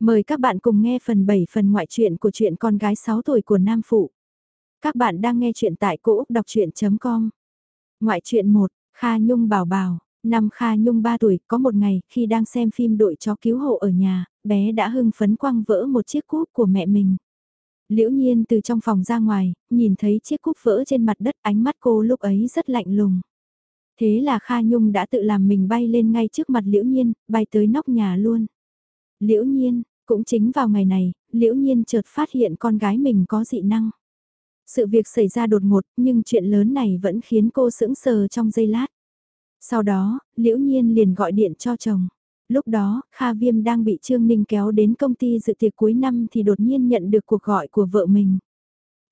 Mời các bạn cùng nghe phần 7 phần ngoại truyện của truyện con gái 6 tuổi của Nam Phụ. Các bạn đang nghe truyện tại cỗ đọc chuyện.com. Ngoại truyện 1, Kha Nhung bảo bảo, năm Kha Nhung 3 tuổi, có một ngày, khi đang xem phim đội chó cứu hộ ở nhà, bé đã hưng phấn quăng vỡ một chiếc cúp của mẹ mình. Liễu nhiên từ trong phòng ra ngoài, nhìn thấy chiếc cúp vỡ trên mặt đất ánh mắt cô lúc ấy rất lạnh lùng. Thế là Kha Nhung đã tự làm mình bay lên ngay trước mặt Liễu nhiên, bay tới nóc nhà luôn. Liễu nhiên, cũng chính vào ngày này, liễu nhiên chợt phát hiện con gái mình có dị năng. Sự việc xảy ra đột ngột nhưng chuyện lớn này vẫn khiến cô sững sờ trong giây lát. Sau đó, liễu nhiên liền gọi điện cho chồng. Lúc đó, Kha Viêm đang bị Trương Ninh kéo đến công ty dự tiệc cuối năm thì đột nhiên nhận được cuộc gọi của vợ mình.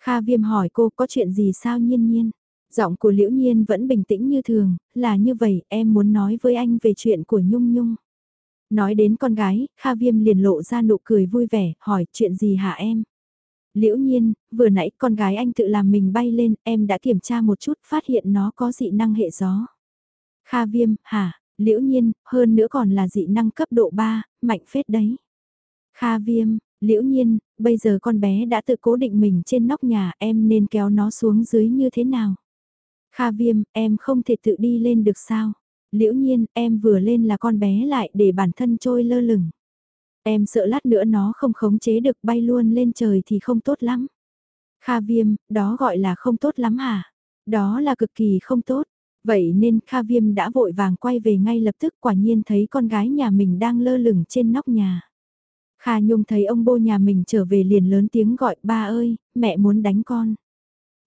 Kha Viêm hỏi cô có chuyện gì sao nhiên nhiên. Giọng của Liễu Nhiên vẫn bình tĩnh như thường, là như vậy em muốn nói với anh về chuyện của Nhung Nhung. Nói đến con gái, Kha Viêm liền lộ ra nụ cười vui vẻ, hỏi chuyện gì hả em? Liễu nhiên, vừa nãy con gái anh tự làm mình bay lên, em đã kiểm tra một chút, phát hiện nó có dị năng hệ gió. Kha Viêm, hả? Liễu nhiên, hơn nữa còn là dị năng cấp độ 3, mạnh phết đấy. Kha Viêm, Liễu nhiên, bây giờ con bé đã tự cố định mình trên nóc nhà, em nên kéo nó xuống dưới như thế nào? Kha Viêm, em không thể tự đi lên được sao? Liễu nhiên, em vừa lên là con bé lại để bản thân trôi lơ lửng. Em sợ lát nữa nó không khống chế được bay luôn lên trời thì không tốt lắm. Kha viêm, đó gọi là không tốt lắm hả? Đó là cực kỳ không tốt. Vậy nên Kha Viêm đã vội vàng quay về ngay lập tức quả nhiên thấy con gái nhà mình đang lơ lửng trên nóc nhà. Kha Nhung thấy ông bô nhà mình trở về liền lớn tiếng gọi ba ơi, mẹ muốn đánh con.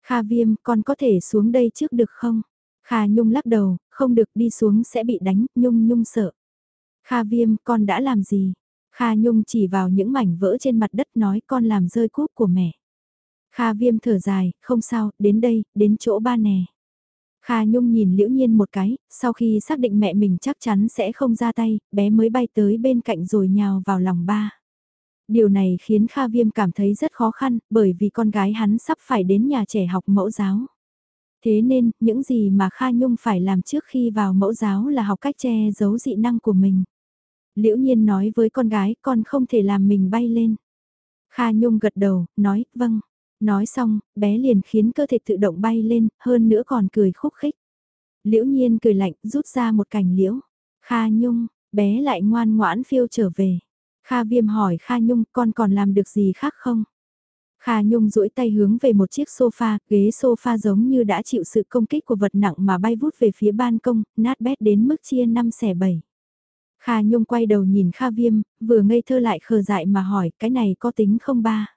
Kha Viêm, con có thể xuống đây trước được không? Kha Nhung lắc đầu, không được đi xuống sẽ bị đánh, Nhung Nhung sợ. Kha Viêm, con đã làm gì? Kha Nhung chỉ vào những mảnh vỡ trên mặt đất nói con làm rơi cúp của mẹ. Kha Viêm thở dài, không sao, đến đây, đến chỗ ba nè. Kha Nhung nhìn Liễu Nhiên một cái, sau khi xác định mẹ mình chắc chắn sẽ không ra tay, bé mới bay tới bên cạnh rồi nhào vào lòng ba. Điều này khiến Kha Viêm cảm thấy rất khó khăn, bởi vì con gái hắn sắp phải đến nhà trẻ học mẫu giáo. Thế nên, những gì mà Kha Nhung phải làm trước khi vào mẫu giáo là học cách che giấu dị năng của mình. Liễu nhiên nói với con gái con không thể làm mình bay lên. Kha Nhung gật đầu, nói, vâng. Nói xong, bé liền khiến cơ thể tự động bay lên, hơn nữa còn cười khúc khích. Liễu nhiên cười lạnh, rút ra một cành liễu. Kha Nhung, bé lại ngoan ngoãn phiêu trở về. Kha Viêm hỏi Kha Nhung con còn làm được gì khác không? Kha Nhung duỗi tay hướng về một chiếc sofa, ghế sofa giống như đã chịu sự công kích của vật nặng mà bay vút về phía ban công, nát bét đến mức chia năm xẻ bảy. Kha Nhung quay đầu nhìn Kha Viêm, vừa ngây thơ lại khờ dại mà hỏi cái này có tính không ba?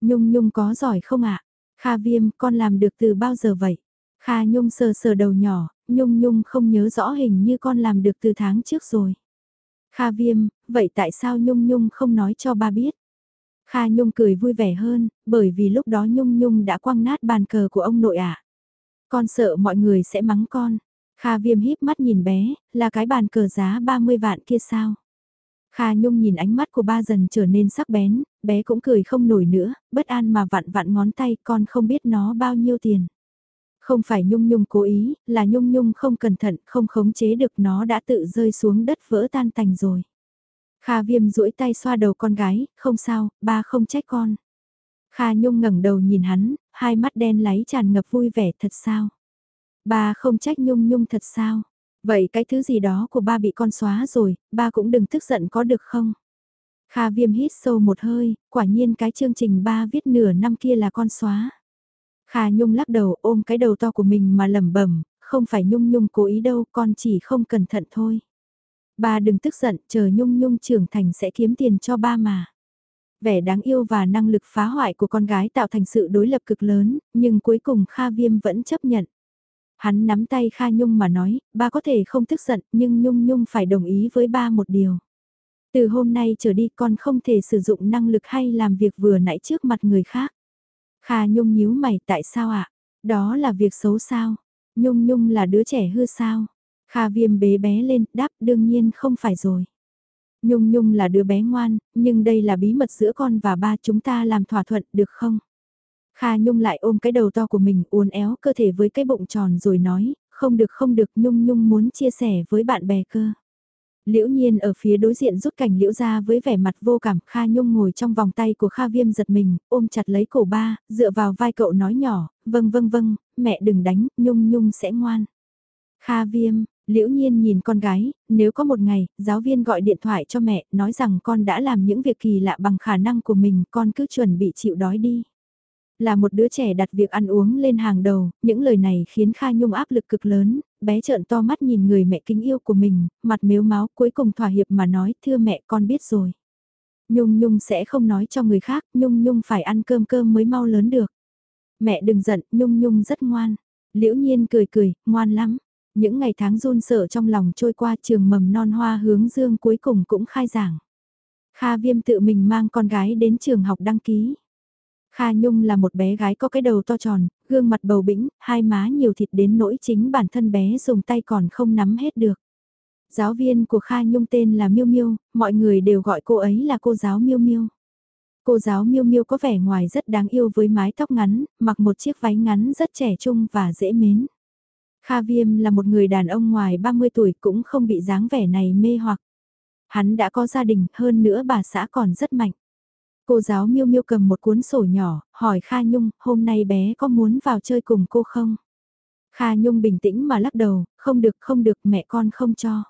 Nhung Nhung có giỏi không ạ? Kha Viêm con làm được từ bao giờ vậy? Kha Nhung sờ sờ đầu nhỏ, Nhung Nhung không nhớ rõ hình như con làm được từ tháng trước rồi. Kha Viêm, vậy tại sao Nhung Nhung không nói cho ba biết? Kha Nhung cười vui vẻ hơn, bởi vì lúc đó Nhung Nhung đã quăng nát bàn cờ của ông nội ạ. Con sợ mọi người sẽ mắng con. Kha Viêm híp mắt nhìn bé, là cái bàn cờ giá 30 vạn kia sao? Kha Nhung nhìn ánh mắt của ba dần trở nên sắc bén, bé cũng cười không nổi nữa, bất an mà vặn vặn ngón tay con không biết nó bao nhiêu tiền. Không phải Nhung Nhung cố ý, là Nhung Nhung không cẩn thận, không khống chế được nó đã tự rơi xuống đất vỡ tan tành rồi. Kha viêm duỗi tay xoa đầu con gái, không sao, ba không trách con. Kha Nhung ngẩng đầu nhìn hắn, hai mắt đen láy tràn ngập vui vẻ thật sao. Ba không trách Nhung Nhung thật sao. Vậy cái thứ gì đó của ba bị con xóa rồi, ba cũng đừng tức giận có được không? Kha viêm hít sâu một hơi, quả nhiên cái chương trình ba viết nửa năm kia là con xóa. Kha Nhung lắc đầu ôm cái đầu to của mình mà lẩm bẩm, không phải Nhung Nhung cố ý đâu, con chỉ không cẩn thận thôi. Ba đừng tức giận, chờ Nhung Nhung trưởng thành sẽ kiếm tiền cho ba mà. Vẻ đáng yêu và năng lực phá hoại của con gái tạo thành sự đối lập cực lớn, nhưng cuối cùng Kha Viêm vẫn chấp nhận. Hắn nắm tay Kha Nhung mà nói, ba có thể không tức giận, nhưng Nhung Nhung phải đồng ý với ba một điều. Từ hôm nay trở đi con không thể sử dụng năng lực hay làm việc vừa nãy trước mặt người khác. Kha Nhung nhíu mày tại sao ạ? Đó là việc xấu sao? Nhung Nhung là đứa trẻ hư sao? Kha viêm bế bé lên, đáp đương nhiên không phải rồi. Nhung Nhung là đứa bé ngoan, nhưng đây là bí mật giữa con và ba chúng ta làm thỏa thuận được không? Kha Nhung lại ôm cái đầu to của mình uốn éo cơ thể với cái bụng tròn rồi nói, không được không được Nhung Nhung muốn chia sẻ với bạn bè cơ. Liễu nhiên ở phía đối diện rút cảnh liễu ra với vẻ mặt vô cảm, Kha Nhung ngồi trong vòng tay của Kha Viêm giật mình, ôm chặt lấy cổ ba, dựa vào vai cậu nói nhỏ, vâng vâng vâng, mẹ đừng đánh, Nhung Nhung sẽ ngoan. Kha Viêm, Liễu nhiên nhìn con gái, nếu có một ngày, giáo viên gọi điện thoại cho mẹ, nói rằng con đã làm những việc kỳ lạ bằng khả năng của mình, con cứ chuẩn bị chịu đói đi. Là một đứa trẻ đặt việc ăn uống lên hàng đầu, những lời này khiến Kha Nhung áp lực cực lớn, bé trợn to mắt nhìn người mẹ kính yêu của mình, mặt mếu máu cuối cùng thỏa hiệp mà nói thưa mẹ con biết rồi. Nhung Nhung sẽ không nói cho người khác, Nhung Nhung phải ăn cơm cơm mới mau lớn được. Mẹ đừng giận, Nhung Nhung rất ngoan. Liễu nhiên cười cười, ngoan lắm. Những ngày tháng run sợ trong lòng trôi qua trường mầm non hoa hướng dương cuối cùng cũng khai giảng. Kha Viêm tự mình mang con gái đến trường học đăng ký. Kha Nhung là một bé gái có cái đầu to tròn, gương mặt bầu bĩnh, hai má nhiều thịt đến nỗi chính bản thân bé dùng tay còn không nắm hết được. Giáo viên của Kha Nhung tên là Miêu Miêu, mọi người đều gọi cô ấy là cô giáo Miêu Miêu. Cô giáo Miêu Miêu có vẻ ngoài rất đáng yêu với mái tóc ngắn, mặc một chiếc váy ngắn rất trẻ trung và dễ mến. Kha Viêm là một người đàn ông ngoài 30 tuổi cũng không bị dáng vẻ này mê hoặc. Hắn đã có gia đình, hơn nữa bà xã còn rất mạnh. Cô giáo miêu miêu cầm một cuốn sổ nhỏ, hỏi Kha Nhung, hôm nay bé có muốn vào chơi cùng cô không? Kha Nhung bình tĩnh mà lắc đầu, không được không được mẹ con không cho.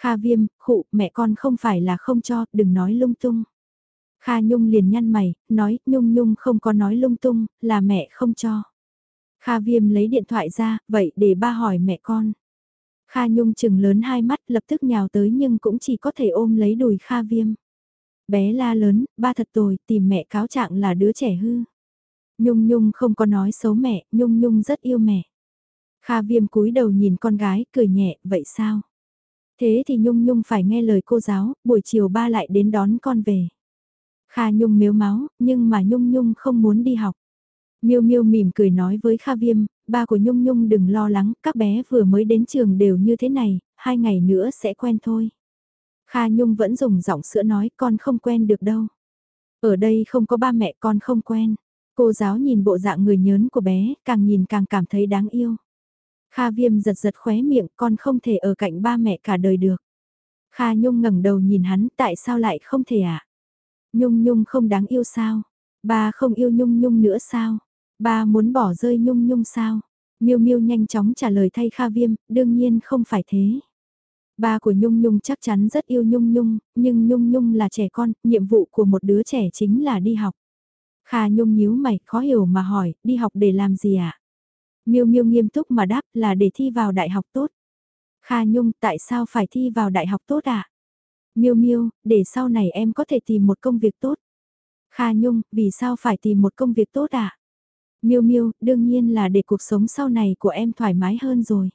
Kha Viêm, khụ, mẹ con không phải là không cho, đừng nói lung tung. Kha Nhung liền nhăn mày, nói, Nhung Nhung không có nói lung tung, là mẹ không cho. Kha Viêm lấy điện thoại ra, vậy để ba hỏi mẹ con. Kha Nhung chừng lớn hai mắt lập tức nhào tới nhưng cũng chỉ có thể ôm lấy đùi Kha Viêm. Bé la lớn, ba thật tồi, tìm mẹ cáo trạng là đứa trẻ hư. Nhung Nhung không có nói xấu mẹ, Nhung Nhung rất yêu mẹ. Kha Viêm cúi đầu nhìn con gái, cười nhẹ, vậy sao? Thế thì Nhung Nhung phải nghe lời cô giáo, buổi chiều ba lại đến đón con về. Kha Nhung miếu máu, nhưng mà Nhung Nhung không muốn đi học. Miêu Miêu mỉm cười nói với Kha Viêm, ba của Nhung Nhung đừng lo lắng, các bé vừa mới đến trường đều như thế này, hai ngày nữa sẽ quen thôi. Kha Nhung vẫn dùng giọng sữa nói con không quen được đâu. Ở đây không có ba mẹ con không quen. Cô giáo nhìn bộ dạng người nhớn của bé, càng nhìn càng cảm thấy đáng yêu. Kha Viêm giật giật khóe miệng, con không thể ở cạnh ba mẹ cả đời được. Kha Nhung ngẩng đầu nhìn hắn, tại sao lại không thể ạ? À? Nhung Nhung không đáng yêu sao? Ba không yêu Nhung Nhung nữa sao? Ba muốn bỏ rơi Nhung Nhung sao? Miêu Miêu nhanh chóng trả lời thay Kha Viêm, đương nhiên không phải thế. Ba của Nhung Nhung chắc chắn rất yêu Nhung Nhung, nhưng Nhung Nhung là trẻ con, nhiệm vụ của một đứa trẻ chính là đi học. Kha Nhung nhíu mày, khó hiểu mà hỏi, đi học để làm gì ạ? À? Miêu Miêu nghiêm túc mà đáp là để thi vào đại học tốt. Kha Nhung, tại sao phải thi vào đại học tốt ạ? À? Miêu Miêu, để sau này em có thể tìm một công việc tốt. Kha Nhung, vì sao phải tìm một công việc tốt ạ? À? Miêu Miêu, đương nhiên là để cuộc sống sau này của em thoải mái hơn rồi.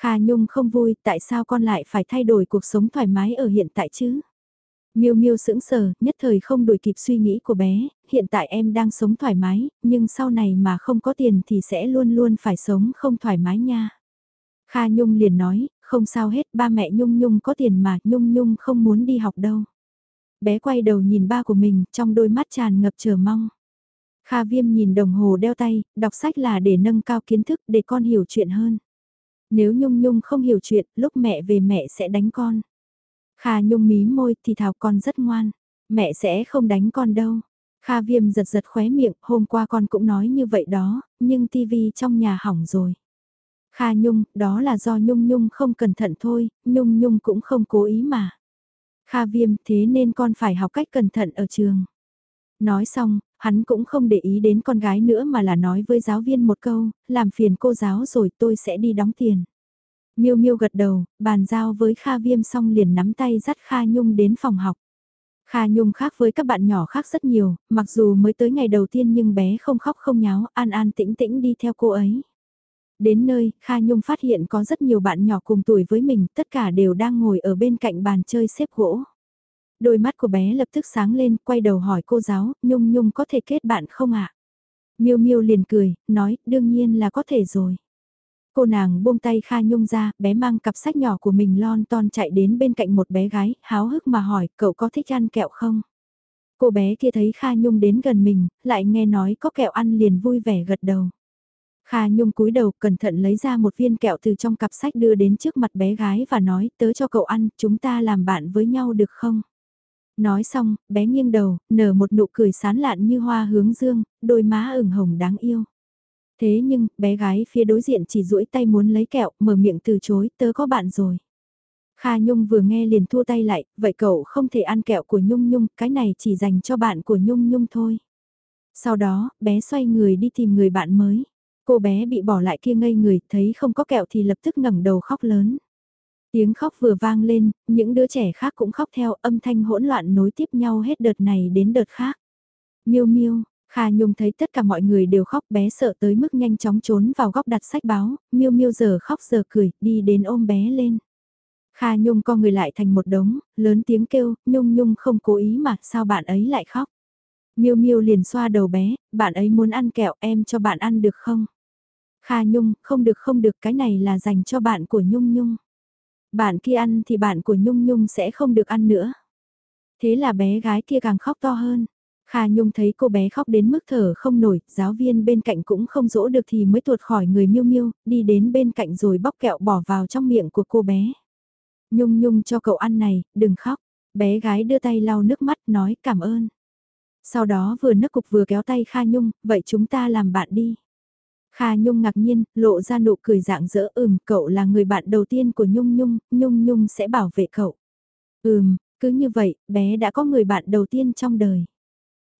Kha Nhung không vui, tại sao con lại phải thay đổi cuộc sống thoải mái ở hiện tại chứ? Miêu Miêu sững sờ, nhất thời không đuổi kịp suy nghĩ của bé, hiện tại em đang sống thoải mái, nhưng sau này mà không có tiền thì sẽ luôn luôn phải sống không thoải mái nha. Kha Nhung liền nói, không sao hết, ba mẹ Nhung Nhung có tiền mà, Nhung Nhung không muốn đi học đâu. Bé quay đầu nhìn ba của mình, trong đôi mắt tràn ngập chờ mong. Kha Viêm nhìn đồng hồ đeo tay, đọc sách là để nâng cao kiến thức để con hiểu chuyện hơn. Nếu Nhung Nhung không hiểu chuyện, lúc mẹ về mẹ sẽ đánh con. Kha Nhung mí môi thì thảo con rất ngoan. Mẹ sẽ không đánh con đâu. Kha Viêm giật giật khóe miệng, hôm qua con cũng nói như vậy đó, nhưng tivi trong nhà hỏng rồi. Kha Nhung, đó là do Nhung Nhung không cẩn thận thôi, Nhung Nhung cũng không cố ý mà. Kha Viêm, thế nên con phải học cách cẩn thận ở trường. Nói xong, hắn cũng không để ý đến con gái nữa mà là nói với giáo viên một câu, làm phiền cô giáo rồi tôi sẽ đi đóng tiền. Miêu Miêu gật đầu, bàn giao với Kha Viêm xong liền nắm tay dắt Kha Nhung đến phòng học. Kha Nhung khác với các bạn nhỏ khác rất nhiều, mặc dù mới tới ngày đầu tiên nhưng bé không khóc không nháo, an an tĩnh tĩnh đi theo cô ấy. Đến nơi, Kha Nhung phát hiện có rất nhiều bạn nhỏ cùng tuổi với mình, tất cả đều đang ngồi ở bên cạnh bàn chơi xếp gỗ. Đôi mắt của bé lập tức sáng lên, quay đầu hỏi cô giáo, Nhung Nhung có thể kết bạn không ạ? À? Miêu Miêu liền cười, nói, đương nhiên là có thể rồi. Cô nàng buông tay Kha Nhung ra, bé mang cặp sách nhỏ của mình lon ton chạy đến bên cạnh một bé gái, háo hức mà hỏi, cậu có thích ăn kẹo không? Cô bé kia thấy Kha Nhung đến gần mình, lại nghe nói có kẹo ăn liền vui vẻ gật đầu. Kha Nhung cúi đầu cẩn thận lấy ra một viên kẹo từ trong cặp sách đưa đến trước mặt bé gái và nói tớ cho cậu ăn, chúng ta làm bạn với nhau được không? Nói xong, bé nghiêng đầu, nở một nụ cười sán lạn như hoa hướng dương, đôi má ửng hồng đáng yêu. Thế nhưng, bé gái phía đối diện chỉ duỗi tay muốn lấy kẹo, mở miệng từ chối, tớ có bạn rồi. Kha Nhung vừa nghe liền thua tay lại, vậy cậu không thể ăn kẹo của Nhung Nhung, cái này chỉ dành cho bạn của Nhung Nhung thôi. Sau đó, bé xoay người đi tìm người bạn mới. Cô bé bị bỏ lại kia ngây người, thấy không có kẹo thì lập tức ngẩng đầu khóc lớn. Tiếng khóc vừa vang lên, những đứa trẻ khác cũng khóc theo âm thanh hỗn loạn nối tiếp nhau hết đợt này đến đợt khác. Miêu miêu, Kha Nhung thấy tất cả mọi người đều khóc bé sợ tới mức nhanh chóng trốn vào góc đặt sách báo, miêu miêu giờ khóc giờ cười, đi đến ôm bé lên. Kha Nhung co người lại thành một đống, lớn tiếng kêu, Nhung Nhung không cố ý mà sao bạn ấy lại khóc. Miêu Miêu liền xoa đầu bé, bạn ấy muốn ăn kẹo em cho bạn ăn được không? Kha Nhung, không được không được cái này là dành cho bạn của Nhung Nhung. Bạn kia ăn thì bạn của Nhung Nhung sẽ không được ăn nữa. Thế là bé gái kia càng khóc to hơn. Kha Nhung thấy cô bé khóc đến mức thở không nổi, giáo viên bên cạnh cũng không dỗ được thì mới tuột khỏi người miêu miêu, đi đến bên cạnh rồi bóc kẹo bỏ vào trong miệng của cô bé. Nhung Nhung cho cậu ăn này, đừng khóc. Bé gái đưa tay lau nước mắt nói cảm ơn. Sau đó vừa nấc cục vừa kéo tay Kha Nhung, vậy chúng ta làm bạn đi. Kha Nhung ngạc nhiên, lộ ra nụ cười dạng dỡ ừm, cậu là người bạn đầu tiên của Nhung Nhung, Nhung Nhung sẽ bảo vệ cậu. Ừm, cứ như vậy, bé đã có người bạn đầu tiên trong đời.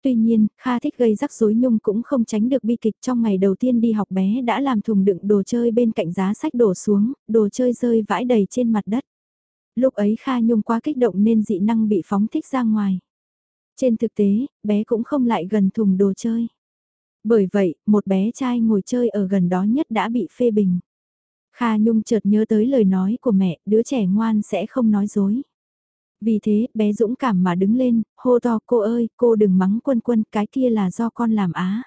Tuy nhiên, Kha thích gây rắc rối Nhung cũng không tránh được bi kịch trong ngày đầu tiên đi học bé đã làm thùng đựng đồ chơi bên cạnh giá sách đổ xuống, đồ chơi rơi vãi đầy trên mặt đất. Lúc ấy Kha Nhung quá kích động nên dị năng bị phóng thích ra ngoài. Trên thực tế, bé cũng không lại gần thùng đồ chơi. Bởi vậy, một bé trai ngồi chơi ở gần đó nhất đã bị phê bình. Kha Nhung chợt nhớ tới lời nói của mẹ, đứa trẻ ngoan sẽ không nói dối. Vì thế, bé dũng cảm mà đứng lên, hô to cô ơi, cô đừng mắng quân quân, cái kia là do con làm á.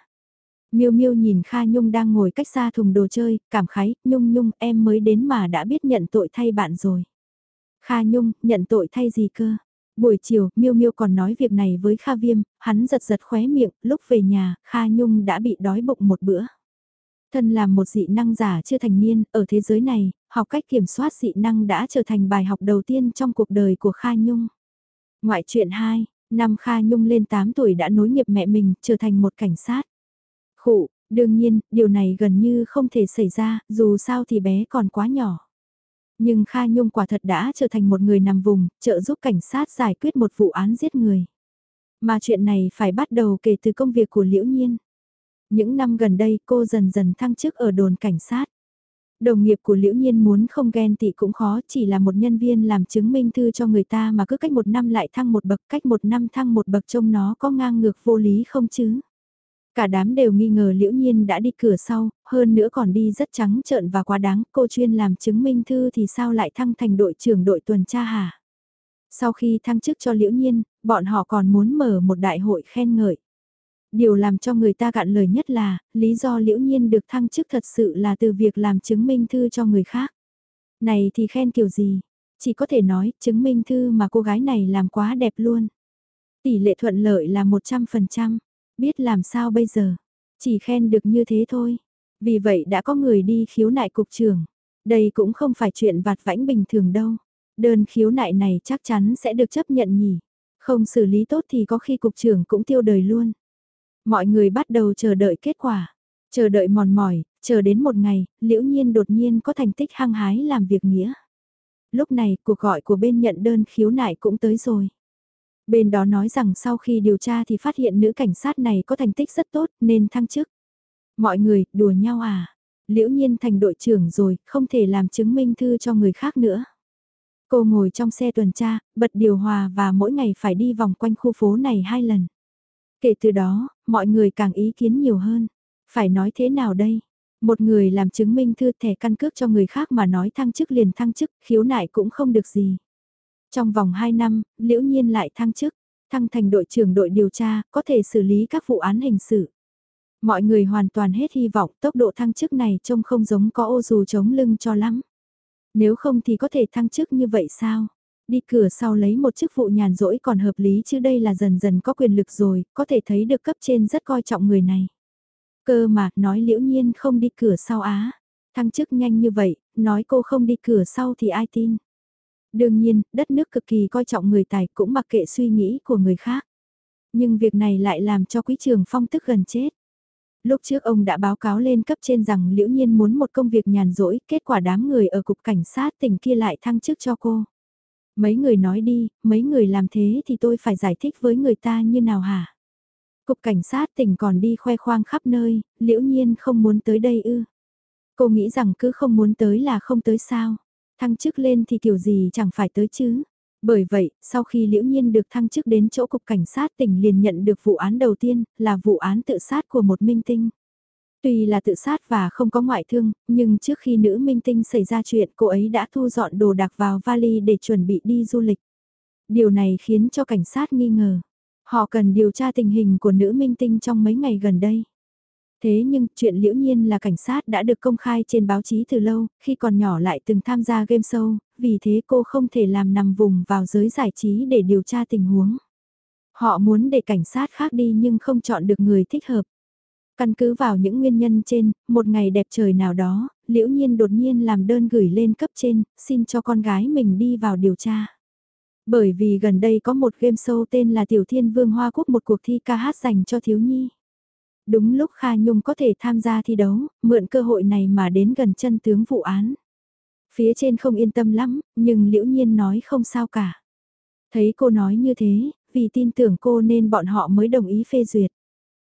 Miêu Miêu nhìn Kha Nhung đang ngồi cách xa thùng đồ chơi, cảm khái, Nhung Nhung em mới đến mà đã biết nhận tội thay bạn rồi. Kha Nhung, nhận tội thay gì cơ? Buổi chiều, Miêu Miêu còn nói việc này với Kha Viêm, hắn giật giật khóe miệng, lúc về nhà, Kha Nhung đã bị đói bụng một bữa. Thân làm một dị năng giả chưa thành niên, ở thế giới này, học cách kiểm soát dị năng đã trở thành bài học đầu tiên trong cuộc đời của Kha Nhung. Ngoại truyện 2, năm Kha Nhung lên 8 tuổi đã nối nghiệp mẹ mình, trở thành một cảnh sát. Khụ, đương nhiên, điều này gần như không thể xảy ra, dù sao thì bé còn quá nhỏ. Nhưng Kha Nhung quả thật đã trở thành một người nằm vùng, trợ giúp cảnh sát giải quyết một vụ án giết người. Mà chuyện này phải bắt đầu kể từ công việc của Liễu Nhiên. Những năm gần đây cô dần dần thăng chức ở đồn cảnh sát. Đồng nghiệp của Liễu Nhiên muốn không ghen tị cũng khó, chỉ là một nhân viên làm chứng minh thư cho người ta mà cứ cách một năm lại thăng một bậc, cách một năm thăng một bậc trông nó có ngang ngược vô lý không chứ. Cả đám đều nghi ngờ liễu nhiên đã đi cửa sau, hơn nữa còn đi rất trắng trợn và quá đáng, cô chuyên làm chứng minh thư thì sao lại thăng thành đội trưởng đội tuần tra hả? Sau khi thăng chức cho liễu nhiên, bọn họ còn muốn mở một đại hội khen ngợi. Điều làm cho người ta gạn lời nhất là, lý do liễu nhiên được thăng chức thật sự là từ việc làm chứng minh thư cho người khác. Này thì khen kiểu gì? Chỉ có thể nói, chứng minh thư mà cô gái này làm quá đẹp luôn. Tỷ lệ thuận lợi là 100%. Biết làm sao bây giờ? Chỉ khen được như thế thôi. Vì vậy đã có người đi khiếu nại cục trưởng. Đây cũng không phải chuyện vặt vãnh bình thường đâu. Đơn khiếu nại này chắc chắn sẽ được chấp nhận nhỉ. Không xử lý tốt thì có khi cục trưởng cũng tiêu đời luôn. Mọi người bắt đầu chờ đợi kết quả. Chờ đợi mòn mỏi, chờ đến một ngày, liễu nhiên đột nhiên có thành tích hăng hái làm việc nghĩa. Lúc này, cuộc gọi của bên nhận đơn khiếu nại cũng tới rồi. Bên đó nói rằng sau khi điều tra thì phát hiện nữ cảnh sát này có thành tích rất tốt nên thăng chức. Mọi người, đùa nhau à? Liễu nhiên thành đội trưởng rồi, không thể làm chứng minh thư cho người khác nữa. Cô ngồi trong xe tuần tra, bật điều hòa và mỗi ngày phải đi vòng quanh khu phố này hai lần. Kể từ đó, mọi người càng ý kiến nhiều hơn. Phải nói thế nào đây? Một người làm chứng minh thư thẻ căn cước cho người khác mà nói thăng chức liền thăng chức, khiếu nại cũng không được gì. Trong vòng 2 năm, liễu nhiên lại thăng chức, thăng thành đội trưởng đội điều tra, có thể xử lý các vụ án hình sự. Mọi người hoàn toàn hết hy vọng tốc độ thăng chức này trông không giống có ô dù chống lưng cho lắm. Nếu không thì có thể thăng chức như vậy sao? Đi cửa sau lấy một chức vụ nhàn rỗi còn hợp lý chứ đây là dần dần có quyền lực rồi, có thể thấy được cấp trên rất coi trọng người này. Cơ mà, nói liễu nhiên không đi cửa sau á. Thăng chức nhanh như vậy, nói cô không đi cửa sau thì ai tin. Đương nhiên, đất nước cực kỳ coi trọng người tài cũng mặc kệ suy nghĩ của người khác. Nhưng việc này lại làm cho quý trường phong tức gần chết. Lúc trước ông đã báo cáo lên cấp trên rằng liễu nhiên muốn một công việc nhàn rỗi, kết quả đám người ở cục cảnh sát tỉnh kia lại thăng chức cho cô. Mấy người nói đi, mấy người làm thế thì tôi phải giải thích với người ta như nào hả? Cục cảnh sát tỉnh còn đi khoe khoang khắp nơi, liễu nhiên không muốn tới đây ư. Cô nghĩ rằng cứ không muốn tới là không tới sao. Thăng chức lên thì kiểu gì chẳng phải tới chứ. Bởi vậy, sau khi Liễu Nhiên được thăng chức đến chỗ cục cảnh sát tỉnh liền nhận được vụ án đầu tiên, là vụ án tự sát của một minh tinh. Tuy là tự sát và không có ngoại thương, nhưng trước khi nữ minh tinh xảy ra chuyện cô ấy đã thu dọn đồ đạc vào vali để chuẩn bị đi du lịch. Điều này khiến cho cảnh sát nghi ngờ. Họ cần điều tra tình hình của nữ minh tinh trong mấy ngày gần đây. Thế nhưng, chuyện liễu nhiên là cảnh sát đã được công khai trên báo chí từ lâu, khi còn nhỏ lại từng tham gia game show, vì thế cô không thể làm nằm vùng vào giới giải trí để điều tra tình huống. Họ muốn để cảnh sát khác đi nhưng không chọn được người thích hợp. Căn cứ vào những nguyên nhân trên, một ngày đẹp trời nào đó, liễu nhiên đột nhiên làm đơn gửi lên cấp trên, xin cho con gái mình đi vào điều tra. Bởi vì gần đây có một game show tên là Tiểu Thiên Vương Hoa Quốc một cuộc thi ca hát dành cho thiếu nhi. Đúng lúc Kha Nhung có thể tham gia thi đấu, mượn cơ hội này mà đến gần chân tướng vụ án. Phía trên không yên tâm lắm, nhưng liễu nhiên nói không sao cả. Thấy cô nói như thế, vì tin tưởng cô nên bọn họ mới đồng ý phê duyệt.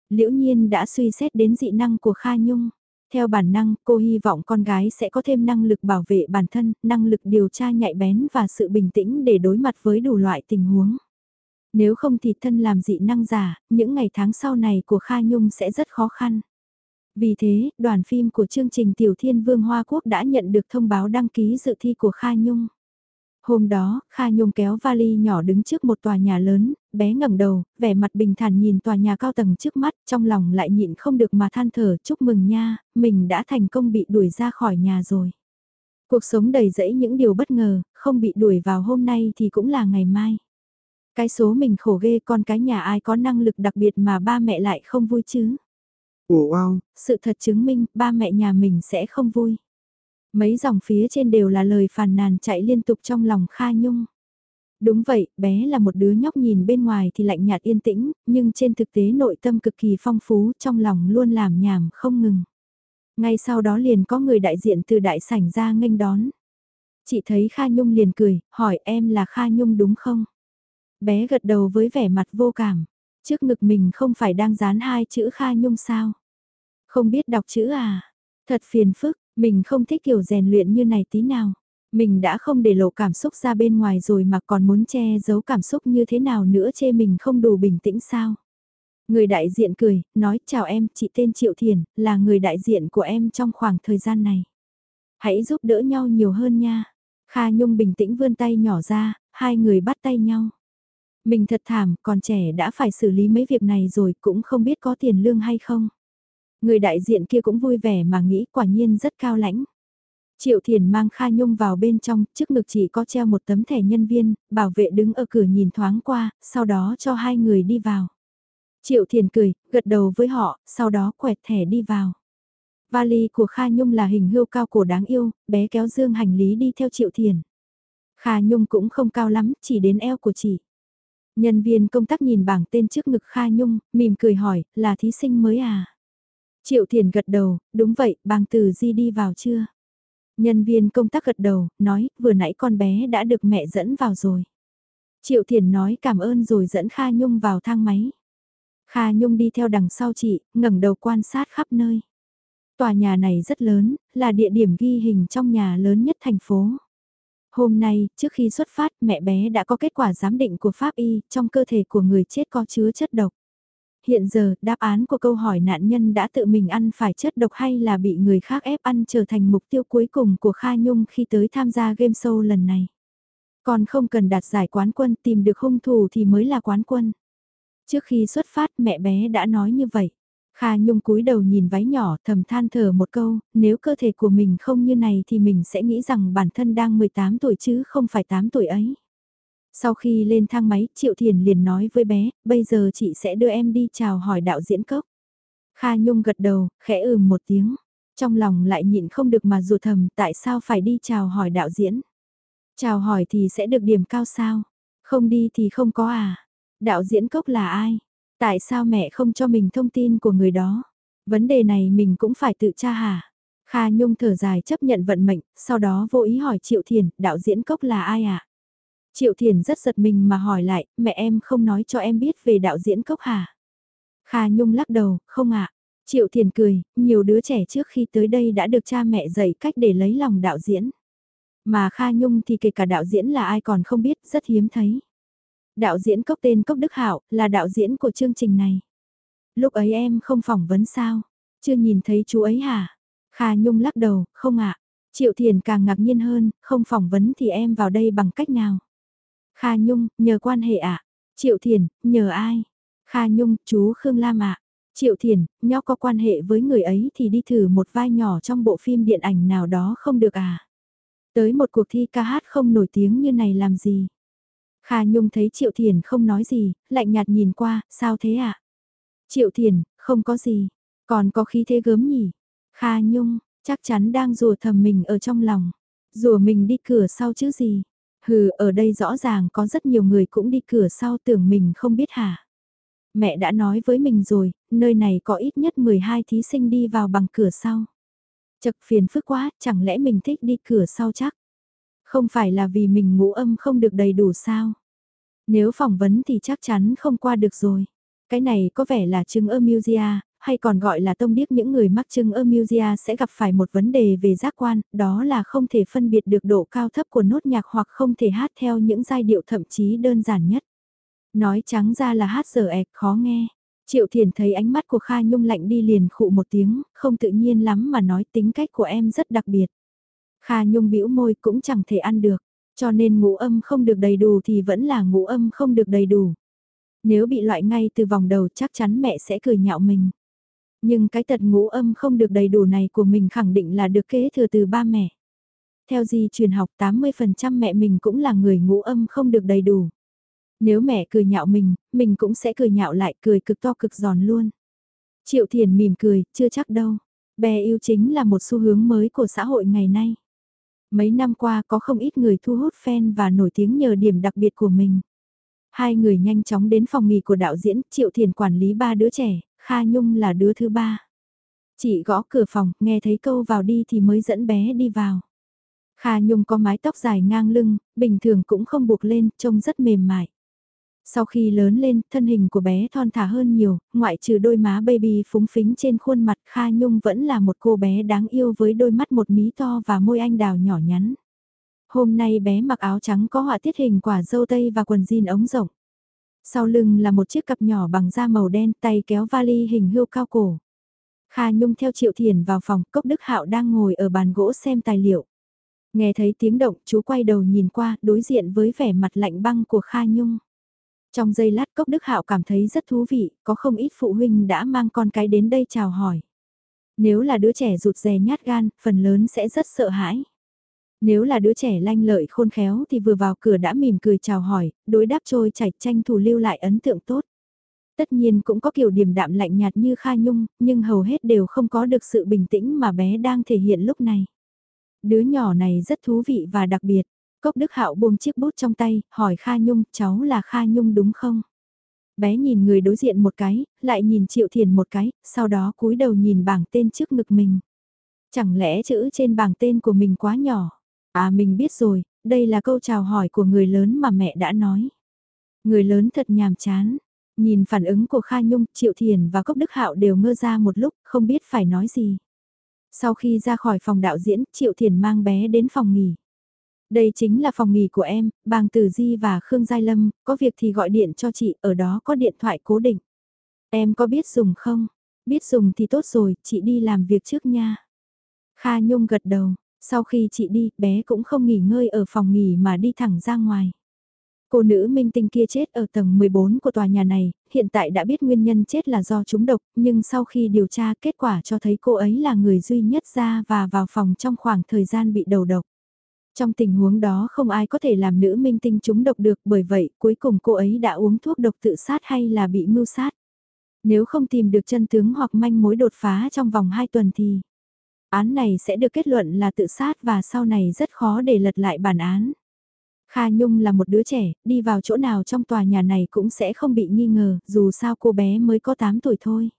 Liễu nhiên đã suy xét đến dị năng của Kha Nhung. Theo bản năng, cô hy vọng con gái sẽ có thêm năng lực bảo vệ bản thân, năng lực điều tra nhạy bén và sự bình tĩnh để đối mặt với đủ loại tình huống. Nếu không thì thân làm dị năng giả, những ngày tháng sau này của Kha Nhung sẽ rất khó khăn. Vì thế, đoàn phim của chương trình Tiểu Thiên Vương Hoa Quốc đã nhận được thông báo đăng ký dự thi của Kha Nhung. Hôm đó, Kha Nhung kéo vali nhỏ đứng trước một tòa nhà lớn, bé ngẩng đầu, vẻ mặt bình thản nhìn tòa nhà cao tầng trước mắt, trong lòng lại nhịn không được mà than thở chúc mừng nha, mình đã thành công bị đuổi ra khỏi nhà rồi. Cuộc sống đầy rẫy những điều bất ngờ, không bị đuổi vào hôm nay thì cũng là ngày mai. Cái số mình khổ ghê con cái nhà ai có năng lực đặc biệt mà ba mẹ lại không vui chứ. Wow, sự thật chứng minh ba mẹ nhà mình sẽ không vui. Mấy dòng phía trên đều là lời phàn nàn chạy liên tục trong lòng Kha Nhung. Đúng vậy, bé là một đứa nhóc nhìn bên ngoài thì lạnh nhạt yên tĩnh, nhưng trên thực tế nội tâm cực kỳ phong phú trong lòng luôn làm nhảm không ngừng. Ngay sau đó liền có người đại diện từ đại sảnh ra nghênh đón. Chị thấy Kha Nhung liền cười, hỏi em là Kha Nhung đúng không? Bé gật đầu với vẻ mặt vô cảm. Trước ngực mình không phải đang dán hai chữ Kha Nhung sao? Không biết đọc chữ à? Thật phiền phức, mình không thích kiểu rèn luyện như này tí nào. Mình đã không để lộ cảm xúc ra bên ngoài rồi mà còn muốn che giấu cảm xúc như thế nào nữa chê mình không đủ bình tĩnh sao? Người đại diện cười, nói chào em, chị tên Triệu Thiền, là người đại diện của em trong khoảng thời gian này. Hãy giúp đỡ nhau nhiều hơn nha. Kha Nhung bình tĩnh vươn tay nhỏ ra, hai người bắt tay nhau. Mình thật thảm, còn trẻ đã phải xử lý mấy việc này rồi cũng không biết có tiền lương hay không. Người đại diện kia cũng vui vẻ mà nghĩ quả nhiên rất cao lãnh. Triệu Thiền mang Kha Nhung vào bên trong, trước ngực chỉ có treo một tấm thẻ nhân viên, bảo vệ đứng ở cửa nhìn thoáng qua, sau đó cho hai người đi vào. Triệu Thiền cười, gật đầu với họ, sau đó quẹt thẻ đi vào. Vali của Kha Nhung là hình hươu cao cổ đáng yêu, bé kéo dương hành lý đi theo Triệu Thiền. Kha Nhung cũng không cao lắm, chỉ đến eo của chị. Nhân viên công tác nhìn bảng tên trước ngực Kha Nhung, mỉm cười hỏi, là thí sinh mới à? Triệu Thiền gật đầu, đúng vậy, bàng từ di đi vào chưa? Nhân viên công tác gật đầu, nói, vừa nãy con bé đã được mẹ dẫn vào rồi. Triệu Thiền nói cảm ơn rồi dẫn Kha Nhung vào thang máy. Kha Nhung đi theo đằng sau chị, ngẩng đầu quan sát khắp nơi. Tòa nhà này rất lớn, là địa điểm ghi hình trong nhà lớn nhất thành phố. Hôm nay, trước khi xuất phát, mẹ bé đã có kết quả giám định của pháp y, trong cơ thể của người chết có chứa chất độc. Hiện giờ, đáp án của câu hỏi nạn nhân đã tự mình ăn phải chất độc hay là bị người khác ép ăn trở thành mục tiêu cuối cùng của Kha Nhung khi tới tham gia game show lần này. Còn không cần đạt giải quán quân tìm được hung thủ thì mới là quán quân. Trước khi xuất phát mẹ bé đã nói như vậy. Kha Nhung cúi đầu nhìn váy nhỏ thầm than thở một câu, nếu cơ thể của mình không như này thì mình sẽ nghĩ rằng bản thân đang 18 tuổi chứ không phải 8 tuổi ấy. Sau khi lên thang máy, Triệu Thiền liền nói với bé, bây giờ chị sẽ đưa em đi chào hỏi đạo diễn cốc. Kha Nhung gật đầu, khẽ ừm một tiếng. Trong lòng lại nhịn không được mà dù thầm tại sao phải đi chào hỏi đạo diễn. Chào hỏi thì sẽ được điểm cao sao? Không đi thì không có à? Đạo diễn cốc là ai? Tại sao mẹ không cho mình thông tin của người đó? Vấn đề này mình cũng phải tự tra hả? Kha Nhung thở dài chấp nhận vận mệnh, sau đó vô ý hỏi Triệu Thiền, đạo diễn cốc là ai ạ? À? Triệu Thiền rất giật mình mà hỏi lại, mẹ em không nói cho em biết về đạo diễn cốc hả? Kha Nhung lắc đầu, không ạ. Triệu Thiền cười, nhiều đứa trẻ trước khi tới đây đã được cha mẹ dạy cách để lấy lòng đạo diễn. Mà Kha Nhung thì kể cả đạo diễn là ai còn không biết, rất hiếm thấy. Đạo diễn cốc tên Cốc Đức hảo là đạo diễn của chương trình này. Lúc ấy em không phỏng vấn sao? Chưa nhìn thấy chú ấy hả? Kha Nhung lắc đầu, không ạ. Triệu Thiền càng ngạc nhiên hơn, không phỏng vấn thì em vào đây bằng cách nào? Kha Nhung, nhờ quan hệ ạ. Triệu Thiền, nhờ ai? Kha Nhung, chú Khương Lam ạ. Triệu Thiền, nhóc có quan hệ với người ấy thì đi thử một vai nhỏ trong bộ phim điện ảnh nào đó không được à? Tới một cuộc thi ca hát không nổi tiếng như này làm gì? Kha Nhung thấy Triệu Thiền không nói gì, lạnh nhạt nhìn qua, sao thế ạ? À? Triệu Thiền, không có gì, còn có khí thế gớm nhỉ? Kha Nhung, chắc chắn đang rùa thầm mình ở trong lòng. Rùa mình đi cửa sau chứ gì? Hừ, ở đây rõ ràng có rất nhiều người cũng đi cửa sau tưởng mình không biết hả? Mẹ đã nói với mình rồi, nơi này có ít nhất 12 thí sinh đi vào bằng cửa sau. Chật phiền phức quá, chẳng lẽ mình thích đi cửa sau chắc? Không phải là vì mình ngũ âm không được đầy đủ sao? Nếu phỏng vấn thì chắc chắn không qua được rồi. Cái này có vẻ là chứng amusia, hay còn gọi là tông điếc những người mắc chứng amusia sẽ gặp phải một vấn đề về giác quan, đó là không thể phân biệt được độ cao thấp của nốt nhạc hoặc không thể hát theo những giai điệu thậm chí đơn giản nhất. Nói trắng ra là hát giờ ẹc khó nghe. Triệu Thiền thấy ánh mắt của Kha Nhung lạnh đi liền khụ một tiếng, không tự nhiên lắm mà nói tính cách của em rất đặc biệt. Kha Nhung bĩu môi cũng chẳng thể ăn được, cho nên ngũ âm không được đầy đủ thì vẫn là ngũ âm không được đầy đủ. Nếu bị loại ngay từ vòng đầu chắc chắn mẹ sẽ cười nhạo mình. Nhưng cái tật ngũ âm không được đầy đủ này của mình khẳng định là được kế thừa từ ba mẹ. Theo gì truyền học 80% mẹ mình cũng là người ngũ âm không được đầy đủ. Nếu mẹ cười nhạo mình, mình cũng sẽ cười nhạo lại cười cực to cực giòn luôn. Triệu Thiền mỉm cười, chưa chắc đâu. Bè yêu chính là một xu hướng mới của xã hội ngày nay. Mấy năm qua có không ít người thu hút fan và nổi tiếng nhờ điểm đặc biệt của mình. Hai người nhanh chóng đến phòng nghỉ của đạo diễn, Triệu Thiền quản lý ba đứa trẻ, Kha Nhung là đứa thứ ba. Chị gõ cửa phòng, nghe thấy câu vào đi thì mới dẫn bé đi vào. Kha Nhung có mái tóc dài ngang lưng, bình thường cũng không buộc lên, trông rất mềm mại. Sau khi lớn lên, thân hình của bé thon thả hơn nhiều, ngoại trừ đôi má baby phúng phính trên khuôn mặt Kha Nhung vẫn là một cô bé đáng yêu với đôi mắt một mí to và môi anh đào nhỏ nhắn. Hôm nay bé mặc áo trắng có họa tiết hình quả dâu tây và quần jean ống rộng. Sau lưng là một chiếc cặp nhỏ bằng da màu đen tay kéo vali hình hươu cao cổ. Kha Nhung theo Triệu Thiền vào phòng, Cốc Đức Hạo đang ngồi ở bàn gỗ xem tài liệu. Nghe thấy tiếng động, chú quay đầu nhìn qua, đối diện với vẻ mặt lạnh băng của Kha Nhung. Trong giây lát Cốc Đức Hạo cảm thấy rất thú vị, có không ít phụ huynh đã mang con cái đến đây chào hỏi. Nếu là đứa trẻ rụt rè nhát gan, phần lớn sẽ rất sợ hãi. Nếu là đứa trẻ lanh lợi khôn khéo thì vừa vào cửa đã mỉm cười chào hỏi, đối đáp trôi chảy tranh thủ lưu lại ấn tượng tốt. Tất nhiên cũng có kiểu điểm đạm lạnh nhạt như Kha Nhung, nhưng hầu hết đều không có được sự bình tĩnh mà bé đang thể hiện lúc này. Đứa nhỏ này rất thú vị và đặc biệt. Cốc Đức Hạo buông chiếc bút trong tay, hỏi Kha Nhung, cháu là Kha Nhung đúng không? Bé nhìn người đối diện một cái, lại nhìn Triệu Thiền một cái, sau đó cúi đầu nhìn bảng tên trước ngực mình. Chẳng lẽ chữ trên bảng tên của mình quá nhỏ? À mình biết rồi, đây là câu chào hỏi của người lớn mà mẹ đã nói. Người lớn thật nhàm chán. Nhìn phản ứng của Kha Nhung, Triệu Thiền và Cốc Đức Hạo đều ngơ ra một lúc, không biết phải nói gì. Sau khi ra khỏi phòng đạo diễn, Triệu Thiền mang bé đến phòng nghỉ. Đây chính là phòng nghỉ của em, bàng Tử Di và Khương Giai Lâm, có việc thì gọi điện cho chị, ở đó có điện thoại cố định. Em có biết dùng không? Biết dùng thì tốt rồi, chị đi làm việc trước nha. Kha Nhung gật đầu, sau khi chị đi, bé cũng không nghỉ ngơi ở phòng nghỉ mà đi thẳng ra ngoài. Cô nữ minh tinh kia chết ở tầng 14 của tòa nhà này, hiện tại đã biết nguyên nhân chết là do trúng độc, nhưng sau khi điều tra kết quả cho thấy cô ấy là người duy nhất ra và vào phòng trong khoảng thời gian bị đầu độc. Trong tình huống đó không ai có thể làm nữ minh tinh trúng độc được bởi vậy cuối cùng cô ấy đã uống thuốc độc tự sát hay là bị mưu sát. Nếu không tìm được chân tướng hoặc manh mối đột phá trong vòng 2 tuần thì án này sẽ được kết luận là tự sát và sau này rất khó để lật lại bản án. Kha Nhung là một đứa trẻ, đi vào chỗ nào trong tòa nhà này cũng sẽ không bị nghi ngờ, dù sao cô bé mới có 8 tuổi thôi.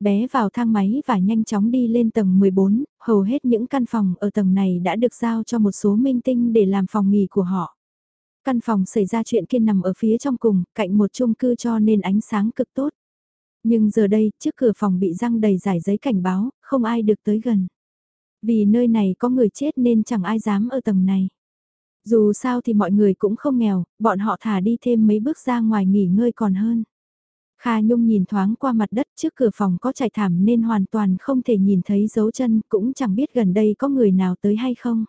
Bé vào thang máy và nhanh chóng đi lên tầng 14, hầu hết những căn phòng ở tầng này đã được giao cho một số minh tinh để làm phòng nghỉ của họ. Căn phòng xảy ra chuyện kia nằm ở phía trong cùng, cạnh một chung cư cho nên ánh sáng cực tốt. Nhưng giờ đây, trước cửa phòng bị răng đầy giải giấy cảnh báo, không ai được tới gần. Vì nơi này có người chết nên chẳng ai dám ở tầng này. Dù sao thì mọi người cũng không nghèo, bọn họ thả đi thêm mấy bước ra ngoài nghỉ ngơi còn hơn. Kha Nhung nhìn thoáng qua mặt đất trước cửa phòng có trải thảm nên hoàn toàn không thể nhìn thấy dấu chân, cũng chẳng biết gần đây có người nào tới hay không.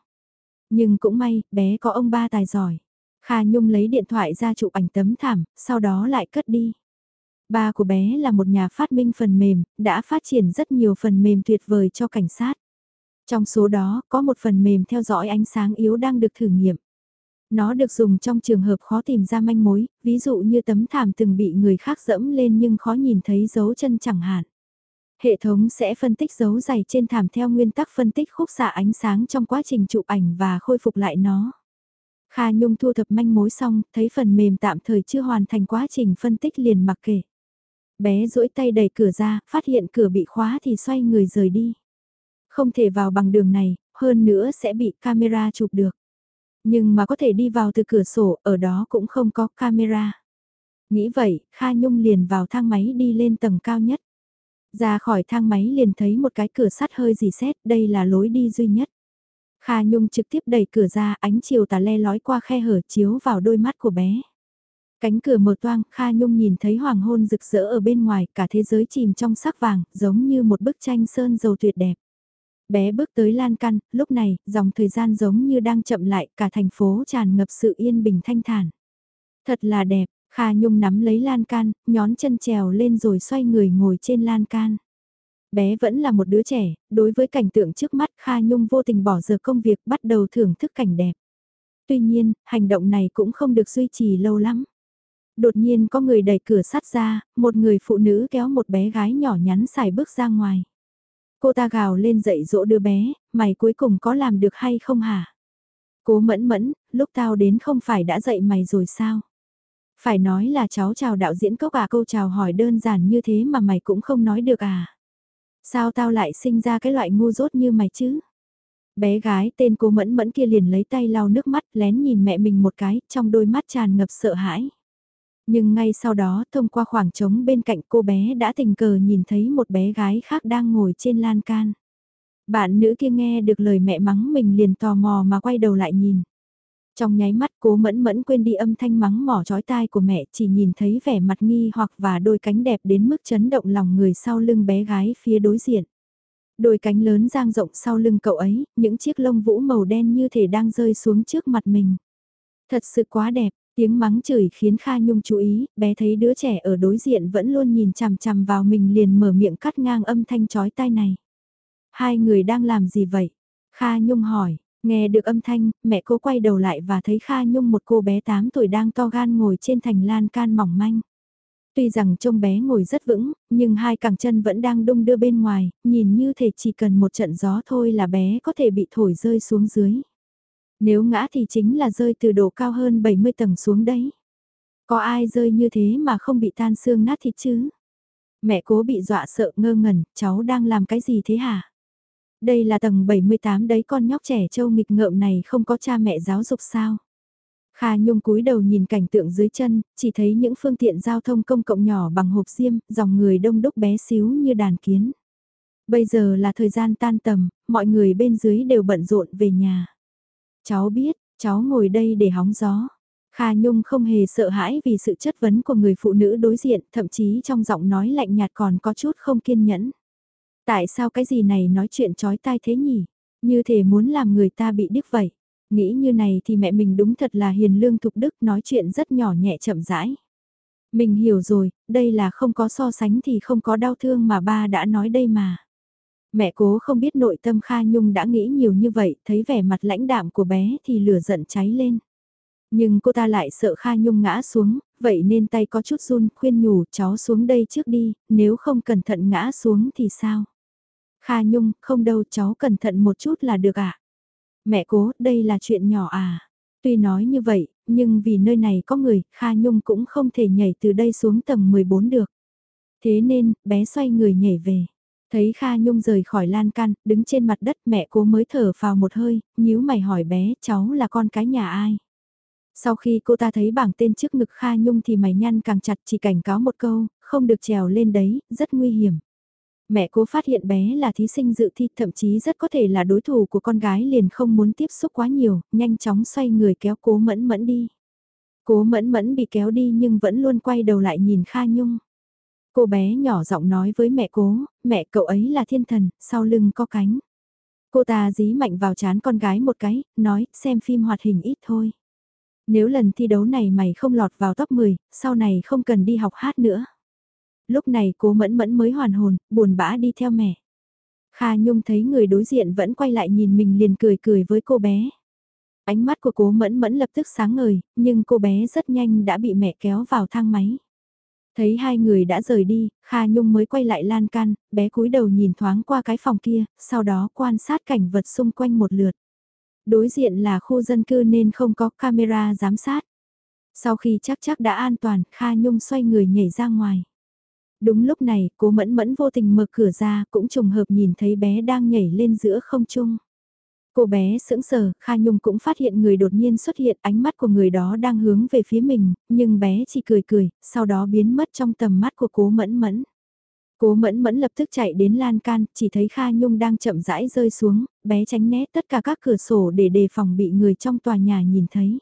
Nhưng cũng may, bé có ông ba tài giỏi. Kha Nhung lấy điện thoại ra chụp ảnh tấm thảm, sau đó lại cất đi. Ba của bé là một nhà phát minh phần mềm, đã phát triển rất nhiều phần mềm tuyệt vời cho cảnh sát. Trong số đó, có một phần mềm theo dõi ánh sáng yếu đang được thử nghiệm. Nó được dùng trong trường hợp khó tìm ra manh mối, ví dụ như tấm thảm từng bị người khác dẫm lên nhưng khó nhìn thấy dấu chân chẳng hạn. Hệ thống sẽ phân tích dấu giày trên thảm theo nguyên tắc phân tích khúc xạ ánh sáng trong quá trình chụp ảnh và khôi phục lại nó. Kha Nhung thu thập manh mối xong, thấy phần mềm tạm thời chưa hoàn thành quá trình phân tích liền mặc kệ. Bé duỗi tay đẩy cửa ra, phát hiện cửa bị khóa thì xoay người rời đi. Không thể vào bằng đường này, hơn nữa sẽ bị camera chụp được. Nhưng mà có thể đi vào từ cửa sổ, ở đó cũng không có camera. Nghĩ vậy, Kha Nhung liền vào thang máy đi lên tầng cao nhất. Ra khỏi thang máy liền thấy một cái cửa sắt hơi dì xét, đây là lối đi duy nhất. Kha Nhung trực tiếp đẩy cửa ra, ánh chiều tà le lói qua khe hở chiếu vào đôi mắt của bé. Cánh cửa mở toang, Kha Nhung nhìn thấy hoàng hôn rực rỡ ở bên ngoài, cả thế giới chìm trong sắc vàng, giống như một bức tranh sơn dầu tuyệt đẹp. Bé bước tới lan căn, lúc này, dòng thời gian giống như đang chậm lại, cả thành phố tràn ngập sự yên bình thanh thản. Thật là đẹp, Kha Nhung nắm lấy lan can, nhón chân trèo lên rồi xoay người ngồi trên lan can. Bé vẫn là một đứa trẻ, đối với cảnh tượng trước mắt Kha Nhung vô tình bỏ giờ công việc bắt đầu thưởng thức cảnh đẹp. Tuy nhiên, hành động này cũng không được duy trì lâu lắm. Đột nhiên có người đẩy cửa sắt ra, một người phụ nữ kéo một bé gái nhỏ nhắn xài bước ra ngoài. Cô ta gào lên dậy dỗ đứa bé, mày cuối cùng có làm được hay không hả? Cố mẫn mẫn, lúc tao đến không phải đã dậy mày rồi sao? Phải nói là cháu chào đạo diễn cốc à câu chào hỏi đơn giản như thế mà mày cũng không nói được à? Sao tao lại sinh ra cái loại ngu dốt như mày chứ? Bé gái tên cô mẫn mẫn kia liền lấy tay lau nước mắt lén nhìn mẹ mình một cái, trong đôi mắt tràn ngập sợ hãi. Nhưng ngay sau đó thông qua khoảng trống bên cạnh cô bé đã tình cờ nhìn thấy một bé gái khác đang ngồi trên lan can. Bạn nữ kia nghe được lời mẹ mắng mình liền tò mò mà quay đầu lại nhìn. Trong nháy mắt cố mẫn mẫn quên đi âm thanh mắng mỏ chói tai của mẹ chỉ nhìn thấy vẻ mặt nghi hoặc và đôi cánh đẹp đến mức chấn động lòng người sau lưng bé gái phía đối diện. Đôi cánh lớn giang rộng sau lưng cậu ấy, những chiếc lông vũ màu đen như thể đang rơi xuống trước mặt mình. Thật sự quá đẹp, tiếng mắng chửi khiến Kha Nhung chú ý, bé thấy đứa trẻ ở đối diện vẫn luôn nhìn chằm chằm vào mình liền mở miệng cắt ngang âm thanh chói tai này. Hai người đang làm gì vậy? Kha Nhung hỏi, Nghe được âm thanh, mẹ cô quay đầu lại và thấy Kha Nhung một cô bé 8 tuổi đang to gan ngồi trên thành lan can mỏng manh. Tuy rằng trông bé ngồi rất vững, nhưng hai cẳng chân vẫn đang đung đưa bên ngoài, nhìn như thể chỉ cần một trận gió thôi là bé có thể bị thổi rơi xuống dưới. Nếu ngã thì chính là rơi từ độ cao hơn 70 tầng xuống đấy. Có ai rơi như thế mà không bị tan xương nát thịt chứ? Mẹ cố bị dọa sợ ngơ ngẩn, cháu đang làm cái gì thế hả? Đây là tầng 78 đấy con nhóc trẻ trâu nghịch ngợm này không có cha mẹ giáo dục sao. Kha Nhung cúi đầu nhìn cảnh tượng dưới chân, chỉ thấy những phương tiện giao thông công cộng nhỏ bằng hộp xiêm, dòng người đông đúc bé xíu như đàn kiến. Bây giờ là thời gian tan tầm, mọi người bên dưới đều bận rộn về nhà. Cháu biết, cháu ngồi đây để hóng gió. Kha Nhung không hề sợ hãi vì sự chất vấn của người phụ nữ đối diện, thậm chí trong giọng nói lạnh nhạt còn có chút không kiên nhẫn. Tại sao cái gì này nói chuyện chói tai thế nhỉ? Như thể muốn làm người ta bị điếc vậy. Nghĩ như này thì mẹ mình đúng thật là hiền lương thục đức nói chuyện rất nhỏ nhẹ chậm rãi. Mình hiểu rồi, đây là không có so sánh thì không có đau thương mà ba đã nói đây mà. Mẹ cố không biết nội tâm Kha Nhung đã nghĩ nhiều như vậy, thấy vẻ mặt lãnh đạm của bé thì lửa giận cháy lên. Nhưng cô ta lại sợ Kha Nhung ngã xuống, vậy nên tay có chút run khuyên nhủ cháu xuống đây trước đi, nếu không cẩn thận ngã xuống thì sao? Kha Nhung, không đâu cháu cẩn thận một chút là được ạ. À? Mẹ cố, đây là chuyện nhỏ à? Tuy nói như vậy, nhưng vì nơi này có người, Kha Nhung cũng không thể nhảy từ đây xuống tầng 14 được. Thế nên, bé xoay người nhảy về. Thấy Kha Nhung rời khỏi lan can, đứng trên mặt đất mẹ cố mới thở vào một hơi, nhíu mày hỏi bé, cháu là con cái nhà ai? Sau khi cô ta thấy bảng tên trước ngực Kha Nhung thì mày nhăn càng chặt chỉ cảnh cáo một câu, không được trèo lên đấy, rất nguy hiểm. Mẹ cố phát hiện bé là thí sinh dự thi thậm chí rất có thể là đối thủ của con gái liền không muốn tiếp xúc quá nhiều, nhanh chóng xoay người kéo cố mẫn mẫn đi. Cố mẫn mẫn bị kéo đi nhưng vẫn luôn quay đầu lại nhìn Kha Nhung. Cô bé nhỏ giọng nói với mẹ cố, mẹ cậu ấy là thiên thần, sau lưng có cánh. Cô ta dí mạnh vào chán con gái một cái, nói, xem phim hoạt hình ít thôi. Nếu lần thi đấu này mày không lọt vào top 10, sau này không cần đi học hát nữa. Lúc này cố mẫn mẫn mới hoàn hồn, buồn bã đi theo mẹ. Kha Nhung thấy người đối diện vẫn quay lại nhìn mình liền cười cười với cô bé. Ánh mắt của cố mẫn mẫn lập tức sáng ngời, nhưng cô bé rất nhanh đã bị mẹ kéo vào thang máy. Thấy hai người đã rời đi, Kha Nhung mới quay lại lan can, bé cúi đầu nhìn thoáng qua cái phòng kia, sau đó quan sát cảnh vật xung quanh một lượt. Đối diện là khu dân cư nên không có camera giám sát. Sau khi chắc chắc đã an toàn, Kha Nhung xoay người nhảy ra ngoài. Đúng lúc này, cố mẫn mẫn vô tình mở cửa ra, cũng trùng hợp nhìn thấy bé đang nhảy lên giữa không trung. Cô bé sững sờ, Kha Nhung cũng phát hiện người đột nhiên xuất hiện ánh mắt của người đó đang hướng về phía mình, nhưng bé chỉ cười cười, sau đó biến mất trong tầm mắt của cố mẫn mẫn. Cố mẫn mẫn lập tức chạy đến lan can, chỉ thấy Kha Nhung đang chậm rãi rơi xuống, bé tránh né tất cả các cửa sổ để đề phòng bị người trong tòa nhà nhìn thấy.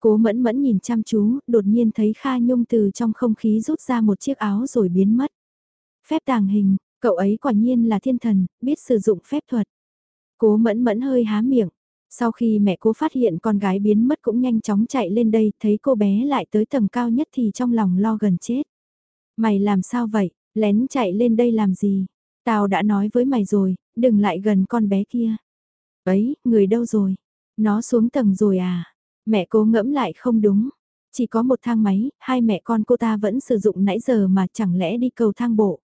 Cố mẫn mẫn nhìn chăm chú, đột nhiên thấy Kha Nhung từ trong không khí rút ra một chiếc áo rồi biến mất. Phép tàng hình, cậu ấy quả nhiên là thiên thần, biết sử dụng phép thuật. Cố mẫn mẫn hơi há miệng. Sau khi mẹ cố phát hiện con gái biến mất cũng nhanh chóng chạy lên đây, thấy cô bé lại tới tầng cao nhất thì trong lòng lo gần chết. Mày làm sao vậy, lén chạy lên đây làm gì? Tao đã nói với mày rồi, đừng lại gần con bé kia. Ấy, người đâu rồi? Nó xuống tầng rồi à? Mẹ cố ngẫm lại không đúng. Chỉ có một thang máy, hai mẹ con cô ta vẫn sử dụng nãy giờ mà chẳng lẽ đi cầu thang bộ.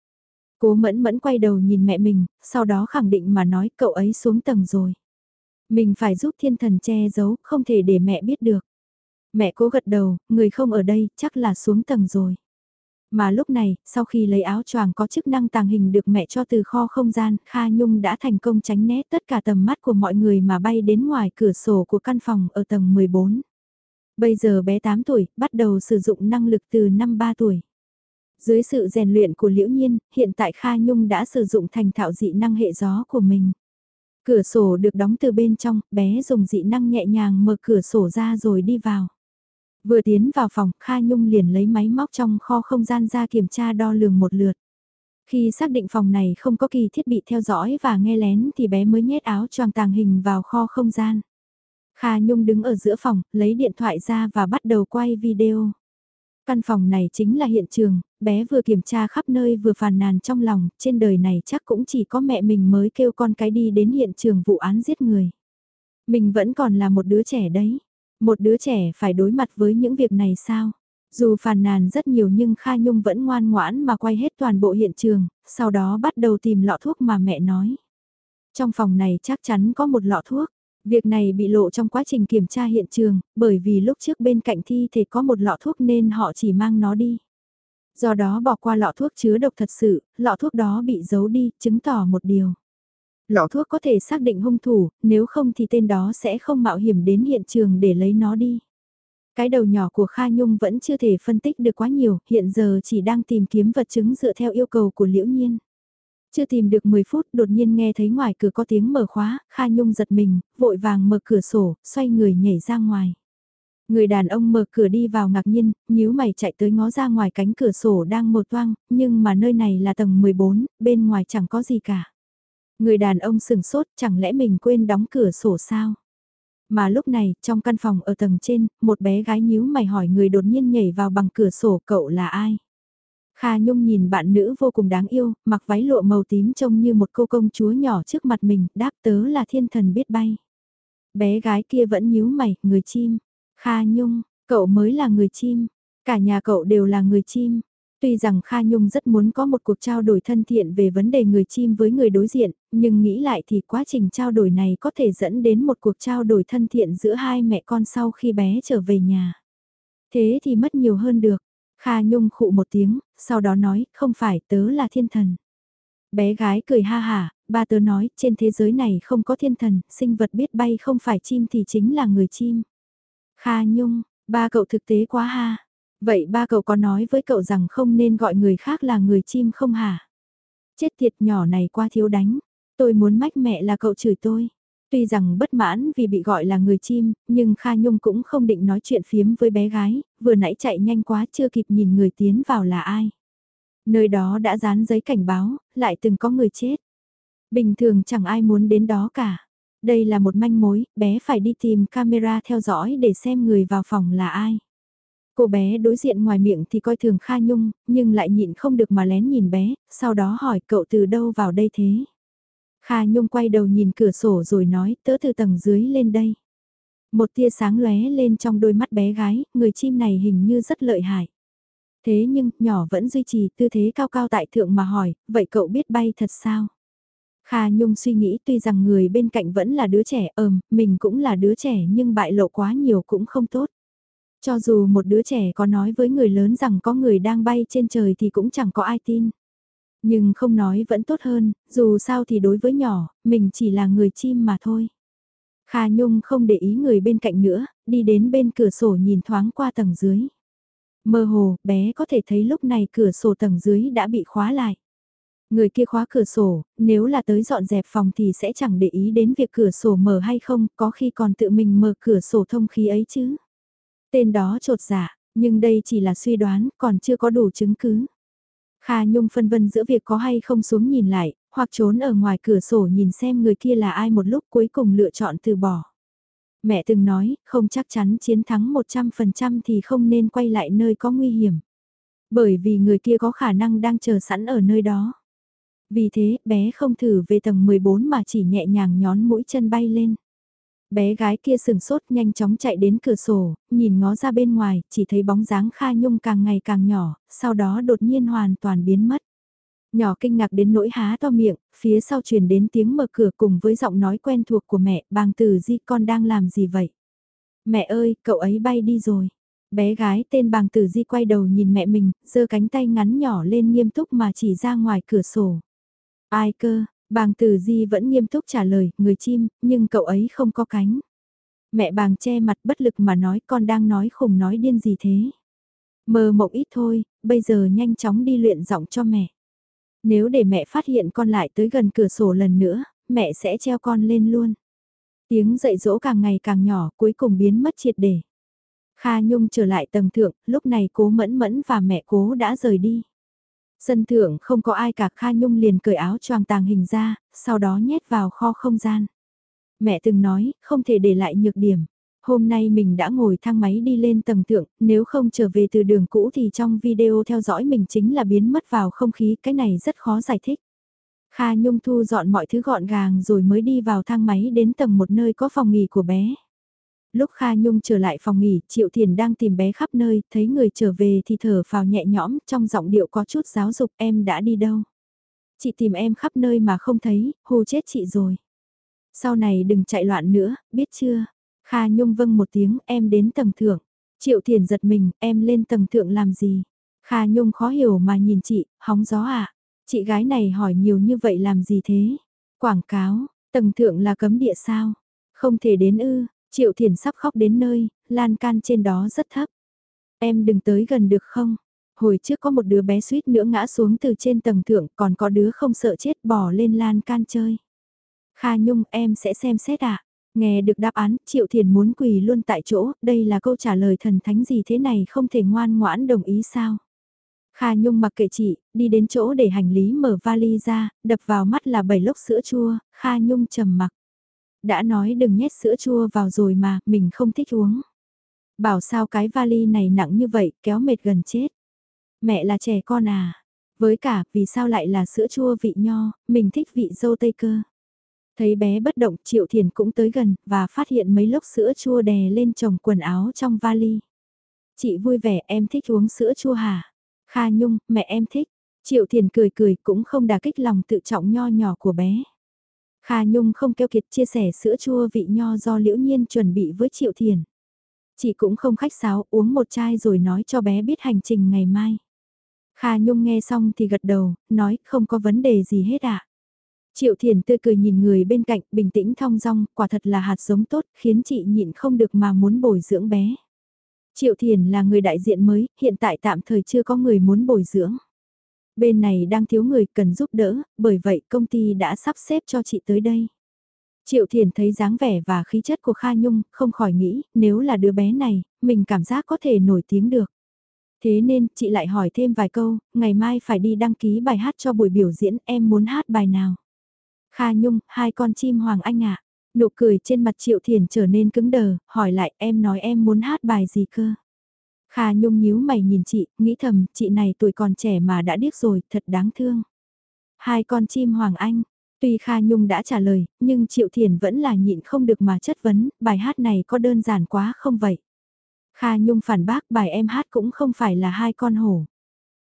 Cố mẫn mẫn quay đầu nhìn mẹ mình, sau đó khẳng định mà nói cậu ấy xuống tầng rồi. Mình phải giúp thiên thần che giấu, không thể để mẹ biết được. Mẹ cố gật đầu, người không ở đây, chắc là xuống tầng rồi. Mà lúc này, sau khi lấy áo choàng có chức năng tàng hình được mẹ cho từ kho không gian, Kha Nhung đã thành công tránh né tất cả tầm mắt của mọi người mà bay đến ngoài cửa sổ của căn phòng ở tầng 14. Bây giờ bé 8 tuổi, bắt đầu sử dụng năng lực từ năm 3 tuổi. Dưới sự rèn luyện của Liễu Nhiên, hiện tại Kha Nhung đã sử dụng thành thạo dị năng hệ gió của mình. Cửa sổ được đóng từ bên trong, bé dùng dị năng nhẹ nhàng mở cửa sổ ra rồi đi vào. Vừa tiến vào phòng, Kha Nhung liền lấy máy móc trong kho không gian ra kiểm tra đo lường một lượt. Khi xác định phòng này không có kỳ thiết bị theo dõi và nghe lén thì bé mới nhét áo choàng tàng hình vào kho không gian. Kha Nhung đứng ở giữa phòng, lấy điện thoại ra và bắt đầu quay video. Căn phòng này chính là hiện trường, bé vừa kiểm tra khắp nơi vừa phàn nàn trong lòng, trên đời này chắc cũng chỉ có mẹ mình mới kêu con cái đi đến hiện trường vụ án giết người. Mình vẫn còn là một đứa trẻ đấy. Một đứa trẻ phải đối mặt với những việc này sao? Dù phàn nàn rất nhiều nhưng Kha Nhung vẫn ngoan ngoãn mà quay hết toàn bộ hiện trường, sau đó bắt đầu tìm lọ thuốc mà mẹ nói. Trong phòng này chắc chắn có một lọ thuốc. Việc này bị lộ trong quá trình kiểm tra hiện trường, bởi vì lúc trước bên cạnh thi thể có một lọ thuốc nên họ chỉ mang nó đi. Do đó bỏ qua lọ thuốc chứa độc thật sự, lọ thuốc đó bị giấu đi, chứng tỏ một điều. Lọ thuốc có thể xác định hung thủ, nếu không thì tên đó sẽ không mạo hiểm đến hiện trường để lấy nó đi. Cái đầu nhỏ của Kha Nhung vẫn chưa thể phân tích được quá nhiều, hiện giờ chỉ đang tìm kiếm vật chứng dựa theo yêu cầu của Liễu Nhiên. Chưa tìm được 10 phút đột nhiên nghe thấy ngoài cửa có tiếng mở khóa, Kha Nhung giật mình, vội vàng mở cửa sổ, xoay người nhảy ra ngoài. Người đàn ông mở cửa đi vào ngạc nhiên, nhíu mày chạy tới ngó ra ngoài cánh cửa sổ đang một toang, nhưng mà nơi này là tầng 14, bên ngoài chẳng có gì cả. Người đàn ông sừng sốt, chẳng lẽ mình quên đóng cửa sổ sao? Mà lúc này, trong căn phòng ở tầng trên, một bé gái nhíu mày hỏi người đột nhiên nhảy vào bằng cửa sổ cậu là ai? Kha Nhung nhìn bạn nữ vô cùng đáng yêu, mặc váy lụa màu tím trông như một cô công chúa nhỏ trước mặt mình, đáp tớ là thiên thần biết bay. Bé gái kia vẫn nhíu mày, người chim. Kha Nhung, cậu mới là người chim. Cả nhà cậu đều là người chim. Tuy rằng Kha Nhung rất muốn có một cuộc trao đổi thân thiện về vấn đề người chim với người đối diện, nhưng nghĩ lại thì quá trình trao đổi này có thể dẫn đến một cuộc trao đổi thân thiện giữa hai mẹ con sau khi bé trở về nhà. Thế thì mất nhiều hơn được. Kha Nhung khụ một tiếng, sau đó nói, không phải tớ là thiên thần. Bé gái cười ha hả, ba tớ nói, trên thế giới này không có thiên thần, sinh vật biết bay không phải chim thì chính là người chim. Kha Nhung, ba cậu thực tế quá ha. Vậy ba cậu có nói với cậu rằng không nên gọi người khác là người chim không hả? Chết tiệt nhỏ này quá thiếu đánh. Tôi muốn mách mẹ là cậu chửi tôi. Tuy rằng bất mãn vì bị gọi là người chim, nhưng Kha Nhung cũng không định nói chuyện phiếm với bé gái, vừa nãy chạy nhanh quá chưa kịp nhìn người tiến vào là ai. Nơi đó đã dán giấy cảnh báo, lại từng có người chết. Bình thường chẳng ai muốn đến đó cả. Đây là một manh mối, bé phải đi tìm camera theo dõi để xem người vào phòng là ai. Cô bé đối diện ngoài miệng thì coi thường Kha Nhung, nhưng lại nhịn không được mà lén nhìn bé, sau đó hỏi cậu từ đâu vào đây thế. Kha Nhung quay đầu nhìn cửa sổ rồi nói tớ từ tầng dưới lên đây. Một tia sáng lóe lên trong đôi mắt bé gái, người chim này hình như rất lợi hại. Thế nhưng, nhỏ vẫn duy trì tư thế cao cao tại thượng mà hỏi, vậy cậu biết bay thật sao? Kha Nhung suy nghĩ tuy rằng người bên cạnh vẫn là đứa trẻ ờm, mình cũng là đứa trẻ nhưng bại lộ quá nhiều cũng không tốt. Cho dù một đứa trẻ có nói với người lớn rằng có người đang bay trên trời thì cũng chẳng có ai tin. Nhưng không nói vẫn tốt hơn, dù sao thì đối với nhỏ, mình chỉ là người chim mà thôi. Kha Nhung không để ý người bên cạnh nữa, đi đến bên cửa sổ nhìn thoáng qua tầng dưới. Mơ hồ, bé có thể thấy lúc này cửa sổ tầng dưới đã bị khóa lại. Người kia khóa cửa sổ, nếu là tới dọn dẹp phòng thì sẽ chẳng để ý đến việc cửa sổ mở hay không, có khi còn tự mình mở cửa sổ thông khí ấy chứ. Tên đó trột dạ, nhưng đây chỉ là suy đoán, còn chưa có đủ chứng cứ. Kha Nhung phân vân giữa việc có hay không xuống nhìn lại, hoặc trốn ở ngoài cửa sổ nhìn xem người kia là ai một lúc cuối cùng lựa chọn từ bỏ. Mẹ từng nói, không chắc chắn chiến thắng 100% thì không nên quay lại nơi có nguy hiểm. Bởi vì người kia có khả năng đang chờ sẵn ở nơi đó. Vì thế, bé không thử về tầng 14 mà chỉ nhẹ nhàng nhón mũi chân bay lên. Bé gái kia sừng sốt nhanh chóng chạy đến cửa sổ, nhìn ngó ra bên ngoài, chỉ thấy bóng dáng Kha Nhung càng ngày càng nhỏ, sau đó đột nhiên hoàn toàn biến mất. Nhỏ kinh ngạc đến nỗi há to miệng, phía sau truyền đến tiếng mở cửa cùng với giọng nói quen thuộc của mẹ, bàng từ di con đang làm gì vậy? Mẹ ơi, cậu ấy bay đi rồi. Bé gái tên bàng tử di quay đầu nhìn mẹ mình, giơ cánh tay ngắn nhỏ lên nghiêm túc mà chỉ ra ngoài cửa sổ. Ai cơ, Bàng Tử Di vẫn nghiêm túc trả lời, người chim, nhưng cậu ấy không có cánh. Mẹ bàng che mặt bất lực mà nói con đang nói khùng nói điên gì thế. Mơ mộng ít thôi, bây giờ nhanh chóng đi luyện giọng cho mẹ. Nếu để mẹ phát hiện con lại tới gần cửa sổ lần nữa, mẹ sẽ treo con lên luôn. Tiếng dậy dỗ càng ngày càng nhỏ cuối cùng biến mất triệt để. Kha Nhung trở lại tầng thượng, lúc này cố mẫn mẫn và mẹ cố đã rời đi. Sân thượng không có ai cả Kha Nhung liền cởi áo choàng tàng hình ra, sau đó nhét vào kho không gian. Mẹ từng nói, không thể để lại nhược điểm. Hôm nay mình đã ngồi thang máy đi lên tầng thượng, nếu không trở về từ đường cũ thì trong video theo dõi mình chính là biến mất vào không khí, cái này rất khó giải thích. Kha Nhung thu dọn mọi thứ gọn gàng rồi mới đi vào thang máy đến tầng một nơi có phòng nghỉ của bé. Lúc Kha Nhung trở lại phòng nghỉ, Triệu Thiền đang tìm bé khắp nơi, thấy người trở về thì thở phào nhẹ nhõm, trong giọng điệu có chút giáo dục em đã đi đâu. Chị tìm em khắp nơi mà không thấy, hù chết chị rồi. Sau này đừng chạy loạn nữa, biết chưa? Kha Nhung vâng một tiếng, em đến tầng thượng. Triệu Thiền giật mình, em lên tầng thượng làm gì? Kha Nhung khó hiểu mà nhìn chị, hóng gió à? Chị gái này hỏi nhiều như vậy làm gì thế? Quảng cáo, tầng thượng là cấm địa sao? Không thể đến ư, Triệu Thiền sắp khóc đến nơi, lan can trên đó rất thấp. Em đừng tới gần được không? Hồi trước có một đứa bé suýt nữa ngã xuống từ trên tầng thượng, còn có đứa không sợ chết bỏ lên lan can chơi. Kha Nhung em sẽ xem xét ạ. À? Nghe được đáp án, Triệu Thiền muốn quỳ luôn tại chỗ, đây là câu trả lời thần thánh gì thế này không thể ngoan ngoãn đồng ý sao? Kha Nhung mặc kệ chị, đi đến chỗ để hành lý mở vali ra, đập vào mắt là bảy lốc sữa chua, Kha Nhung trầm mặc đã nói đừng nhét sữa chua vào rồi mà, mình không thích uống. Bảo sao cái vali này nặng như vậy, kéo mệt gần chết. Mẹ là trẻ con à? Với cả, vì sao lại là sữa chua vị nho, mình thích vị dâu tây cơ. Thấy bé bất động, Triệu Thiền cũng tới gần, và phát hiện mấy lốc sữa chua đè lên chồng quần áo trong vali. Chị vui vẻ em thích uống sữa chua hả? Kha Nhung, mẹ em thích. Triệu Thiền cười cười cũng không đả kích lòng tự trọng nho nhỏ của bé. Kha Nhung không keo kiệt chia sẻ sữa chua vị nho do Liễu Nhiên chuẩn bị với Triệu Thiền. Chị cũng không khách sáo uống một chai rồi nói cho bé biết hành trình ngày mai. Kha Nhung nghe xong thì gật đầu, nói không có vấn đề gì hết ạ. À. Triệu Thiền tươi cười nhìn người bên cạnh, bình tĩnh thong dong, quả thật là hạt giống tốt, khiến chị nhịn không được mà muốn bồi dưỡng bé. Triệu Thiền là người đại diện mới, hiện tại tạm thời chưa có người muốn bồi dưỡng. Bên này đang thiếu người cần giúp đỡ, bởi vậy công ty đã sắp xếp cho chị tới đây. Triệu Thiền thấy dáng vẻ và khí chất của Kha Nhung, không khỏi nghĩ, nếu là đứa bé này, mình cảm giác có thể nổi tiếng được. Thế nên, chị lại hỏi thêm vài câu, ngày mai phải đi đăng ký bài hát cho buổi biểu diễn, em muốn hát bài nào? Kha Nhung, hai con chim Hoàng Anh ạ. Nụ cười trên mặt Triệu Thiền trở nên cứng đờ, hỏi lại em nói em muốn hát bài gì cơ? Kha Nhung nhíu mày nhìn chị, nghĩ thầm, chị này tuổi còn trẻ mà đã điếc rồi, thật đáng thương. Hai con chim Hoàng Anh, tuy Kha Nhung đã trả lời, nhưng Triệu Thiền vẫn là nhịn không được mà chất vấn, bài hát này có đơn giản quá không vậy? Kha Nhung phản bác bài em hát cũng không phải là hai con hổ.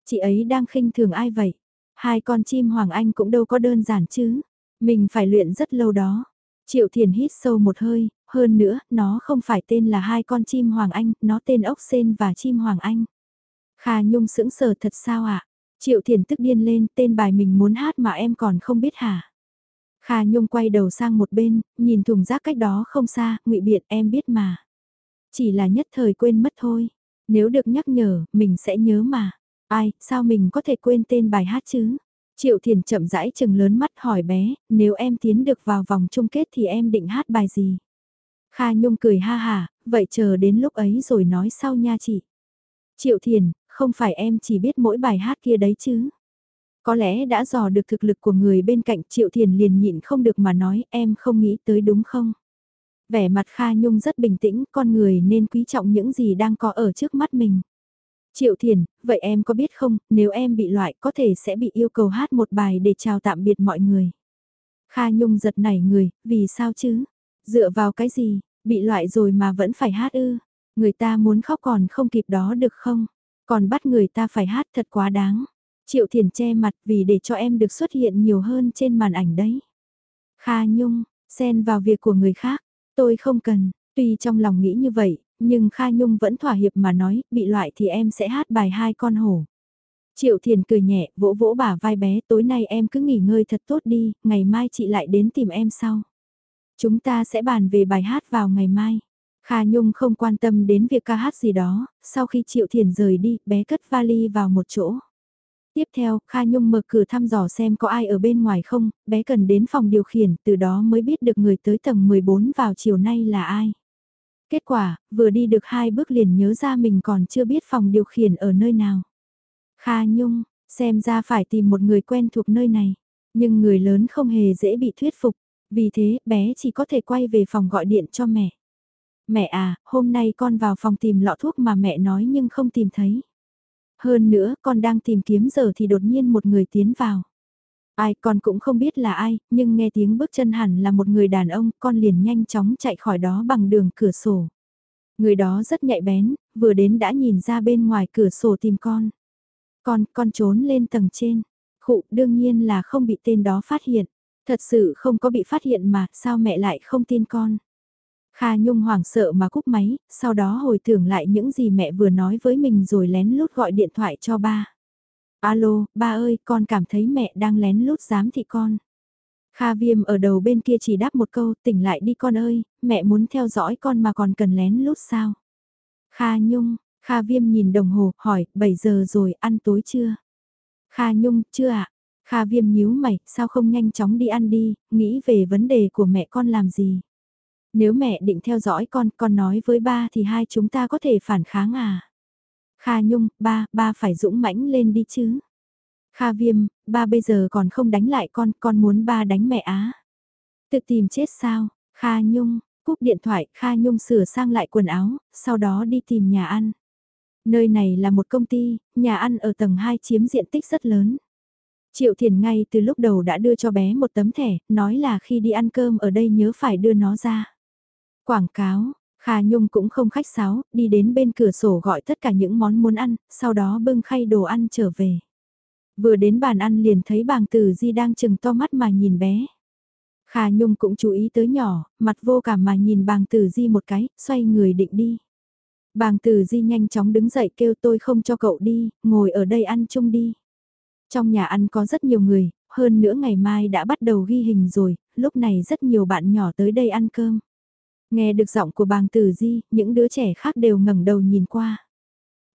Chị ấy đang khinh thường ai vậy? Hai con chim Hoàng Anh cũng đâu có đơn giản chứ. Mình phải luyện rất lâu đó. Triệu Thiền hít sâu một hơi, hơn nữa, nó không phải tên là hai con chim Hoàng Anh, nó tên ốc sen và chim Hoàng Anh. Kha Nhung sững sờ thật sao ạ? À? Triệu Thiền tức điên lên, tên bài mình muốn hát mà em còn không biết hả? Kha Nhung quay đầu sang một bên, nhìn thùng rác cách đó không xa, ngụy biện em biết mà. Chỉ là nhất thời quên mất thôi. Nếu được nhắc nhở, mình sẽ nhớ mà. Ai, sao mình có thể quên tên bài hát chứ? Triệu Thiền chậm rãi chừng lớn mắt hỏi bé, nếu em tiến được vào vòng chung kết thì em định hát bài gì? Kha Nhung cười ha hà, vậy chờ đến lúc ấy rồi nói sau nha chị. Triệu Thiền, không phải em chỉ biết mỗi bài hát kia đấy chứ? Có lẽ đã dò được thực lực của người bên cạnh Triệu Thiền liền nhịn không được mà nói em không nghĩ tới đúng không? Vẻ mặt Kha Nhung rất bình tĩnh, con người nên quý trọng những gì đang có ở trước mắt mình. Triệu Thiền, vậy em có biết không, nếu em bị loại có thể sẽ bị yêu cầu hát một bài để chào tạm biệt mọi người. Kha Nhung giật nảy người, vì sao chứ? Dựa vào cái gì, bị loại rồi mà vẫn phải hát ư? Người ta muốn khóc còn không kịp đó được không? Còn bắt người ta phải hát thật quá đáng. Triệu Thiền che mặt vì để cho em được xuất hiện nhiều hơn trên màn ảnh đấy. Kha Nhung, xen vào việc của người khác, tôi không cần, tuy trong lòng nghĩ như vậy, nhưng Kha Nhung vẫn thỏa hiệp mà nói, bị loại thì em sẽ hát bài hai con hổ. Triệu Thiền cười nhẹ, vỗ vỗ bả vai bé, tối nay em cứ nghỉ ngơi thật tốt đi, ngày mai chị lại đến tìm em sau. Chúng ta sẽ bàn về bài hát vào ngày mai. Kha Nhung không quan tâm đến việc ca hát gì đó, sau khi Triệu Thiền rời đi, bé cất vali vào một chỗ. Tiếp theo, Kha Nhung mở cửa thăm dò xem có ai ở bên ngoài không, bé cần đến phòng điều khiển, từ đó mới biết được người tới tầng 14 vào chiều nay là ai. Kết quả, vừa đi được hai bước liền nhớ ra mình còn chưa biết phòng điều khiển ở nơi nào. Kha Nhung, xem ra phải tìm một người quen thuộc nơi này. Nhưng người lớn không hề dễ bị thuyết phục, vì thế bé chỉ có thể quay về phòng gọi điện cho mẹ. Mẹ à, hôm nay con vào phòng tìm lọ thuốc mà mẹ nói nhưng không tìm thấy. Hơn nữa, con đang tìm kiếm giờ thì đột nhiên một người tiến vào. Ai con cũng không biết là ai, nhưng nghe tiếng bước chân hẳn là một người đàn ông, con liền nhanh chóng chạy khỏi đó bằng đường cửa sổ. Người đó rất nhạy bén, vừa đến đã nhìn ra bên ngoài cửa sổ tìm con. Con, con trốn lên tầng trên. Khụ đương nhiên là không bị tên đó phát hiện. Thật sự không có bị phát hiện mà, sao mẹ lại không tin con. Kha Nhung hoảng sợ mà cúp máy, sau đó hồi tưởng lại những gì mẹ vừa nói với mình rồi lén lút gọi điện thoại cho ba. Alo, ba ơi, con cảm thấy mẹ đang lén lút giám thị con. Kha viêm ở đầu bên kia chỉ đáp một câu, tỉnh lại đi con ơi, mẹ muốn theo dõi con mà còn cần lén lút sao? Kha Nhung, Kha viêm nhìn đồng hồ, hỏi, 7 giờ rồi, ăn tối chưa? Kha Nhung, chưa ạ. Kha viêm nhíu mày, sao không nhanh chóng đi ăn đi, nghĩ về vấn đề của mẹ con làm gì? Nếu mẹ định theo dõi con, con nói với ba thì hai chúng ta có thể phản kháng à? Kha Nhung, ba, ba phải dũng mãnh lên đi chứ. Kha Viêm, ba bây giờ còn không đánh lại con, con muốn ba đánh mẹ á. Tự tìm chết sao, Kha Nhung, cúp điện thoại, Kha Nhung sửa sang lại quần áo, sau đó đi tìm nhà ăn. Nơi này là một công ty, nhà ăn ở tầng 2 chiếm diện tích rất lớn. Triệu Thiền ngay từ lúc đầu đã đưa cho bé một tấm thẻ, nói là khi đi ăn cơm ở đây nhớ phải đưa nó ra. Quảng cáo, Kha Nhung cũng không khách sáo, đi đến bên cửa sổ gọi tất cả những món muốn ăn, sau đó bưng khay đồ ăn trở về. Vừa đến bàn ăn liền thấy bàng tử di đang chừng to mắt mà nhìn bé. Kha Nhung cũng chú ý tới nhỏ, mặt vô cảm mà nhìn bàng tử di một cái, xoay người định đi. Bàng tử di nhanh chóng đứng dậy kêu tôi không cho cậu đi, ngồi ở đây ăn chung đi. Trong nhà ăn có rất nhiều người, hơn nữa ngày mai đã bắt đầu ghi hình rồi, lúc này rất nhiều bạn nhỏ tới đây ăn cơm. Nghe được giọng của bàng tử di, những đứa trẻ khác đều ngẩng đầu nhìn qua.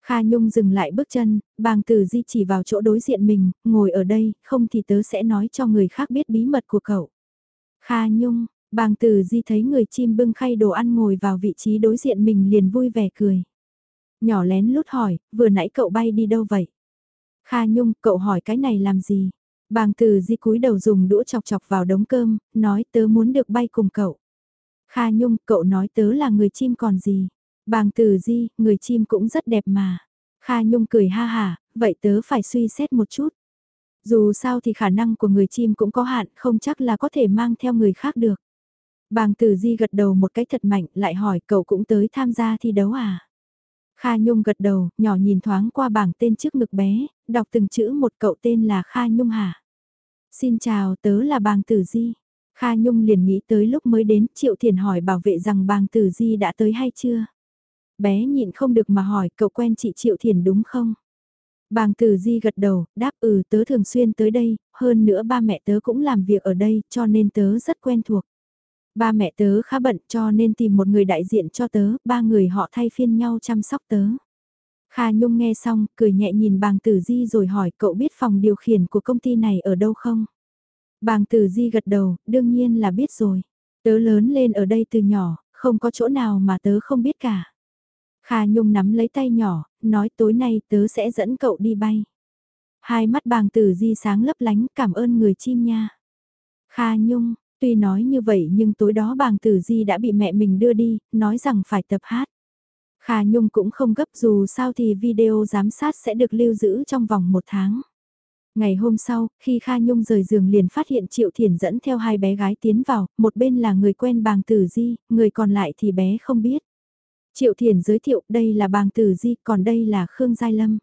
Kha Nhung dừng lại bước chân, bàng tử di chỉ vào chỗ đối diện mình, ngồi ở đây, không thì tớ sẽ nói cho người khác biết bí mật của cậu. Kha Nhung, bàng tử di thấy người chim bưng khay đồ ăn ngồi vào vị trí đối diện mình liền vui vẻ cười. Nhỏ lén lút hỏi, vừa nãy cậu bay đi đâu vậy? Kha Nhung, cậu hỏi cái này làm gì? Bàng từ di cúi đầu dùng đũa chọc chọc vào đống cơm, nói tớ muốn được bay cùng cậu. Kha Nhung, cậu nói tớ là người chim còn gì? Bàng từ di, người chim cũng rất đẹp mà. Kha Nhung cười ha hà, vậy tớ phải suy xét một chút. Dù sao thì khả năng của người chim cũng có hạn, không chắc là có thể mang theo người khác được. Bàng tử di gật đầu một cái thật mạnh, lại hỏi cậu cũng tới tham gia thi đấu à? Kha Nhung gật đầu, nhỏ nhìn thoáng qua bảng tên trước ngực bé, đọc từng chữ một cậu tên là Kha Nhung hả? Xin chào, tớ là bàng tử di. Kha Nhung liền nghĩ tới lúc mới đến, Triệu Thiền hỏi bảo vệ rằng bàng tử di đã tới hay chưa? Bé nhịn không được mà hỏi cậu quen chị Triệu Thiền đúng không? Bàng Tử Di gật đầu, đáp ừ tớ thường xuyên tới đây, hơn nữa ba mẹ tớ cũng làm việc ở đây cho nên tớ rất quen thuộc. Ba mẹ tớ khá bận cho nên tìm một người đại diện cho tớ, ba người họ thay phiên nhau chăm sóc tớ. Kha Nhung nghe xong, cười nhẹ nhìn bàng Tử Di rồi hỏi cậu biết phòng điều khiển của công ty này ở đâu không? Bàng Tử Di gật đầu, đương nhiên là biết rồi. Tớ lớn lên ở đây từ nhỏ, không có chỗ nào mà tớ không biết cả. Kha Nhung nắm lấy tay nhỏ, nói tối nay tớ sẽ dẫn cậu đi bay. Hai mắt bàng tử di sáng lấp lánh cảm ơn người chim nha. Kha Nhung, tuy nói như vậy nhưng tối đó bàng tử di đã bị mẹ mình đưa đi, nói rằng phải tập hát. Kha Nhung cũng không gấp dù sao thì video giám sát sẽ được lưu giữ trong vòng một tháng. Ngày hôm sau, khi Kha Nhung rời giường liền phát hiện Triệu Thiển dẫn theo hai bé gái tiến vào, một bên là người quen bàng tử di, người còn lại thì bé không biết. Triệu Thiền giới thiệu đây là bàng tử di, còn đây là Khương Giai Lâm.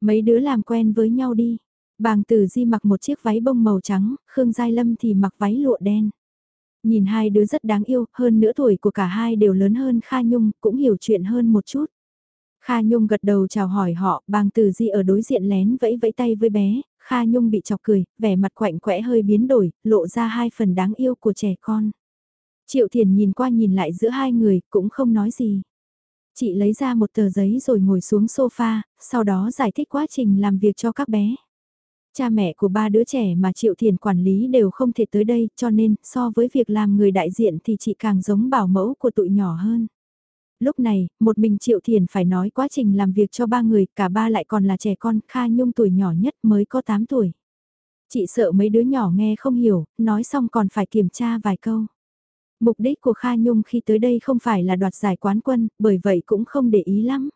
Mấy đứa làm quen với nhau đi. Bàng tử di mặc một chiếc váy bông màu trắng, Khương Giai Lâm thì mặc váy lụa đen. Nhìn hai đứa rất đáng yêu, hơn nửa tuổi của cả hai đều lớn hơn Kha Nhung, cũng hiểu chuyện hơn một chút. Kha Nhung gật đầu chào hỏi họ, bàng tử di ở đối diện lén vẫy vẫy tay với bé, Kha Nhung bị chọc cười, vẻ mặt quạnh quẽ hơi biến đổi, lộ ra hai phần đáng yêu của trẻ con. Triệu Thiền nhìn qua nhìn lại giữa hai người, cũng không nói gì. Chị lấy ra một tờ giấy rồi ngồi xuống sofa, sau đó giải thích quá trình làm việc cho các bé. Cha mẹ của ba đứa trẻ mà Triệu Thiền quản lý đều không thể tới đây cho nên so với việc làm người đại diện thì chị càng giống bảo mẫu của tụi nhỏ hơn. Lúc này, một mình Triệu Thiền phải nói quá trình làm việc cho ba người, cả ba lại còn là trẻ con, Kha Nhung tuổi nhỏ nhất mới có 8 tuổi. Chị sợ mấy đứa nhỏ nghe không hiểu, nói xong còn phải kiểm tra vài câu. Mục đích của Kha Nhung khi tới đây không phải là đoạt giải quán quân, bởi vậy cũng không để ý lắm.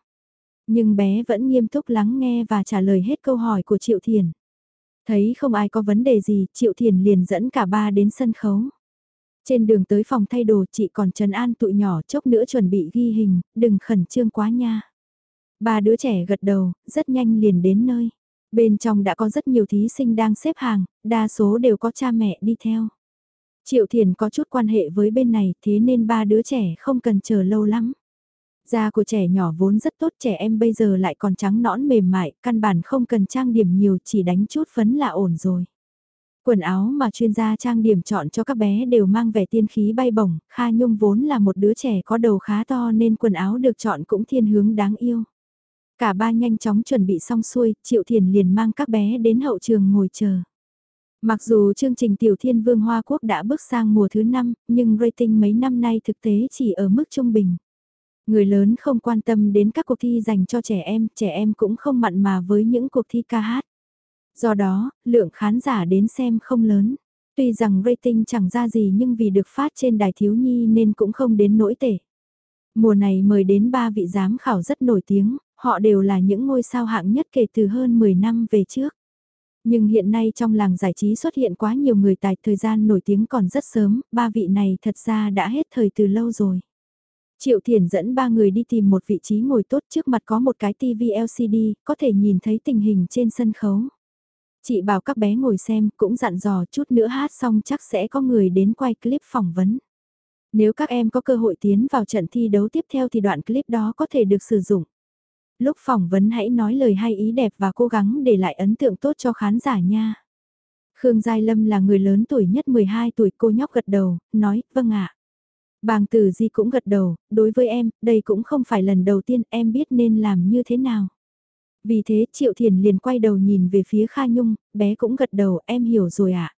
Nhưng bé vẫn nghiêm túc lắng nghe và trả lời hết câu hỏi của Triệu Thiền. Thấy không ai có vấn đề gì, Triệu Thiền liền dẫn cả ba đến sân khấu. Trên đường tới phòng thay đồ chị còn trần an tụi nhỏ chốc nữa chuẩn bị ghi hình, đừng khẩn trương quá nha. Ba đứa trẻ gật đầu, rất nhanh liền đến nơi. Bên trong đã có rất nhiều thí sinh đang xếp hàng, đa số đều có cha mẹ đi theo. Triệu Thiền có chút quan hệ với bên này thế nên ba đứa trẻ không cần chờ lâu lắm. Da của trẻ nhỏ vốn rất tốt trẻ em bây giờ lại còn trắng nõn mềm mại, căn bản không cần trang điểm nhiều chỉ đánh chút phấn là ổn rồi. Quần áo mà chuyên gia trang điểm chọn cho các bé đều mang vẻ tiên khí bay bổng, Kha Nhung vốn là một đứa trẻ có đầu khá to nên quần áo được chọn cũng thiên hướng đáng yêu. Cả ba nhanh chóng chuẩn bị xong xuôi, Triệu Thiền liền mang các bé đến hậu trường ngồi chờ. Mặc dù chương trình Tiểu Thiên Vương Hoa Quốc đã bước sang mùa thứ 5, nhưng rating mấy năm nay thực tế chỉ ở mức trung bình. Người lớn không quan tâm đến các cuộc thi dành cho trẻ em, trẻ em cũng không mặn mà với những cuộc thi ca hát. Do đó, lượng khán giả đến xem không lớn. Tuy rằng rating chẳng ra gì nhưng vì được phát trên đài thiếu nhi nên cũng không đến nỗi tệ. Mùa này mời đến ba vị giám khảo rất nổi tiếng, họ đều là những ngôi sao hạng nhất kể từ hơn 10 năm về trước. Nhưng hiện nay trong làng giải trí xuất hiện quá nhiều người tài thời gian nổi tiếng còn rất sớm, ba vị này thật ra đã hết thời từ lâu rồi. Triệu Thiển dẫn ba người đi tìm một vị trí ngồi tốt trước mặt có một cái TV LCD, có thể nhìn thấy tình hình trên sân khấu. Chị bảo các bé ngồi xem, cũng dặn dò chút nữa hát xong chắc sẽ có người đến quay clip phỏng vấn. Nếu các em có cơ hội tiến vào trận thi đấu tiếp theo thì đoạn clip đó có thể được sử dụng. Lúc phỏng vấn hãy nói lời hay ý đẹp và cố gắng để lại ấn tượng tốt cho khán giả nha. Khương Giai Lâm là người lớn tuổi nhất 12 tuổi cô nhóc gật đầu, nói, vâng ạ. Bàng Tử Di cũng gật đầu, đối với em, đây cũng không phải lần đầu tiên em biết nên làm như thế nào. Vì thế Triệu Thiền liền quay đầu nhìn về phía Kha Nhung, bé cũng gật đầu, em hiểu rồi ạ. À?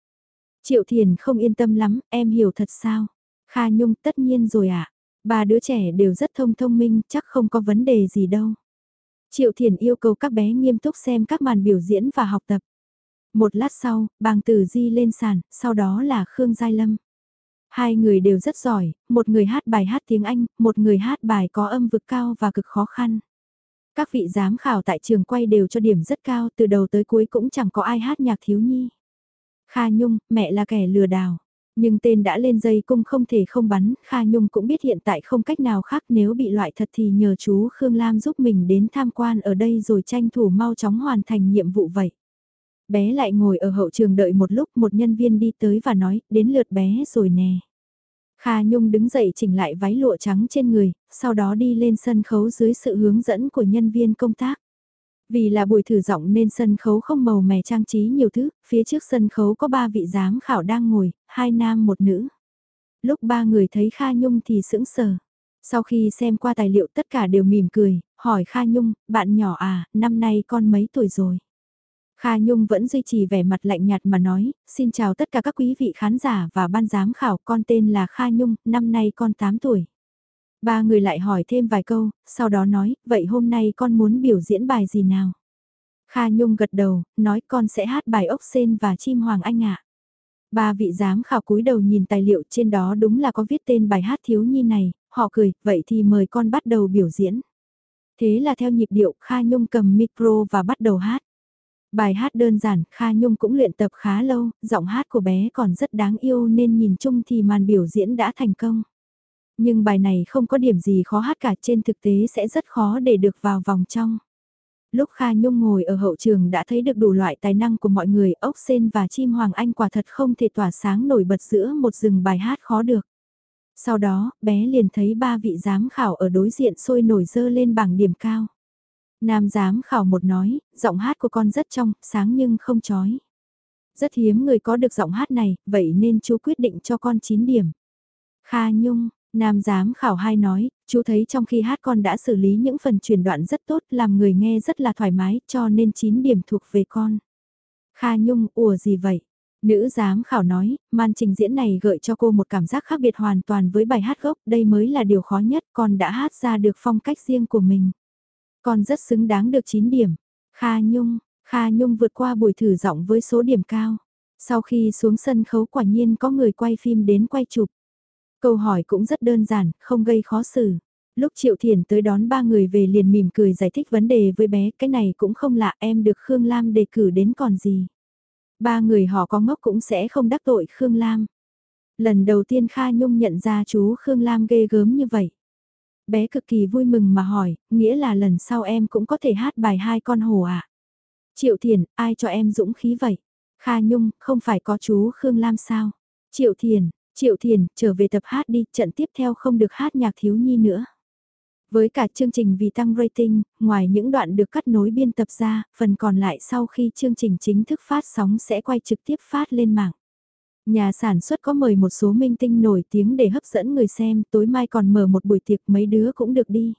Triệu Thiền không yên tâm lắm, em hiểu thật sao? Kha Nhung tất nhiên rồi ạ. À? Ba đứa trẻ đều rất thông thông minh, chắc không có vấn đề gì đâu. Triệu Thiền yêu cầu các bé nghiêm túc xem các màn biểu diễn và học tập. Một lát sau, bàng tử di lên sàn, sau đó là Khương Giai Lâm. Hai người đều rất giỏi, một người hát bài hát tiếng Anh, một người hát bài có âm vực cao và cực khó khăn. Các vị giám khảo tại trường quay đều cho điểm rất cao, từ đầu tới cuối cũng chẳng có ai hát nhạc thiếu nhi. Kha Nhung, mẹ là kẻ lừa đảo. Nhưng tên đã lên dây cung không thể không bắn, Kha Nhung cũng biết hiện tại không cách nào khác nếu bị loại thật thì nhờ chú Khương Lam giúp mình đến tham quan ở đây rồi tranh thủ mau chóng hoàn thành nhiệm vụ vậy. Bé lại ngồi ở hậu trường đợi một lúc một nhân viên đi tới và nói, đến lượt bé rồi nè. Kha Nhung đứng dậy chỉnh lại váy lụa trắng trên người, sau đó đi lên sân khấu dưới sự hướng dẫn của nhân viên công tác. Vì là buổi thử giọng nên sân khấu không màu mè trang trí nhiều thứ, phía trước sân khấu có ba vị giám khảo đang ngồi, hai nam một nữ. Lúc ba người thấy Kha Nhung thì sững sờ. Sau khi xem qua tài liệu tất cả đều mỉm cười, hỏi Kha Nhung, bạn nhỏ à, năm nay con mấy tuổi rồi? Kha Nhung vẫn duy trì vẻ mặt lạnh nhạt mà nói, xin chào tất cả các quý vị khán giả và ban giám khảo, con tên là Kha Nhung, năm nay con 8 tuổi. Ba người lại hỏi thêm vài câu, sau đó nói, vậy hôm nay con muốn biểu diễn bài gì nào? Kha Nhung gật đầu, nói con sẽ hát bài ốc sen và chim hoàng anh ạ. Ba vị giám khảo cúi đầu nhìn tài liệu trên đó đúng là có viết tên bài hát thiếu nhi này, họ cười, vậy thì mời con bắt đầu biểu diễn. Thế là theo nhịp điệu Kha Nhung cầm micro và bắt đầu hát. Bài hát đơn giản, Kha Nhung cũng luyện tập khá lâu, giọng hát của bé còn rất đáng yêu nên nhìn chung thì màn biểu diễn đã thành công. Nhưng bài này không có điểm gì khó hát cả trên thực tế sẽ rất khó để được vào vòng trong. Lúc Kha Nhung ngồi ở hậu trường đã thấy được đủ loại tài năng của mọi người, ốc sen và chim hoàng anh quả thật không thể tỏa sáng nổi bật giữa một rừng bài hát khó được. Sau đó, bé liền thấy ba vị giám khảo ở đối diện sôi nổi dơ lên bảng điểm cao. Nam giám khảo một nói, giọng hát của con rất trong, sáng nhưng không chói. Rất hiếm người có được giọng hát này, vậy nên chú quyết định cho con 9 điểm. Kha Nhung, Nam giám khảo hai nói, chú thấy trong khi hát con đã xử lý những phần truyền đoạn rất tốt, làm người nghe rất là thoải mái, cho nên 9 điểm thuộc về con. Kha Nhung, ủa gì vậy? Nữ giám khảo nói, màn trình diễn này gợi cho cô một cảm giác khác biệt hoàn toàn với bài hát gốc, đây mới là điều khó nhất, con đã hát ra được phong cách riêng của mình. Con rất xứng đáng được 9 điểm. Kha Nhung, Kha Nhung vượt qua buổi thử giọng với số điểm cao. Sau khi xuống sân khấu quả nhiên có người quay phim đến quay chụp. Câu hỏi cũng rất đơn giản, không gây khó xử. Lúc Triệu Thiển tới đón ba người về liền mỉm cười giải thích vấn đề với bé, cái này cũng không lạ em được Khương Lam đề cử đến còn gì. Ba người họ có ngốc cũng sẽ không đắc tội Khương Lam. Lần đầu tiên Kha Nhung nhận ra chú Khương Lam ghê gớm như vậy. Bé cực kỳ vui mừng mà hỏi, nghĩa là lần sau em cũng có thể hát bài hai con hổ à? Triệu Thiền, ai cho em dũng khí vậy? Kha Nhung, không phải có chú Khương Lam sao? Triệu Thiền, Triệu Thiền, trở về tập hát đi, trận tiếp theo không được hát nhạc thiếu nhi nữa. Với cả chương trình vì tăng rating, ngoài những đoạn được cắt nối biên tập ra, phần còn lại sau khi chương trình chính thức phát sóng sẽ quay trực tiếp phát lên mạng. Nhà sản xuất có mời một số minh tinh nổi tiếng để hấp dẫn người xem, tối mai còn mở một buổi tiệc mấy đứa cũng được đi.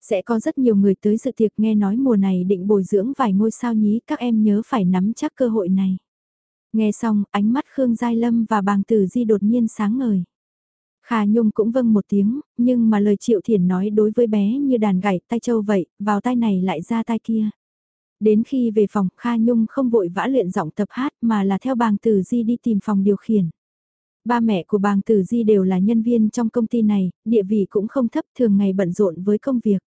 Sẽ có rất nhiều người tới sự tiệc nghe nói mùa này định bồi dưỡng vài ngôi sao nhí, các em nhớ phải nắm chắc cơ hội này. Nghe xong, ánh mắt Khương Giai Lâm và bàng tử di đột nhiên sáng ngời. Khả Nhung cũng vâng một tiếng, nhưng mà lời Triệu Thiển nói đối với bé như đàn gảy tay châu vậy, vào tay này lại ra tay kia. Đến khi về phòng, Kha Nhung không vội vã luyện giọng tập hát mà là theo bàng tử di đi tìm phòng điều khiển. Ba mẹ của bàng tử di đều là nhân viên trong công ty này, địa vị cũng không thấp thường ngày bận rộn với công việc.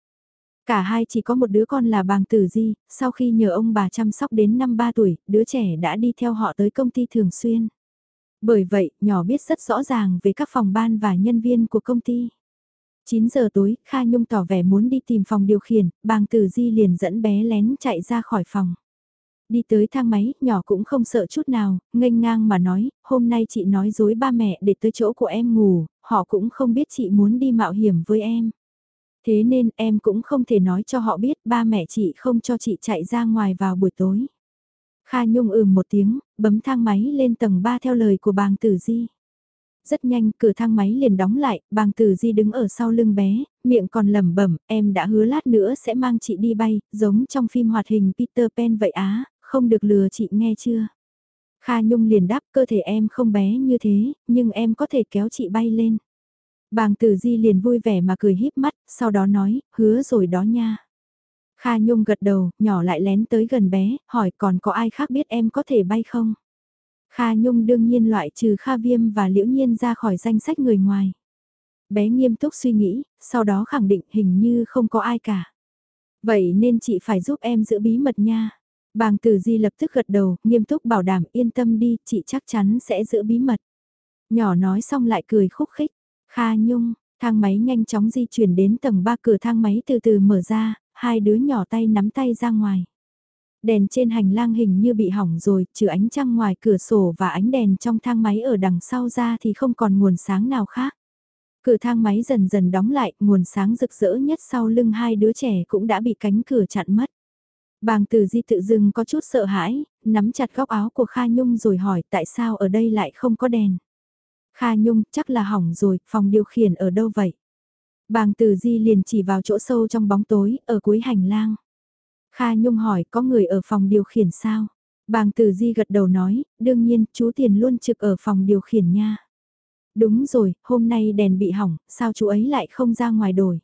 Cả hai chỉ có một đứa con là bàng tử di, sau khi nhờ ông bà chăm sóc đến năm 3 tuổi, đứa trẻ đã đi theo họ tới công ty thường xuyên. Bởi vậy, nhỏ biết rất rõ ràng về các phòng ban và nhân viên của công ty. 9 giờ tối, Kha Nhung tỏ vẻ muốn đi tìm phòng điều khiển, bàng tử di liền dẫn bé lén chạy ra khỏi phòng. Đi tới thang máy, nhỏ cũng không sợ chút nào, nghênh ngang mà nói, hôm nay chị nói dối ba mẹ để tới chỗ của em ngủ, họ cũng không biết chị muốn đi mạo hiểm với em. Thế nên em cũng không thể nói cho họ biết ba mẹ chị không cho chị chạy ra ngoài vào buổi tối. Kha Nhung ừm một tiếng, bấm thang máy lên tầng 3 theo lời của bàng tử di. Rất nhanh, cửa thang máy liền đóng lại, bàng tử di đứng ở sau lưng bé, miệng còn lẩm bẩm, em đã hứa lát nữa sẽ mang chị đi bay, giống trong phim hoạt hình Peter Pan vậy á, không được lừa chị nghe chưa? Kha Nhung liền đáp cơ thể em không bé như thế, nhưng em có thể kéo chị bay lên. Bàng tử di liền vui vẻ mà cười híp mắt, sau đó nói, hứa rồi đó nha. Kha Nhung gật đầu, nhỏ lại lén tới gần bé, hỏi còn có ai khác biết em có thể bay không? Kha Nhung đương nhiên loại trừ Kha Viêm và Liễu Nhiên ra khỏi danh sách người ngoài. Bé nghiêm túc suy nghĩ, sau đó khẳng định hình như không có ai cả. Vậy nên chị phải giúp em giữ bí mật nha. Bàng Tử Di lập tức gật đầu, nghiêm túc bảo đảm yên tâm đi, chị chắc chắn sẽ giữ bí mật. Nhỏ nói xong lại cười khúc khích. Kha Nhung, thang máy nhanh chóng di chuyển đến tầng 3 cửa thang máy từ từ mở ra, hai đứa nhỏ tay nắm tay ra ngoài. Đèn trên hành lang hình như bị hỏng rồi, trừ ánh trăng ngoài cửa sổ và ánh đèn trong thang máy ở đằng sau ra thì không còn nguồn sáng nào khác. Cửa thang máy dần dần đóng lại, nguồn sáng rực rỡ nhất sau lưng hai đứa trẻ cũng đã bị cánh cửa chặn mất. Bàng Từ Di tự dưng có chút sợ hãi, nắm chặt góc áo của Kha Nhung rồi hỏi tại sao ở đây lại không có đèn. Kha Nhung chắc là hỏng rồi, phòng điều khiển ở đâu vậy? Bàng Từ Di liền chỉ vào chỗ sâu trong bóng tối, ở cuối hành lang. Kha Nhung hỏi có người ở phòng điều khiển sao? Bàng Từ Di gật đầu nói, đương nhiên, chú Tiền luôn trực ở phòng điều khiển nha. Đúng rồi, hôm nay đèn bị hỏng, sao chú ấy lại không ra ngoài đổi?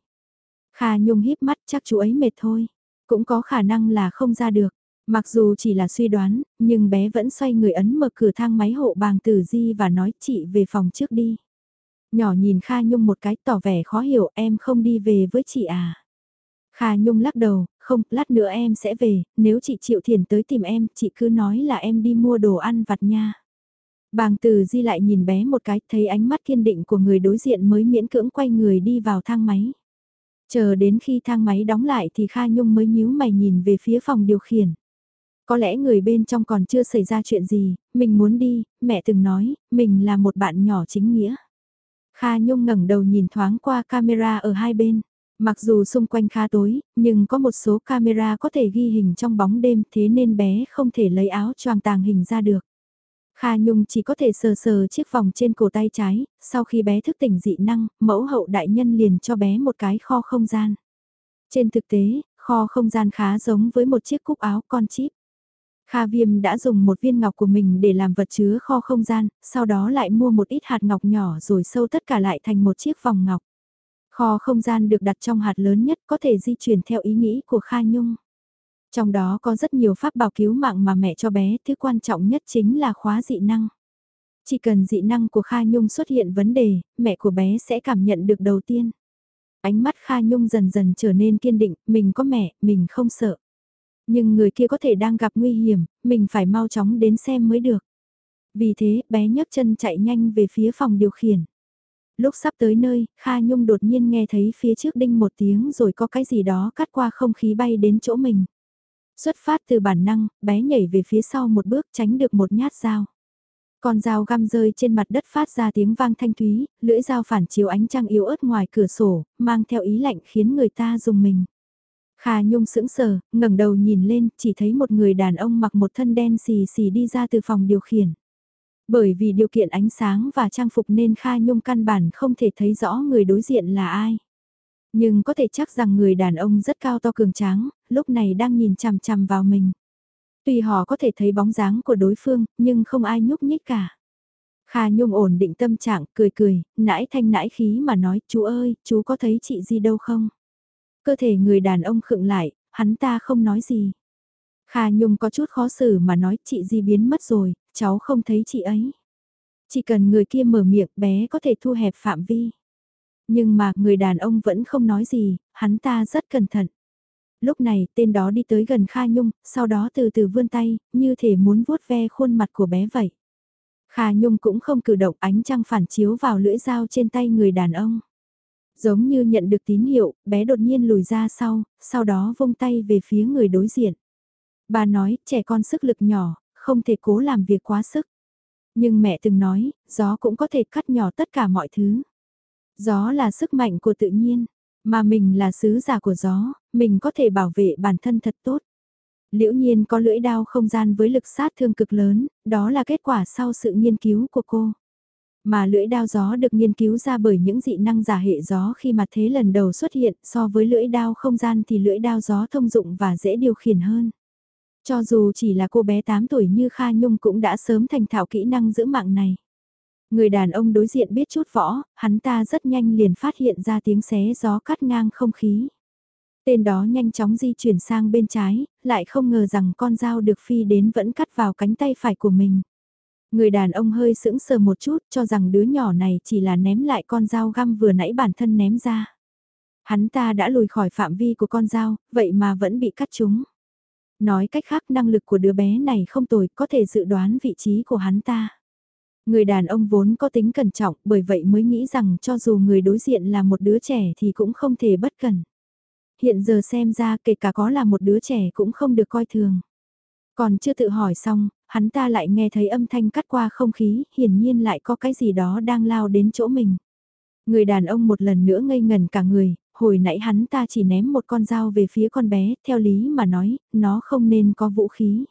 Kha Nhung híp mắt chắc chú ấy mệt thôi. Cũng có khả năng là không ra được. Mặc dù chỉ là suy đoán, nhưng bé vẫn xoay người ấn mở cửa thang máy hộ bàng tử di và nói chị về phòng trước đi. Nhỏ nhìn Kha Nhung một cái tỏ vẻ khó hiểu em không đi về với chị à. Kha Nhung lắc đầu, không, lát nữa em sẽ về, nếu chị Triệu thiền tới tìm em, chị cứ nói là em đi mua đồ ăn vặt nha. Bàng từ di lại nhìn bé một cái, thấy ánh mắt kiên định của người đối diện mới miễn cưỡng quay người đi vào thang máy. Chờ đến khi thang máy đóng lại thì Kha Nhung mới nhíu mày nhìn về phía phòng điều khiển. Có lẽ người bên trong còn chưa xảy ra chuyện gì, mình muốn đi, mẹ từng nói, mình là một bạn nhỏ chính nghĩa. Kha Nhung ngẩng đầu nhìn thoáng qua camera ở hai bên. Mặc dù xung quanh khá tối, nhưng có một số camera có thể ghi hình trong bóng đêm thế nên bé không thể lấy áo choàng tàng hình ra được. Kha Nhung chỉ có thể sờ sờ chiếc vòng trên cổ tay trái, sau khi bé thức tỉnh dị năng, mẫu hậu đại nhân liền cho bé một cái kho không gian. Trên thực tế, kho không gian khá giống với một chiếc cúc áo con chip. Kha Viêm đã dùng một viên ngọc của mình để làm vật chứa kho không gian, sau đó lại mua một ít hạt ngọc nhỏ rồi sâu tất cả lại thành một chiếc vòng ngọc. Kho không gian được đặt trong hạt lớn nhất có thể di chuyển theo ý nghĩ của Kha Nhung. Trong đó có rất nhiều pháp bảo cứu mạng mà mẹ cho bé, thứ quan trọng nhất chính là khóa dị năng. Chỉ cần dị năng của Kha Nhung xuất hiện vấn đề, mẹ của bé sẽ cảm nhận được đầu tiên. Ánh mắt Kha Nhung dần dần trở nên kiên định, mình có mẹ, mình không sợ. Nhưng người kia có thể đang gặp nguy hiểm, mình phải mau chóng đến xem mới được. Vì thế, bé nhấc chân chạy nhanh về phía phòng điều khiển. Lúc sắp tới nơi, Kha Nhung đột nhiên nghe thấy phía trước đinh một tiếng rồi có cái gì đó cắt qua không khí bay đến chỗ mình. Xuất phát từ bản năng, bé nhảy về phía sau một bước tránh được một nhát dao. Con dao găm rơi trên mặt đất phát ra tiếng vang thanh thúy, lưỡi dao phản chiếu ánh trăng yếu ớt ngoài cửa sổ, mang theo ý lạnh khiến người ta dùng mình. Kha Nhung sững sờ, ngẩng đầu nhìn lên, chỉ thấy một người đàn ông mặc một thân đen xì xì đi ra từ phòng điều khiển. Bởi vì điều kiện ánh sáng và trang phục nên Kha Nhung căn bản không thể thấy rõ người đối diện là ai. Nhưng có thể chắc rằng người đàn ông rất cao to cường tráng, lúc này đang nhìn chằm chằm vào mình. Tuy họ có thể thấy bóng dáng của đối phương, nhưng không ai nhúc nhích cả. Kha Nhung ổn định tâm trạng, cười cười, nãi thanh nãi khí mà nói, chú ơi, chú có thấy chị gì đâu không? Cơ thể người đàn ông khựng lại, hắn ta không nói gì. Kha Nhung có chút khó xử mà nói chị gì biến mất rồi, cháu không thấy chị ấy. Chỉ cần người kia mở miệng bé có thể thu hẹp phạm vi. Nhưng mà người đàn ông vẫn không nói gì, hắn ta rất cẩn thận. Lúc này tên đó đi tới gần Kha Nhung, sau đó từ từ vươn tay, như thể muốn vuốt ve khuôn mặt của bé vậy. Kha Nhung cũng không cử động ánh trăng phản chiếu vào lưỡi dao trên tay người đàn ông. Giống như nhận được tín hiệu, bé đột nhiên lùi ra sau, sau đó vung tay về phía người đối diện. Bà nói, trẻ con sức lực nhỏ, không thể cố làm việc quá sức. Nhưng mẹ từng nói, gió cũng có thể cắt nhỏ tất cả mọi thứ. Gió là sức mạnh của tự nhiên, mà mình là sứ giả của gió, mình có thể bảo vệ bản thân thật tốt. Liễu nhiên có lưỡi đao không gian với lực sát thương cực lớn, đó là kết quả sau sự nghiên cứu của cô. Mà lưỡi đao gió được nghiên cứu ra bởi những dị năng giả hệ gió khi mà thế lần đầu xuất hiện so với lưỡi đao không gian thì lưỡi đao gió thông dụng và dễ điều khiển hơn. Cho dù chỉ là cô bé 8 tuổi như Kha Nhung cũng đã sớm thành thạo kỹ năng giữ mạng này. Người đàn ông đối diện biết chút võ, hắn ta rất nhanh liền phát hiện ra tiếng xé gió cắt ngang không khí. Tên đó nhanh chóng di chuyển sang bên trái, lại không ngờ rằng con dao được phi đến vẫn cắt vào cánh tay phải của mình. Người đàn ông hơi sững sờ một chút cho rằng đứa nhỏ này chỉ là ném lại con dao găm vừa nãy bản thân ném ra. Hắn ta đã lùi khỏi phạm vi của con dao, vậy mà vẫn bị cắt trúng. Nói cách khác năng lực của đứa bé này không tồi, có thể dự đoán vị trí của hắn ta. Người đàn ông vốn có tính cẩn trọng, bởi vậy mới nghĩ rằng cho dù người đối diện là một đứa trẻ thì cũng không thể bất cẩn. Hiện giờ xem ra kể cả có là một đứa trẻ cũng không được coi thường. Còn chưa tự hỏi xong, hắn ta lại nghe thấy âm thanh cắt qua không khí, hiển nhiên lại có cái gì đó đang lao đến chỗ mình. Người đàn ông một lần nữa ngây ngần cả người, hồi nãy hắn ta chỉ ném một con dao về phía con bé, theo lý mà nói, nó không nên có vũ khí.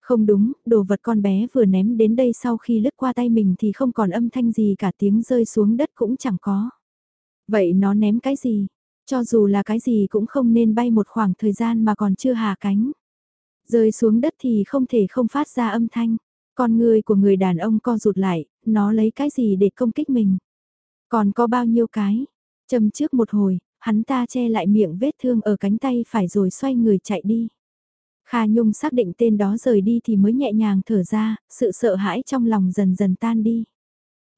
Không đúng, đồ vật con bé vừa ném đến đây sau khi lướt qua tay mình thì không còn âm thanh gì cả tiếng rơi xuống đất cũng chẳng có. Vậy nó ném cái gì? Cho dù là cái gì cũng không nên bay một khoảng thời gian mà còn chưa hạ cánh. Rơi xuống đất thì không thể không phát ra âm thanh. Con người của người đàn ông co rụt lại, nó lấy cái gì để công kích mình? Còn có bao nhiêu cái? Châm trước một hồi, hắn ta che lại miệng vết thương ở cánh tay phải rồi xoay người chạy đi. Kha Nhung xác định tên đó rời đi thì mới nhẹ nhàng thở ra, sự sợ hãi trong lòng dần dần tan đi.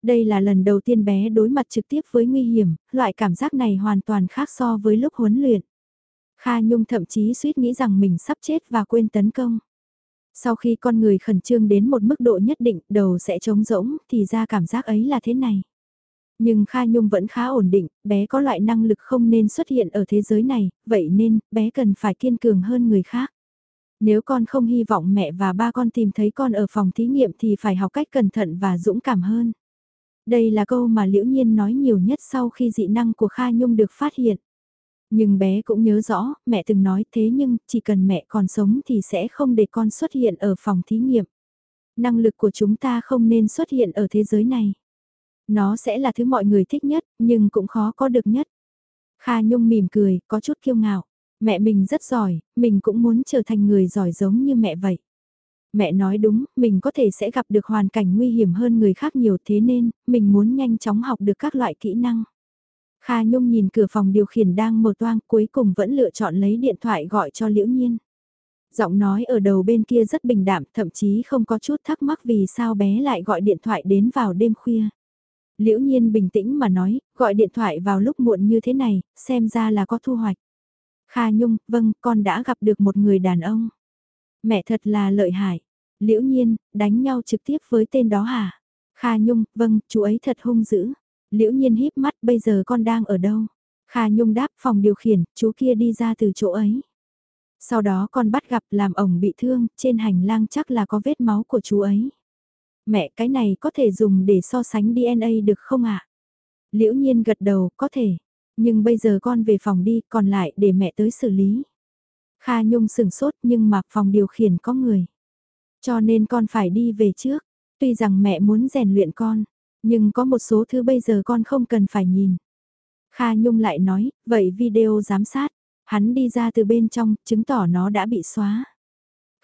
Đây là lần đầu tiên bé đối mặt trực tiếp với nguy hiểm, loại cảm giác này hoàn toàn khác so với lúc huấn luyện. Kha Nhung thậm chí suýt nghĩ rằng mình sắp chết và quên tấn công. Sau khi con người khẩn trương đến một mức độ nhất định, đầu sẽ trống rỗng, thì ra cảm giác ấy là thế này. Nhưng Kha Nhung vẫn khá ổn định, bé có loại năng lực không nên xuất hiện ở thế giới này, vậy nên, bé cần phải kiên cường hơn người khác. Nếu con không hy vọng mẹ và ba con tìm thấy con ở phòng thí nghiệm thì phải học cách cẩn thận và dũng cảm hơn. Đây là câu mà Liễu Nhiên nói nhiều nhất sau khi dị năng của Kha Nhung được phát hiện. Nhưng bé cũng nhớ rõ, mẹ từng nói thế nhưng chỉ cần mẹ còn sống thì sẽ không để con xuất hiện ở phòng thí nghiệm. Năng lực của chúng ta không nên xuất hiện ở thế giới này. Nó sẽ là thứ mọi người thích nhất, nhưng cũng khó có được nhất. Kha Nhung mỉm cười, có chút kiêu ngạo. Mẹ mình rất giỏi, mình cũng muốn trở thành người giỏi giống như mẹ vậy. Mẹ nói đúng, mình có thể sẽ gặp được hoàn cảnh nguy hiểm hơn người khác nhiều thế nên, mình muốn nhanh chóng học được các loại kỹ năng. Kha Nhung nhìn cửa phòng điều khiển đang mở toang cuối cùng vẫn lựa chọn lấy điện thoại gọi cho Liễu Nhiên. Giọng nói ở đầu bên kia rất bình đạm, thậm chí không có chút thắc mắc vì sao bé lại gọi điện thoại đến vào đêm khuya. Liễu Nhiên bình tĩnh mà nói, gọi điện thoại vào lúc muộn như thế này, xem ra là có thu hoạch. Kha Nhung, vâng, con đã gặp được một người đàn ông. Mẹ thật là lợi hại. Liễu Nhiên, đánh nhau trực tiếp với tên đó hả? Kha Nhung, vâng, chú ấy thật hung dữ. Liễu Nhiên híp mắt, bây giờ con đang ở đâu? Kha Nhung đáp phòng điều khiển, chú kia đi ra từ chỗ ấy. Sau đó con bắt gặp làm ổng bị thương, trên hành lang chắc là có vết máu của chú ấy. Mẹ cái này có thể dùng để so sánh DNA được không ạ? Liễu Nhiên gật đầu, có thể. Nhưng bây giờ con về phòng đi, còn lại để mẹ tới xử lý. Kha Nhung sửng sốt nhưng mặc phòng điều khiển có người. Cho nên con phải đi về trước. Tuy rằng mẹ muốn rèn luyện con, nhưng có một số thứ bây giờ con không cần phải nhìn. Kha Nhung lại nói, vậy video giám sát, hắn đi ra từ bên trong, chứng tỏ nó đã bị xóa.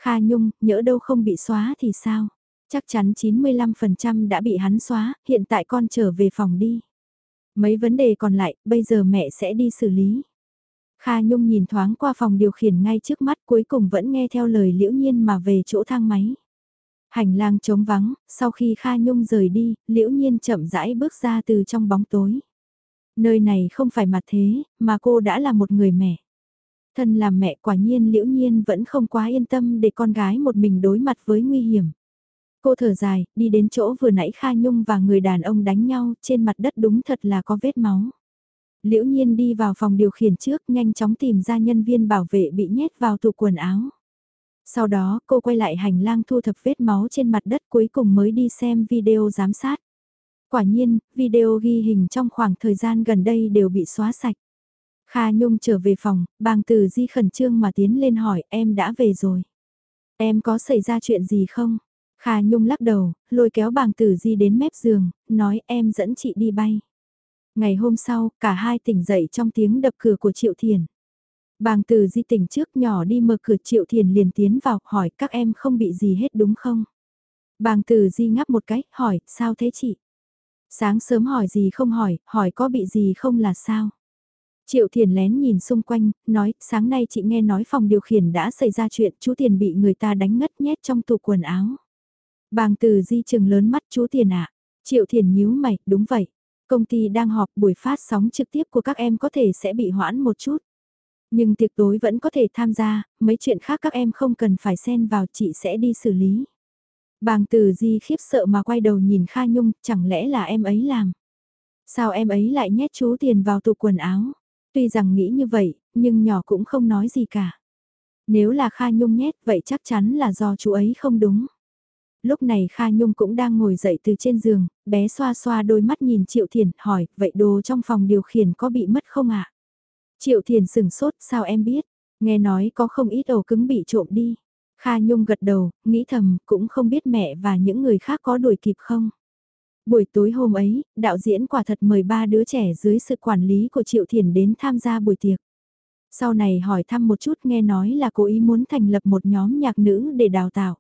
Kha Nhung, nhỡ đâu không bị xóa thì sao? Chắc chắn 95% đã bị hắn xóa, hiện tại con trở về phòng đi. Mấy vấn đề còn lại, bây giờ mẹ sẽ đi xử lý. Kha Nhung nhìn thoáng qua phòng điều khiển ngay trước mắt cuối cùng vẫn nghe theo lời liễu nhiên mà về chỗ thang máy. Hành lang trống vắng, sau khi Kha Nhung rời đi, liễu nhiên chậm rãi bước ra từ trong bóng tối. Nơi này không phải mặt thế, mà cô đã là một người mẹ. Thân làm mẹ quả nhiên liễu nhiên vẫn không quá yên tâm để con gái một mình đối mặt với nguy hiểm. Cô thở dài, đi đến chỗ vừa nãy Kha Nhung và người đàn ông đánh nhau, trên mặt đất đúng thật là có vết máu. Liễu nhiên đi vào phòng điều khiển trước nhanh chóng tìm ra nhân viên bảo vệ bị nhét vào tủ quần áo. Sau đó cô quay lại hành lang thu thập vết máu trên mặt đất cuối cùng mới đi xem video giám sát. Quả nhiên, video ghi hình trong khoảng thời gian gần đây đều bị xóa sạch. Kha Nhung trở về phòng, bàng từ di khẩn trương mà tiến lên hỏi em đã về rồi. Em có xảy ra chuyện gì không? Khà Nhung lắc đầu, lôi kéo bàng tử di đến mép giường, nói em dẫn chị đi bay. Ngày hôm sau, cả hai tỉnh dậy trong tiếng đập cửa của Triệu Thiền. Bàng Tử di tỉnh trước nhỏ đi mở cửa Triệu Thiền liền tiến vào, hỏi các em không bị gì hết đúng không? Bàng Tử di ngắp một cái, hỏi, sao thế chị? Sáng sớm hỏi gì không hỏi, hỏi có bị gì không là sao? Triệu Thiền lén nhìn xung quanh, nói, sáng nay chị nghe nói phòng điều khiển đã xảy ra chuyện, chú Thiền bị người ta đánh ngất nhét trong tủ quần áo. Bàng từ di chừng lớn mắt chú Tiền ạ. Triệu Thiền nhíu mày, đúng vậy. Công ty đang họp buổi phát sóng trực tiếp của các em có thể sẽ bị hoãn một chút. Nhưng tiệc tối vẫn có thể tham gia, mấy chuyện khác các em không cần phải xen vào chị sẽ đi xử lý. Bàng từ di khiếp sợ mà quay đầu nhìn Kha Nhung, chẳng lẽ là em ấy làm? Sao em ấy lại nhét chú tiền vào tủ quần áo? Tuy rằng nghĩ như vậy, nhưng nhỏ cũng không nói gì cả. Nếu là Kha Nhung nhét vậy chắc chắn là do chú ấy không đúng. Lúc này Kha Nhung cũng đang ngồi dậy từ trên giường, bé xoa xoa đôi mắt nhìn Triệu Thiền, hỏi, vậy đồ trong phòng điều khiển có bị mất không ạ? Triệu Thiền sừng sốt, sao em biết? Nghe nói có không ít ổ cứng bị trộm đi. Kha Nhung gật đầu, nghĩ thầm, cũng không biết mẹ và những người khác có đuổi kịp không. Buổi tối hôm ấy, đạo diễn quả thật mời ba đứa trẻ dưới sự quản lý của Triệu Thiền đến tham gia buổi tiệc. Sau này hỏi thăm một chút nghe nói là cố ý muốn thành lập một nhóm nhạc nữ để đào tạo.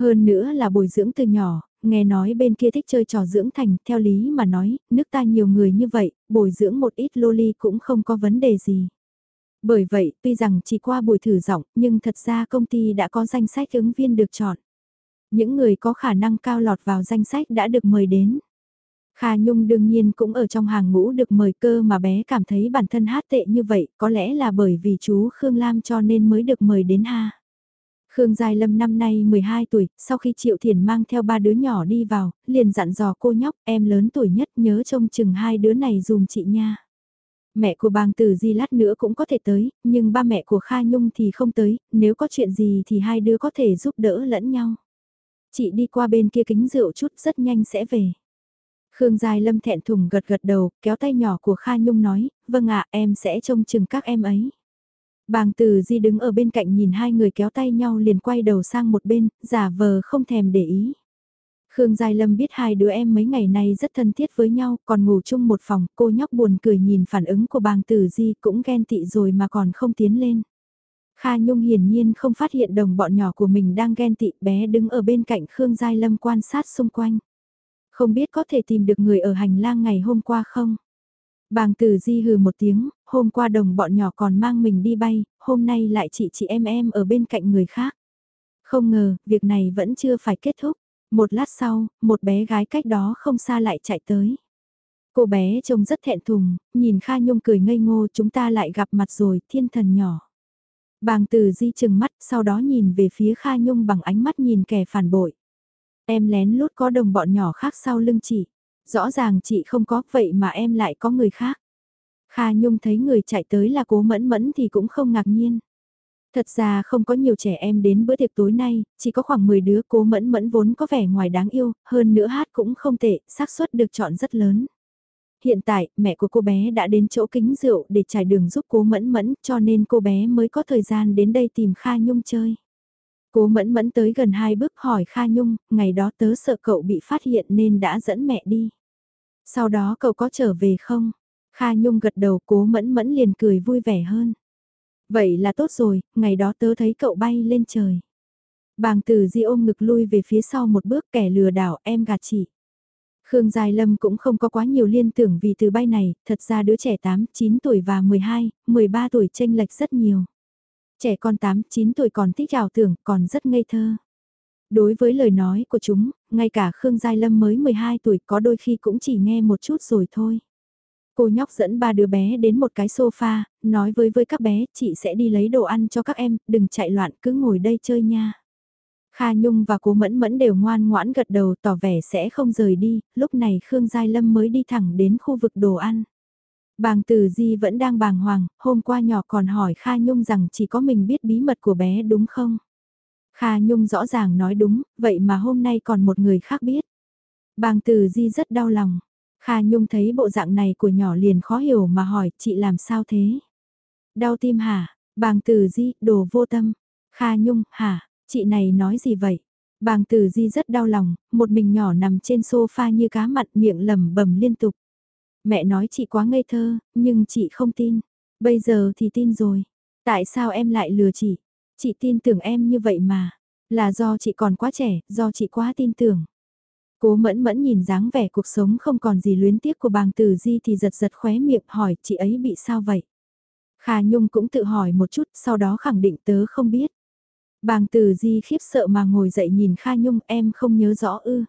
Hơn nữa là bồi dưỡng từ nhỏ, nghe nói bên kia thích chơi trò dưỡng thành, theo lý mà nói, nước ta nhiều người như vậy, bồi dưỡng một ít loli cũng không có vấn đề gì. Bởi vậy, tuy rằng chỉ qua buổi thử giọng, nhưng thật ra công ty đã có danh sách ứng viên được chọn. Những người có khả năng cao lọt vào danh sách đã được mời đến. Kha Nhung đương nhiên cũng ở trong hàng ngũ được mời cơ mà bé cảm thấy bản thân hát tệ như vậy, có lẽ là bởi vì chú Khương Lam cho nên mới được mời đến ha. Khương Giai Lâm năm nay 12 tuổi, sau khi Triệu Thiền mang theo ba đứa nhỏ đi vào, liền dặn dò cô nhóc, em lớn tuổi nhất nhớ trông chừng hai đứa này dùm chị nha. Mẹ của bàng tử di lát nữa cũng có thể tới, nhưng ba mẹ của Kha Nhung thì không tới, nếu có chuyện gì thì hai đứa có thể giúp đỡ lẫn nhau. Chị đi qua bên kia kính rượu chút rất nhanh sẽ về. Khương Giai Lâm thẹn thùng gật gật đầu, kéo tay nhỏ của Kha Nhung nói, vâng ạ em sẽ trông chừng các em ấy. Bàng từ di đứng ở bên cạnh nhìn hai người kéo tay nhau liền quay đầu sang một bên, giả vờ không thèm để ý. Khương Giai Lâm biết hai đứa em mấy ngày nay rất thân thiết với nhau, còn ngủ chung một phòng, cô nhóc buồn cười nhìn phản ứng của bàng tử di cũng ghen tị rồi mà còn không tiến lên. Kha Nhung hiển nhiên không phát hiện đồng bọn nhỏ của mình đang ghen tị bé đứng ở bên cạnh Khương Giai Lâm quan sát xung quanh. Không biết có thể tìm được người ở hành lang ngày hôm qua không? Bàng tử di hừ một tiếng, hôm qua đồng bọn nhỏ còn mang mình đi bay, hôm nay lại chị chị em em ở bên cạnh người khác. Không ngờ, việc này vẫn chưa phải kết thúc. Một lát sau, một bé gái cách đó không xa lại chạy tới. Cô bé trông rất thẹn thùng, nhìn Kha Nhung cười ngây ngô chúng ta lại gặp mặt rồi, thiên thần nhỏ. Bàng từ di chừng mắt, sau đó nhìn về phía Kha Nhung bằng ánh mắt nhìn kẻ phản bội. Em lén lút có đồng bọn nhỏ khác sau lưng chị. Rõ ràng chị không có, vậy mà em lại có người khác. Kha Nhung thấy người chạy tới là cố mẫn mẫn thì cũng không ngạc nhiên. Thật ra không có nhiều trẻ em đến bữa tiệc tối nay, chỉ có khoảng 10 đứa cố mẫn mẫn vốn có vẻ ngoài đáng yêu, hơn nữa hát cũng không tệ, xác suất được chọn rất lớn. Hiện tại, mẹ của cô bé đã đến chỗ kính rượu để trải đường giúp cố mẫn mẫn, cho nên cô bé mới có thời gian đến đây tìm Kha Nhung chơi. Cố mẫn mẫn tới gần hai bước hỏi Kha Nhung, ngày đó tớ sợ cậu bị phát hiện nên đã dẫn mẹ đi. Sau đó cậu có trở về không? Kha Nhung gật đầu cố mẫn mẫn liền cười vui vẻ hơn. Vậy là tốt rồi, ngày đó tớ thấy cậu bay lên trời. Bàng tử di ôm ngực lui về phía sau một bước kẻ lừa đảo em gạt chị. Khương Giai Lâm cũng không có quá nhiều liên tưởng vì từ bay này, thật ra đứa trẻ 8, 9 tuổi và 12, 13 tuổi tranh lệch rất nhiều. Trẻ con 8, 9 tuổi còn thích ảo tưởng, còn rất ngây thơ. Đối với lời nói của chúng, ngay cả Khương Giai Lâm mới 12 tuổi có đôi khi cũng chỉ nghe một chút rồi thôi. Cô nhóc dẫn ba đứa bé đến một cái sofa, nói với với các bé, chị sẽ đi lấy đồ ăn cho các em, đừng chạy loạn, cứ ngồi đây chơi nha. Kha Nhung và cố Mẫn Mẫn đều ngoan ngoãn gật đầu tỏ vẻ sẽ không rời đi, lúc này Khương Giai Lâm mới đi thẳng đến khu vực đồ ăn. Bàng Từ Di vẫn đang bàng hoàng, hôm qua nhỏ còn hỏi Kha Nhung rằng chỉ có mình biết bí mật của bé đúng không? Kha Nhung rõ ràng nói đúng, vậy mà hôm nay còn một người khác biết. Bàng Từ Di rất đau lòng. Kha Nhung thấy bộ dạng này của nhỏ liền khó hiểu mà hỏi chị làm sao thế? Đau tim hả? Bàng Từ Di, đồ vô tâm. Kha Nhung, hả? Chị này nói gì vậy? Bàng Từ Di rất đau lòng, một mình nhỏ nằm trên sofa như cá mặn miệng lẩm bẩm liên tục. Mẹ nói chị quá ngây thơ, nhưng chị không tin. Bây giờ thì tin rồi. Tại sao em lại lừa chị? Chị tin tưởng em như vậy mà. Là do chị còn quá trẻ, do chị quá tin tưởng. Cố mẫn mẫn nhìn dáng vẻ cuộc sống không còn gì luyến tiếc của bàng Từ Di thì giật giật khóe miệng hỏi chị ấy bị sao vậy? Kha Nhung cũng tự hỏi một chút sau đó khẳng định tớ không biết. Bàng Từ Di khiếp sợ mà ngồi dậy nhìn Kha Nhung em không nhớ rõ ư.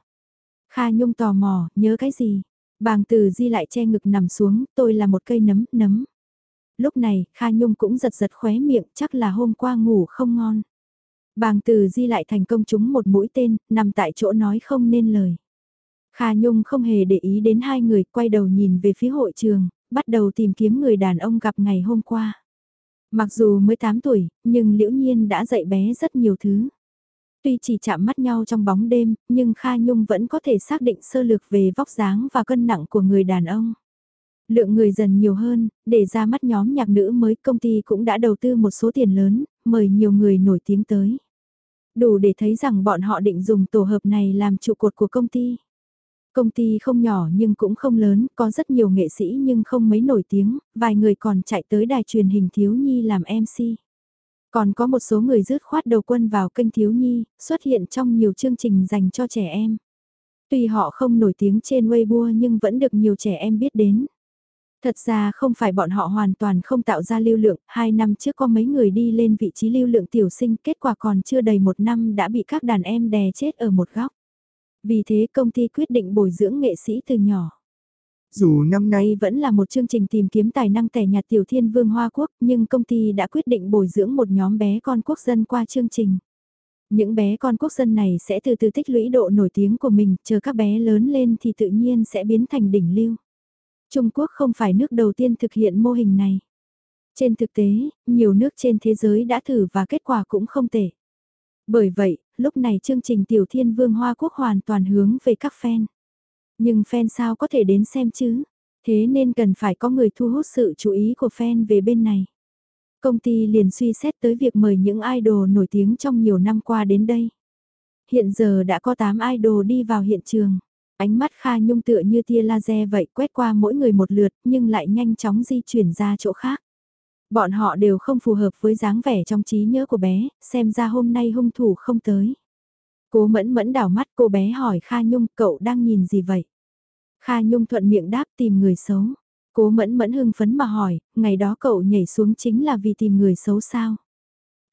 Kha Nhung tò mò, nhớ cái gì? Bàng Từ Di lại che ngực nằm xuống, tôi là một cây nấm, nấm. Lúc này, Kha Nhung cũng giật giật khóe miệng, chắc là hôm qua ngủ không ngon. Bàng Từ Di lại thành công chúng một mũi tên, nằm tại chỗ nói không nên lời. Kha Nhung không hề để ý đến hai người, quay đầu nhìn về phía hội trường, bắt đầu tìm kiếm người đàn ông gặp ngày hôm qua. Mặc dù mới 8 tuổi, nhưng Liễu Nhiên đã dạy bé rất nhiều thứ. Tuy chỉ chạm mắt nhau trong bóng đêm, nhưng Kha Nhung vẫn có thể xác định sơ lược về vóc dáng và cân nặng của người đàn ông. Lượng người dần nhiều hơn, để ra mắt nhóm nhạc nữ mới công ty cũng đã đầu tư một số tiền lớn, mời nhiều người nổi tiếng tới. Đủ để thấy rằng bọn họ định dùng tổ hợp này làm trụ cột của công ty. Công ty không nhỏ nhưng cũng không lớn, có rất nhiều nghệ sĩ nhưng không mấy nổi tiếng, vài người còn chạy tới đài truyền hình thiếu nhi làm MC. Còn có một số người rước khoát đầu quân vào kênh thiếu nhi, xuất hiện trong nhiều chương trình dành cho trẻ em. Tuy họ không nổi tiếng trên Weibo nhưng vẫn được nhiều trẻ em biết đến. Thật ra không phải bọn họ hoàn toàn không tạo ra lưu lượng, hai năm trước có mấy người đi lên vị trí lưu lượng tiểu sinh, kết quả còn chưa đầy một năm đã bị các đàn em đè chết ở một góc. Vì thế công ty quyết định bồi dưỡng nghệ sĩ từ nhỏ. Dù năm nay vẫn là một chương trình tìm kiếm tài năng tẻ nhạt tiểu thiên vương Hoa Quốc nhưng công ty đã quyết định bồi dưỡng một nhóm bé con quốc dân qua chương trình. Những bé con quốc dân này sẽ từ từ tích lũy độ nổi tiếng của mình, chờ các bé lớn lên thì tự nhiên sẽ biến thành đỉnh lưu. Trung Quốc không phải nước đầu tiên thực hiện mô hình này. Trên thực tế, nhiều nước trên thế giới đã thử và kết quả cũng không tệ. Bởi vậy, lúc này chương trình Tiểu Thiên Vương Hoa Quốc hoàn toàn hướng về các fan. Nhưng fan sao có thể đến xem chứ? Thế nên cần phải có người thu hút sự chú ý của fan về bên này. Công ty liền suy xét tới việc mời những idol nổi tiếng trong nhiều năm qua đến đây. Hiện giờ đã có 8 idol đi vào hiện trường. Ánh mắt Kha Nhung tựa như tia laser vậy quét qua mỗi người một lượt nhưng lại nhanh chóng di chuyển ra chỗ khác. Bọn họ đều không phù hợp với dáng vẻ trong trí nhớ của bé, xem ra hôm nay hung thủ không tới. Cố mẫn mẫn đảo mắt cô bé hỏi Kha Nhung cậu đang nhìn gì vậy? Kha Nhung thuận miệng đáp tìm người xấu. Cố mẫn mẫn hưng phấn mà hỏi, ngày đó cậu nhảy xuống chính là vì tìm người xấu sao?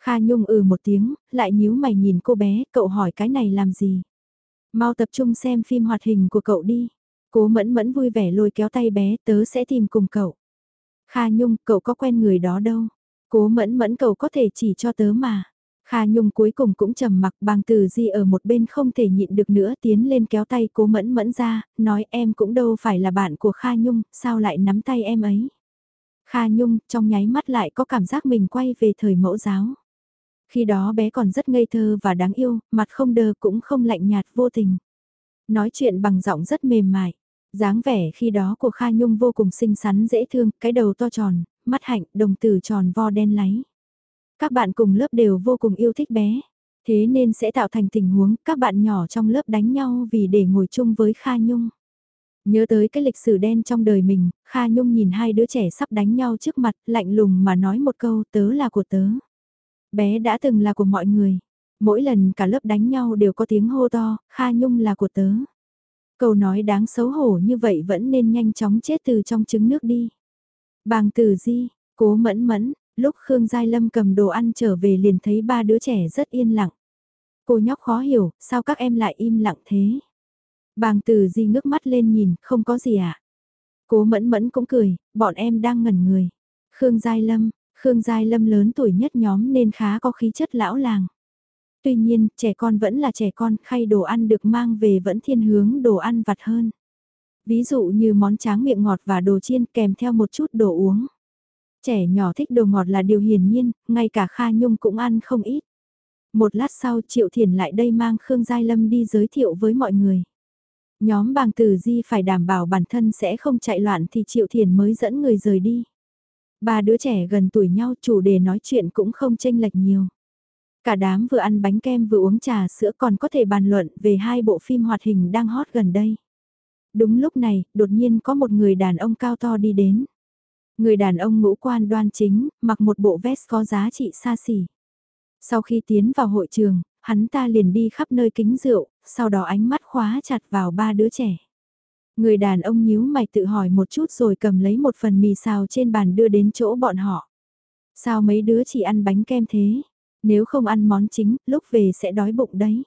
Kha Nhung ừ một tiếng, lại nhíu mày nhìn cô bé, cậu hỏi cái này làm gì? Mau tập trung xem phim hoạt hình của cậu đi. Cố mẫn mẫn vui vẻ lôi kéo tay bé, tớ sẽ tìm cùng cậu. Kha Nhung, cậu có quen người đó đâu. Cố mẫn mẫn cậu có thể chỉ cho tớ mà. Kha Nhung cuối cùng cũng trầm mặc bàng từ di ở một bên không thể nhịn được nữa tiến lên kéo tay cố mẫn mẫn ra, nói em cũng đâu phải là bạn của Kha Nhung, sao lại nắm tay em ấy. Kha Nhung trong nháy mắt lại có cảm giác mình quay về thời mẫu giáo. Khi đó bé còn rất ngây thơ và đáng yêu, mặt không đờ cũng không lạnh nhạt vô tình. Nói chuyện bằng giọng rất mềm mại. dáng vẻ khi đó của Kha Nhung vô cùng xinh xắn dễ thương, cái đầu to tròn, mắt hạnh, đồng tử tròn vo đen láy. Các bạn cùng lớp đều vô cùng yêu thích bé. Thế nên sẽ tạo thành tình huống các bạn nhỏ trong lớp đánh nhau vì để ngồi chung với Kha Nhung. Nhớ tới cái lịch sử đen trong đời mình, Kha Nhung nhìn hai đứa trẻ sắp đánh nhau trước mặt, lạnh lùng mà nói một câu tớ là của tớ. Bé đã từng là của mọi người. Mỗi lần cả lớp đánh nhau đều có tiếng hô to, Kha Nhung là của tớ. Câu nói đáng xấu hổ như vậy vẫn nên nhanh chóng chết từ trong trứng nước đi. Bàng tử di, cố mẫn mẫn, lúc Khương Giai Lâm cầm đồ ăn trở về liền thấy ba đứa trẻ rất yên lặng. Cô nhóc khó hiểu, sao các em lại im lặng thế? Bàng tử di ngước mắt lên nhìn, không có gì ạ. À? Cố mẫn mẫn cũng cười, bọn em đang ngẩn người. Khương Giai Lâm, Khương Giai Lâm lớn tuổi nhất nhóm nên khá có khí chất lão làng. Tuy nhiên, trẻ con vẫn là trẻ con, khay đồ ăn được mang về vẫn thiên hướng đồ ăn vặt hơn. Ví dụ như món tráng miệng ngọt và đồ chiên kèm theo một chút đồ uống. Trẻ nhỏ thích đồ ngọt là điều hiển nhiên, ngay cả Kha Nhung cũng ăn không ít. Một lát sau Triệu Thiền lại đây mang Khương Giai Lâm đi giới thiệu với mọi người. Nhóm bàng tử di phải đảm bảo bản thân sẽ không chạy loạn thì Triệu Thiền mới dẫn người rời đi. Ba đứa trẻ gần tuổi nhau chủ đề nói chuyện cũng không tranh lệch nhiều. Cả đám vừa ăn bánh kem vừa uống trà sữa còn có thể bàn luận về hai bộ phim hoạt hình đang hot gần đây. Đúng lúc này, đột nhiên có một người đàn ông cao to đi đến. Người đàn ông ngũ quan đoan chính, mặc một bộ vest có giá trị xa xỉ. Sau khi tiến vào hội trường, hắn ta liền đi khắp nơi kính rượu, sau đó ánh mắt khóa chặt vào ba đứa trẻ. Người đàn ông nhíu mày tự hỏi một chút rồi cầm lấy một phần mì xào trên bàn đưa đến chỗ bọn họ. Sao mấy đứa chỉ ăn bánh kem thế? Nếu không ăn món chính, lúc về sẽ đói bụng đấy.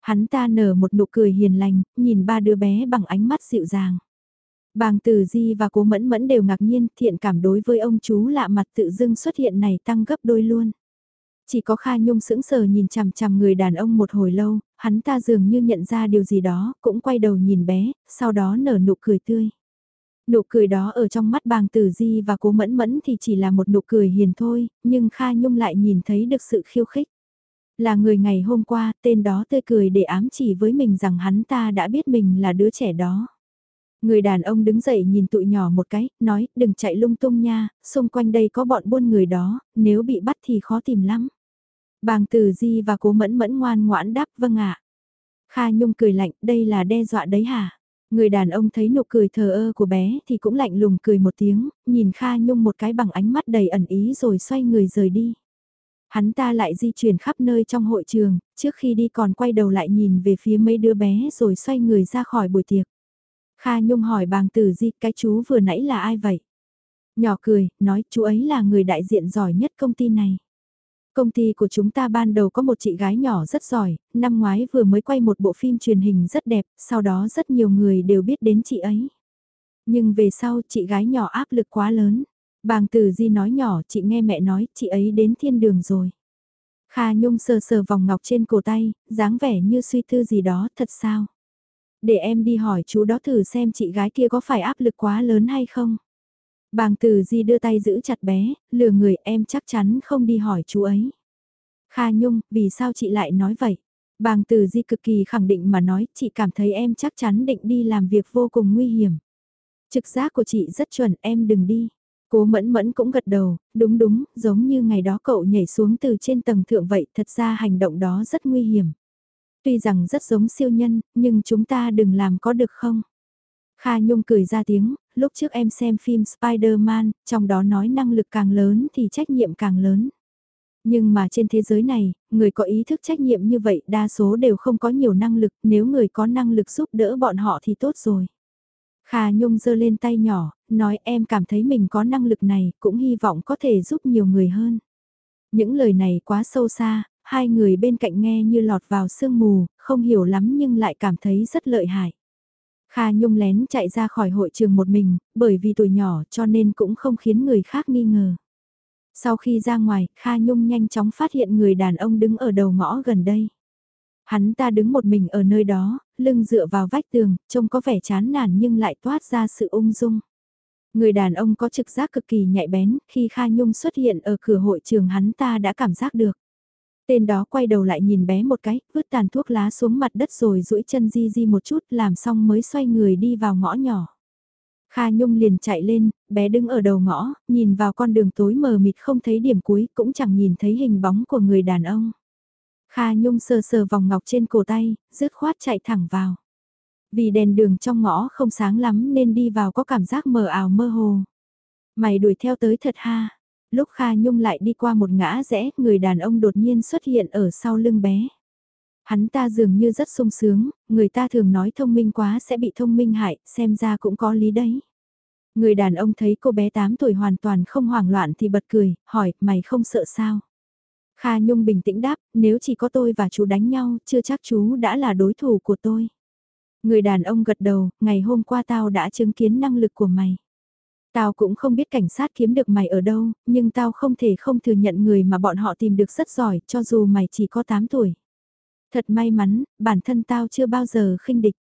Hắn ta nở một nụ cười hiền lành, nhìn ba đứa bé bằng ánh mắt dịu dàng. Bàng Tử Di và Cố Mẫn Mẫn đều ngạc nhiên, thiện cảm đối với ông chú lạ mặt tự dưng xuất hiện này tăng gấp đôi luôn. Chỉ có Kha Nhung sững sờ nhìn chằm chằm người đàn ông một hồi lâu, hắn ta dường như nhận ra điều gì đó, cũng quay đầu nhìn bé, sau đó nở nụ cười tươi. Nụ cười đó ở trong mắt bàng tử di và cố mẫn mẫn thì chỉ là một nụ cười hiền thôi, nhưng Kha Nhung lại nhìn thấy được sự khiêu khích. Là người ngày hôm qua, tên đó tươi cười để ám chỉ với mình rằng hắn ta đã biết mình là đứa trẻ đó. Người đàn ông đứng dậy nhìn tụi nhỏ một cái, nói đừng chạy lung tung nha, xung quanh đây có bọn buôn người đó, nếu bị bắt thì khó tìm lắm. Bàng Tử Di và Cố Mẫn Mẫn ngoan ngoãn đáp vâng ạ. Kha Nhung cười lạnh, đây là đe dọa đấy hả? Người đàn ông thấy nụ cười thờ ơ của bé thì cũng lạnh lùng cười một tiếng, nhìn Kha Nhung một cái bằng ánh mắt đầy ẩn ý rồi xoay người rời đi. Hắn ta lại di chuyển khắp nơi trong hội trường, trước khi đi còn quay đầu lại nhìn về phía mấy đứa bé rồi xoay người ra khỏi buổi tiệc. Kha Nhung hỏi bàng tử di cái chú vừa nãy là ai vậy? Nhỏ cười, nói chú ấy là người đại diện giỏi nhất công ty này. Công ty của chúng ta ban đầu có một chị gái nhỏ rất giỏi, năm ngoái vừa mới quay một bộ phim truyền hình rất đẹp, sau đó rất nhiều người đều biết đến chị ấy. Nhưng về sau chị gái nhỏ áp lực quá lớn. Bàng Từ Di nói nhỏ, chị nghe mẹ nói, chị ấy đến thiên đường rồi. Kha Nhung sờ sờ vòng ngọc trên cổ tay, dáng vẻ như suy tư gì đó, thật sao? Để em đi hỏi chú đó thử xem chị gái kia có phải áp lực quá lớn hay không? Bàng từ di đưa tay giữ chặt bé, lừa người em chắc chắn không đi hỏi chú ấy. Kha Nhung, vì sao chị lại nói vậy? Bàng từ di cực kỳ khẳng định mà nói, chị cảm thấy em chắc chắn định đi làm việc vô cùng nguy hiểm. Trực giác của chị rất chuẩn, em đừng đi. Cố mẫn mẫn cũng gật đầu, đúng đúng, giống như ngày đó cậu nhảy xuống từ trên tầng thượng vậy, thật ra hành động đó rất nguy hiểm. Tuy rằng rất giống siêu nhân, nhưng chúng ta đừng làm có được không? Kha Nhung cười ra tiếng, lúc trước em xem phim Spider-Man, trong đó nói năng lực càng lớn thì trách nhiệm càng lớn. Nhưng mà trên thế giới này, người có ý thức trách nhiệm như vậy đa số đều không có nhiều năng lực, nếu người có năng lực giúp đỡ bọn họ thì tốt rồi. Kha Nhung giơ lên tay nhỏ, nói em cảm thấy mình có năng lực này, cũng hy vọng có thể giúp nhiều người hơn. Những lời này quá sâu xa, hai người bên cạnh nghe như lọt vào sương mù, không hiểu lắm nhưng lại cảm thấy rất lợi hại. Kha Nhung lén chạy ra khỏi hội trường một mình, bởi vì tuổi nhỏ cho nên cũng không khiến người khác nghi ngờ. Sau khi ra ngoài, Kha Nhung nhanh chóng phát hiện người đàn ông đứng ở đầu ngõ gần đây. Hắn ta đứng một mình ở nơi đó, lưng dựa vào vách tường, trông có vẻ chán nản nhưng lại toát ra sự ung dung. Người đàn ông có trực giác cực kỳ nhạy bén, khi Kha Nhung xuất hiện ở cửa hội trường hắn ta đã cảm giác được. Tên đó quay đầu lại nhìn bé một cái, vứt tàn thuốc lá xuống mặt đất rồi duỗi chân di di một chút làm xong mới xoay người đi vào ngõ nhỏ. Kha Nhung liền chạy lên, bé đứng ở đầu ngõ, nhìn vào con đường tối mờ mịt không thấy điểm cuối, cũng chẳng nhìn thấy hình bóng của người đàn ông. Kha Nhung sờ sờ vòng ngọc trên cổ tay, dứt khoát chạy thẳng vào. Vì đèn đường trong ngõ không sáng lắm nên đi vào có cảm giác mờ ảo mơ hồ. Mày đuổi theo tới thật ha. Lúc Kha Nhung lại đi qua một ngã rẽ, người đàn ông đột nhiên xuất hiện ở sau lưng bé. Hắn ta dường như rất sung sướng, người ta thường nói thông minh quá sẽ bị thông minh hại, xem ra cũng có lý đấy. Người đàn ông thấy cô bé 8 tuổi hoàn toàn không hoảng loạn thì bật cười, hỏi, mày không sợ sao? Kha Nhung bình tĩnh đáp, nếu chỉ có tôi và chú đánh nhau, chưa chắc chú đã là đối thủ của tôi. Người đàn ông gật đầu, ngày hôm qua tao đã chứng kiến năng lực của mày. Tao cũng không biết cảnh sát kiếm được mày ở đâu, nhưng tao không thể không thừa nhận người mà bọn họ tìm được rất giỏi, cho dù mày chỉ có 8 tuổi. Thật may mắn, bản thân tao chưa bao giờ khinh địch.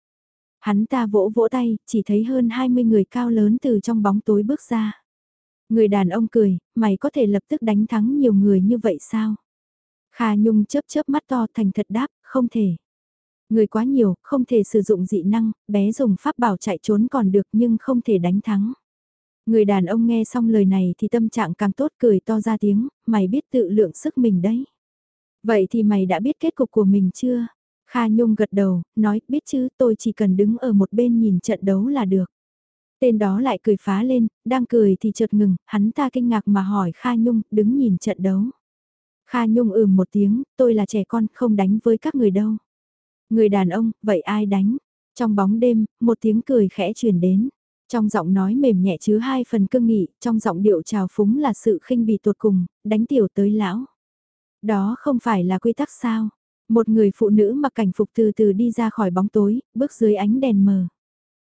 Hắn ta vỗ vỗ tay, chỉ thấy hơn 20 người cao lớn từ trong bóng tối bước ra. Người đàn ông cười, mày có thể lập tức đánh thắng nhiều người như vậy sao? Kha Nhung chớp chớp mắt to thành thật đáp, không thể. Người quá nhiều, không thể sử dụng dị năng, bé dùng pháp bảo chạy trốn còn được nhưng không thể đánh thắng. Người đàn ông nghe xong lời này thì tâm trạng càng tốt cười to ra tiếng, mày biết tự lượng sức mình đấy. Vậy thì mày đã biết kết cục của mình chưa? Kha Nhung gật đầu, nói biết chứ tôi chỉ cần đứng ở một bên nhìn trận đấu là được. Tên đó lại cười phá lên, đang cười thì chợt ngừng, hắn ta kinh ngạc mà hỏi Kha Nhung, đứng nhìn trận đấu. Kha Nhung ừm một tiếng, tôi là trẻ con, không đánh với các người đâu. Người đàn ông, vậy ai đánh? Trong bóng đêm, một tiếng cười khẽ truyền đến. Trong giọng nói mềm nhẹ chứa hai phần cương nghị, trong giọng điệu trào phúng là sự khinh bỉ tột cùng, đánh tiểu tới lão. Đó không phải là quy tắc sao? Một người phụ nữ mặc cảnh phục từ từ đi ra khỏi bóng tối, bước dưới ánh đèn mờ.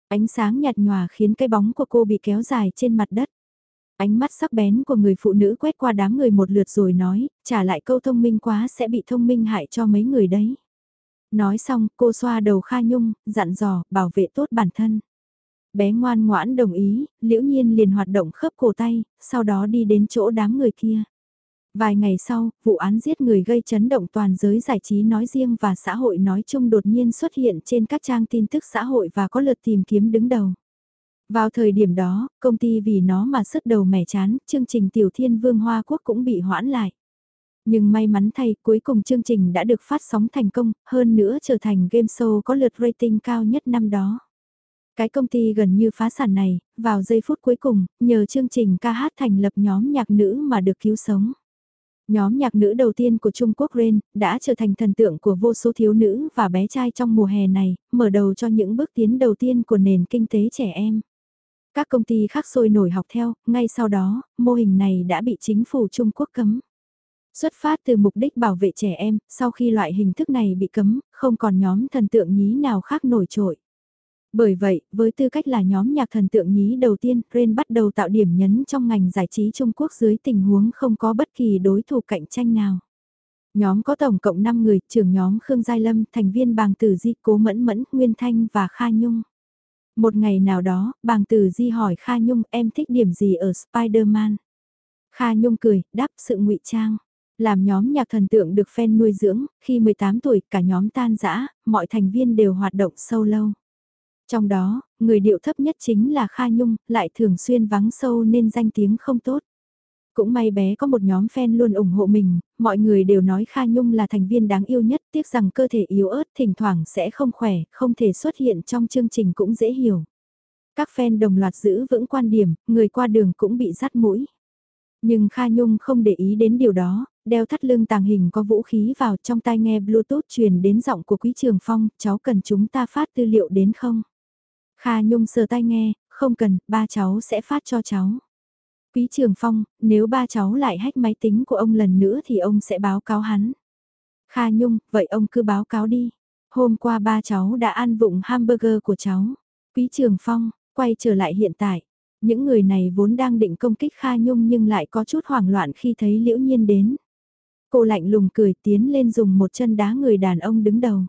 Ánh sáng nhạt nhòa khiến cái bóng của cô bị kéo dài trên mặt đất. Ánh mắt sắc bén của người phụ nữ quét qua đám người một lượt rồi nói, trả lại câu thông minh quá sẽ bị thông minh hại cho mấy người đấy. Nói xong, cô xoa đầu Kha Nhung, dặn dò, bảo vệ tốt bản thân. Bé ngoan ngoãn đồng ý, liễu nhiên liền hoạt động khớp cổ tay, sau đó đi đến chỗ đám người kia. Vài ngày sau, vụ án giết người gây chấn động toàn giới giải trí nói riêng và xã hội nói chung đột nhiên xuất hiện trên các trang tin tức xã hội và có lượt tìm kiếm đứng đầu. Vào thời điểm đó, công ty vì nó mà sứt đầu mẻ chán, chương trình Tiểu Thiên Vương Hoa Quốc cũng bị hoãn lại. Nhưng may mắn thay, cuối cùng chương trình đã được phát sóng thành công, hơn nữa trở thành game show có lượt rating cao nhất năm đó. Cái công ty gần như phá sản này, vào giây phút cuối cùng, nhờ chương trình ca hát thành lập nhóm nhạc nữ mà được cứu sống. Nhóm nhạc nữ đầu tiên của Trung Quốc Rain đã trở thành thần tượng của vô số thiếu nữ và bé trai trong mùa hè này, mở đầu cho những bước tiến đầu tiên của nền kinh tế trẻ em. Các công ty khác sôi nổi học theo, ngay sau đó, mô hình này đã bị chính phủ Trung Quốc cấm. Xuất phát từ mục đích bảo vệ trẻ em, sau khi loại hình thức này bị cấm, không còn nhóm thần tượng nhí nào khác nổi trội. Bởi vậy, với tư cách là nhóm nhạc thần tượng nhí đầu tiên, Ren bắt đầu tạo điểm nhấn trong ngành giải trí Trung Quốc dưới tình huống không có bất kỳ đối thủ cạnh tranh nào. Nhóm có tổng cộng 5 người, trưởng nhóm Khương Giai Lâm, thành viên Bàng Tử Di, Cố Mẫn Mẫn, Nguyên Thanh và Kha Nhung. Một ngày nào đó, Bàng Tử Di hỏi Kha Nhung em thích điểm gì ở Spider-Man? Kha Nhung cười, đáp sự ngụy trang. Làm nhóm nhạc thần tượng được fan nuôi dưỡng, khi 18 tuổi cả nhóm tan rã, mọi thành viên đều hoạt động sâu lâu. Trong đó, người điệu thấp nhất chính là Kha Nhung, lại thường xuyên vắng sâu nên danh tiếng không tốt. Cũng may bé có một nhóm fan luôn ủng hộ mình, mọi người đều nói Kha Nhung là thành viên đáng yêu nhất, tiếc rằng cơ thể yếu ớt thỉnh thoảng sẽ không khỏe, không thể xuất hiện trong chương trình cũng dễ hiểu. Các fan đồng loạt giữ vững quan điểm, người qua đường cũng bị rắt mũi. Nhưng Kha Nhung không để ý đến điều đó, đeo thắt lưng tàng hình có vũ khí vào trong tai nghe Bluetooth truyền đến giọng của Quý Trường Phong, cháu cần chúng ta phát tư liệu đến không? Kha Nhung sờ tai nghe, không cần, ba cháu sẽ phát cho cháu. Quý Trường Phong, nếu ba cháu lại hách máy tính của ông lần nữa thì ông sẽ báo cáo hắn. Kha Nhung, vậy ông cứ báo cáo đi. Hôm qua ba cháu đã ăn vụng hamburger của cháu. Quý Trường Phong, quay trở lại hiện tại. Những người này vốn đang định công kích Kha Nhung nhưng lại có chút hoảng loạn khi thấy Liễu Nhiên đến. Cô lạnh lùng cười tiến lên dùng một chân đá người đàn ông đứng đầu.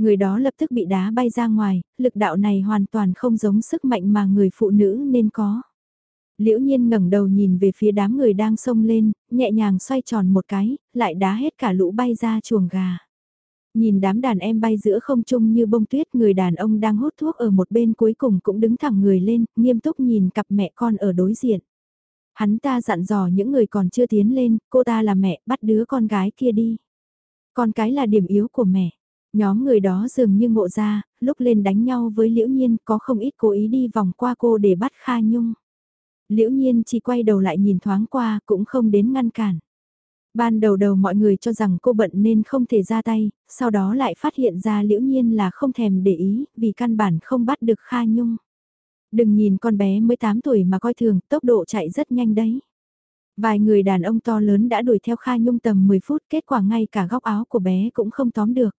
Người đó lập tức bị đá bay ra ngoài, lực đạo này hoàn toàn không giống sức mạnh mà người phụ nữ nên có. Liễu nhiên ngẩng đầu nhìn về phía đám người đang xông lên, nhẹ nhàng xoay tròn một cái, lại đá hết cả lũ bay ra chuồng gà. Nhìn đám đàn em bay giữa không trung như bông tuyết người đàn ông đang hút thuốc ở một bên cuối cùng cũng đứng thẳng người lên, nghiêm túc nhìn cặp mẹ con ở đối diện. Hắn ta dặn dò những người còn chưa tiến lên, cô ta là mẹ, bắt đứa con gái kia đi. Con cái là điểm yếu của mẹ. Nhóm người đó dường như ngộ ra, lúc lên đánh nhau với Liễu Nhiên có không ít cố ý đi vòng qua cô để bắt Kha Nhung. Liễu Nhiên chỉ quay đầu lại nhìn thoáng qua cũng không đến ngăn cản. Ban đầu đầu mọi người cho rằng cô bận nên không thể ra tay, sau đó lại phát hiện ra Liễu Nhiên là không thèm để ý vì căn bản không bắt được Kha Nhung. Đừng nhìn con bé mới 8 tuổi mà coi thường, tốc độ chạy rất nhanh đấy. Vài người đàn ông to lớn đã đuổi theo Kha Nhung tầm 10 phút, kết quả ngay cả góc áo của bé cũng không tóm được.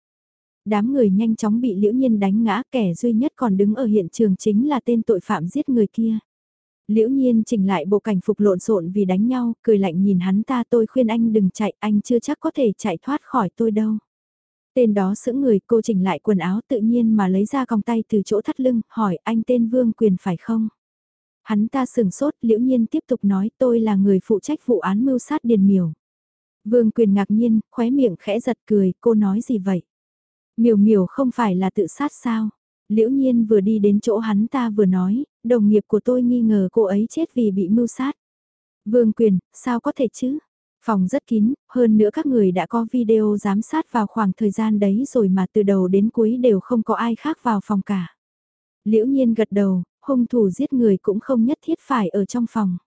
Đám người nhanh chóng bị liễu nhiên đánh ngã kẻ duy nhất còn đứng ở hiện trường chính là tên tội phạm giết người kia. Liễu nhiên chỉnh lại bộ cảnh phục lộn xộn vì đánh nhau, cười lạnh nhìn hắn ta tôi khuyên anh đừng chạy, anh chưa chắc có thể chạy thoát khỏi tôi đâu. Tên đó sững người cô chỉnh lại quần áo tự nhiên mà lấy ra còng tay từ chỗ thắt lưng, hỏi anh tên Vương Quyền phải không? Hắn ta sừng sốt liễu nhiên tiếp tục nói tôi là người phụ trách vụ án mưu sát Điền Miểu. Vương Quyền ngạc nhiên, khóe miệng khẽ giật cười, cô nói gì vậy? Miểu miểu không phải là tự sát sao? Liễu nhiên vừa đi đến chỗ hắn ta vừa nói, đồng nghiệp của tôi nghi ngờ cô ấy chết vì bị mưu sát. Vương Quyền, sao có thể chứ? Phòng rất kín, hơn nữa các người đã có video giám sát vào khoảng thời gian đấy rồi mà từ đầu đến cuối đều không có ai khác vào phòng cả. Liễu nhiên gật đầu, hung thủ giết người cũng không nhất thiết phải ở trong phòng.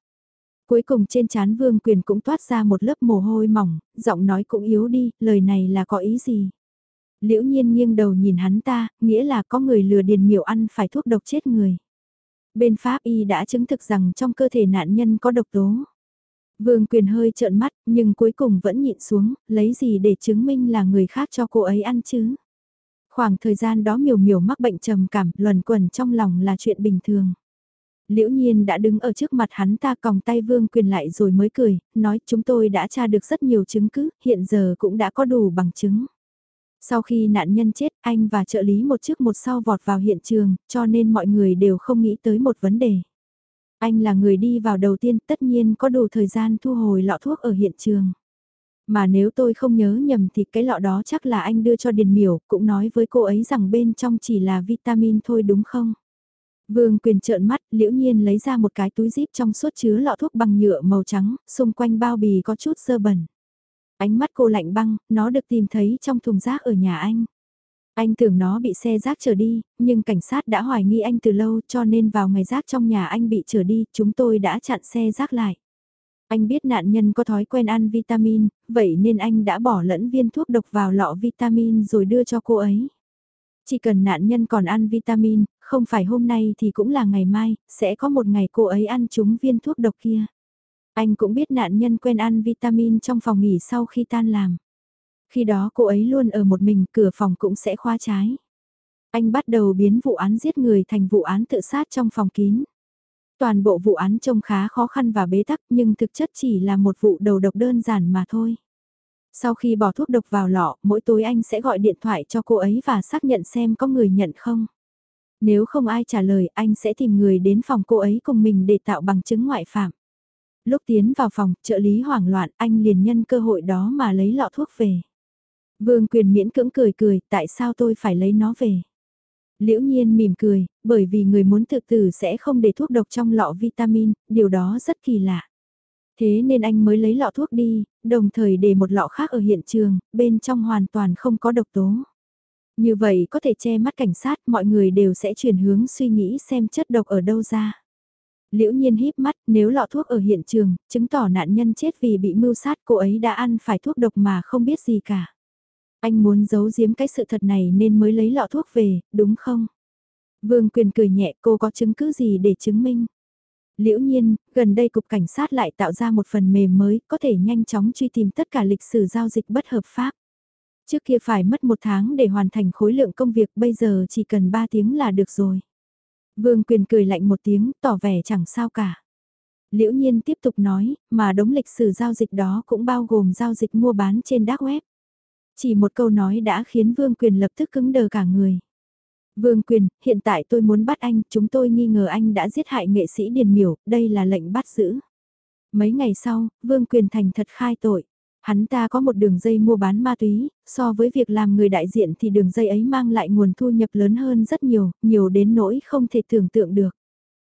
Cuối cùng trên chán vương quyền cũng toát ra một lớp mồ hôi mỏng, giọng nói cũng yếu đi, lời này là có ý gì? Liễu nhiên nghiêng đầu nhìn hắn ta, nghĩa là có người lừa điền miểu ăn phải thuốc độc chết người. Bên Pháp Y đã chứng thực rằng trong cơ thể nạn nhân có độc tố. Vương quyền hơi trợn mắt, nhưng cuối cùng vẫn nhịn xuống, lấy gì để chứng minh là người khác cho cô ấy ăn chứ? Khoảng thời gian đó miểu miểu mắc bệnh trầm cảm, luẩn quẩn trong lòng là chuyện bình thường. Liễu nhiên đã đứng ở trước mặt hắn ta còng tay vương quyền lại rồi mới cười, nói chúng tôi đã tra được rất nhiều chứng cứ, hiện giờ cũng đã có đủ bằng chứng. Sau khi nạn nhân chết, anh và trợ lý một trước một sau vọt vào hiện trường, cho nên mọi người đều không nghĩ tới một vấn đề. Anh là người đi vào đầu tiên, tất nhiên có đủ thời gian thu hồi lọ thuốc ở hiện trường. Mà nếu tôi không nhớ nhầm thì cái lọ đó chắc là anh đưa cho Điền Miểu, cũng nói với cô ấy rằng bên trong chỉ là vitamin thôi đúng không? Vương quyền trợn mắt, liễu nhiên lấy ra một cái túi zip trong suốt chứa lọ thuốc bằng nhựa màu trắng, xung quanh bao bì có chút sơ bẩn. Ánh mắt cô lạnh băng, nó được tìm thấy trong thùng rác ở nhà anh. Anh tưởng nó bị xe rác trở đi, nhưng cảnh sát đã hoài nghi anh từ lâu cho nên vào ngày rác trong nhà anh bị trở đi, chúng tôi đã chặn xe rác lại. Anh biết nạn nhân có thói quen ăn vitamin, vậy nên anh đã bỏ lẫn viên thuốc độc vào lọ vitamin rồi đưa cho cô ấy. Chỉ cần nạn nhân còn ăn vitamin, không phải hôm nay thì cũng là ngày mai, sẽ có một ngày cô ấy ăn trúng viên thuốc độc kia. Anh cũng biết nạn nhân quen ăn vitamin trong phòng nghỉ sau khi tan làm. Khi đó cô ấy luôn ở một mình, cửa phòng cũng sẽ khóa trái. Anh bắt đầu biến vụ án giết người thành vụ án tự sát trong phòng kín. Toàn bộ vụ án trông khá khó khăn và bế tắc nhưng thực chất chỉ là một vụ đầu độc đơn giản mà thôi. Sau khi bỏ thuốc độc vào lọ, mỗi tối anh sẽ gọi điện thoại cho cô ấy và xác nhận xem có người nhận không. Nếu không ai trả lời, anh sẽ tìm người đến phòng cô ấy cùng mình để tạo bằng chứng ngoại phạm. Lúc tiến vào phòng, trợ lý hoảng loạn, anh liền nhân cơ hội đó mà lấy lọ thuốc về. Vương quyền miễn cưỡng cười cười, tại sao tôi phải lấy nó về? Liễu nhiên mỉm cười, bởi vì người muốn tự tử sẽ không để thuốc độc trong lọ vitamin, điều đó rất kỳ lạ. Thế nên anh mới lấy lọ thuốc đi, đồng thời để một lọ khác ở hiện trường, bên trong hoàn toàn không có độc tố. Như vậy có thể che mắt cảnh sát, mọi người đều sẽ chuyển hướng suy nghĩ xem chất độc ở đâu ra. Liễu nhiên híp mắt, nếu lọ thuốc ở hiện trường, chứng tỏ nạn nhân chết vì bị mưu sát cô ấy đã ăn phải thuốc độc mà không biết gì cả. Anh muốn giấu giếm cái sự thật này nên mới lấy lọ thuốc về, đúng không? Vương quyền cười nhẹ cô có chứng cứ gì để chứng minh? Liễu nhiên, gần đây cục cảnh sát lại tạo ra một phần mềm mới có thể nhanh chóng truy tìm tất cả lịch sử giao dịch bất hợp pháp. Trước kia phải mất một tháng để hoàn thành khối lượng công việc bây giờ chỉ cần 3 tiếng là được rồi. Vương quyền cười lạnh một tiếng tỏ vẻ chẳng sao cả. Liễu nhiên tiếp tục nói, mà đống lịch sử giao dịch đó cũng bao gồm giao dịch mua bán trên dark web. Chỉ một câu nói đã khiến Vương Quyền lập tức cứng đờ cả người. Vương Quyền, hiện tại tôi muốn bắt anh, chúng tôi nghi ngờ anh đã giết hại nghệ sĩ Điền Miểu, đây là lệnh bắt giữ. Mấy ngày sau, Vương Quyền thành thật khai tội. Hắn ta có một đường dây mua bán ma túy, so với việc làm người đại diện thì đường dây ấy mang lại nguồn thu nhập lớn hơn rất nhiều, nhiều đến nỗi không thể tưởng tượng được.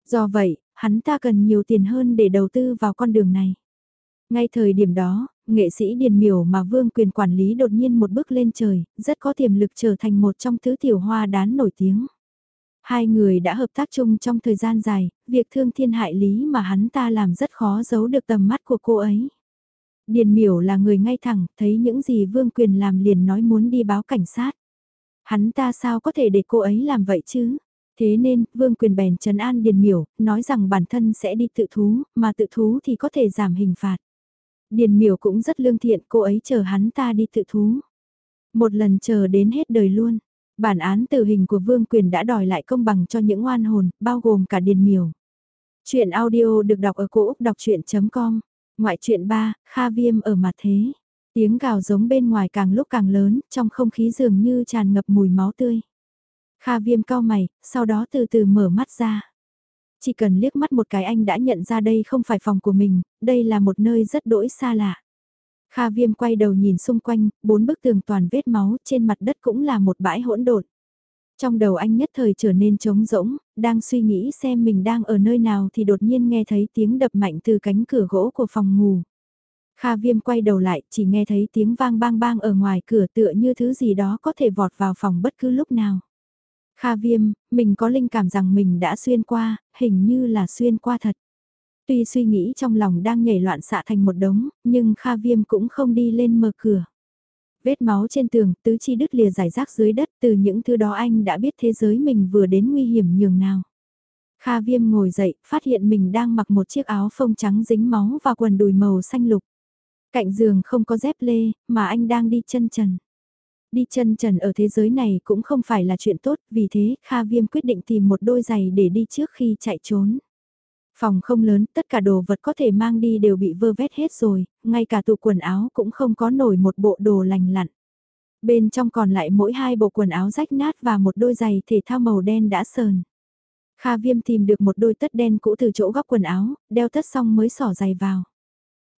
Do vậy, hắn ta cần nhiều tiền hơn để đầu tư vào con đường này. Ngay thời điểm đó, nghệ sĩ Điền Miểu mà Vương Quyền quản lý đột nhiên một bước lên trời, rất có tiềm lực trở thành một trong tứ tiểu hoa đán nổi tiếng. Hai người đã hợp tác chung trong thời gian dài, việc thương thiên hại lý mà hắn ta làm rất khó giấu được tầm mắt của cô ấy. Điền miểu là người ngay thẳng, thấy những gì Vương Quyền làm liền nói muốn đi báo cảnh sát. Hắn ta sao có thể để cô ấy làm vậy chứ? Thế nên, Vương Quyền bèn trấn an Điền miểu, nói rằng bản thân sẽ đi tự thú, mà tự thú thì có thể giảm hình phạt. Điền miểu cũng rất lương thiện, cô ấy chờ hắn ta đi tự thú. Một lần chờ đến hết đời luôn. Bản án tử hình của Vương Quyền đã đòi lại công bằng cho những oan hồn, bao gồm cả Điền miểu. Chuyện audio được đọc ở cổ Úc đọc chuyện.com Ngoại truyện ba Kha Viêm ở mặt thế. Tiếng gào giống bên ngoài càng lúc càng lớn, trong không khí dường như tràn ngập mùi máu tươi. Kha viêm cao mày, sau đó từ từ mở mắt ra. Chỉ cần liếc mắt một cái anh đã nhận ra đây không phải phòng của mình, đây là một nơi rất đỗi xa lạ. Kha viêm quay đầu nhìn xung quanh, bốn bức tường toàn vết máu, trên mặt đất cũng là một bãi hỗn độn. Trong đầu anh nhất thời trở nên trống rỗng, đang suy nghĩ xem mình đang ở nơi nào thì đột nhiên nghe thấy tiếng đập mạnh từ cánh cửa gỗ của phòng ngủ. Kha viêm quay đầu lại, chỉ nghe thấy tiếng vang bang bang ở ngoài cửa tựa như thứ gì đó có thể vọt vào phòng bất cứ lúc nào. Kha viêm, mình có linh cảm rằng mình đã xuyên qua, hình như là xuyên qua thật. Tuy suy nghĩ trong lòng đang nhảy loạn xạ thành một đống, nhưng Kha viêm cũng không đi lên mở cửa. Vết máu trên tường, tứ chi đứt lìa giải rác dưới đất, từ những thứ đó anh đã biết thế giới mình vừa đến nguy hiểm nhường nào. Kha viêm ngồi dậy, phát hiện mình đang mặc một chiếc áo phông trắng dính máu và quần đùi màu xanh lục. Cạnh giường không có dép lê, mà anh đang đi chân trần. Đi chân trần ở thế giới này cũng không phải là chuyện tốt, vì thế Kha Viêm quyết định tìm một đôi giày để đi trước khi chạy trốn. Phòng không lớn, tất cả đồ vật có thể mang đi đều bị vơ vét hết rồi, ngay cả tủ quần áo cũng không có nổi một bộ đồ lành lặn. Bên trong còn lại mỗi hai bộ quần áo rách nát và một đôi giày thể thao màu đen đã sờn. Kha Viêm tìm được một đôi tất đen cũ từ chỗ góc quần áo, đeo tất xong mới xỏ giày vào.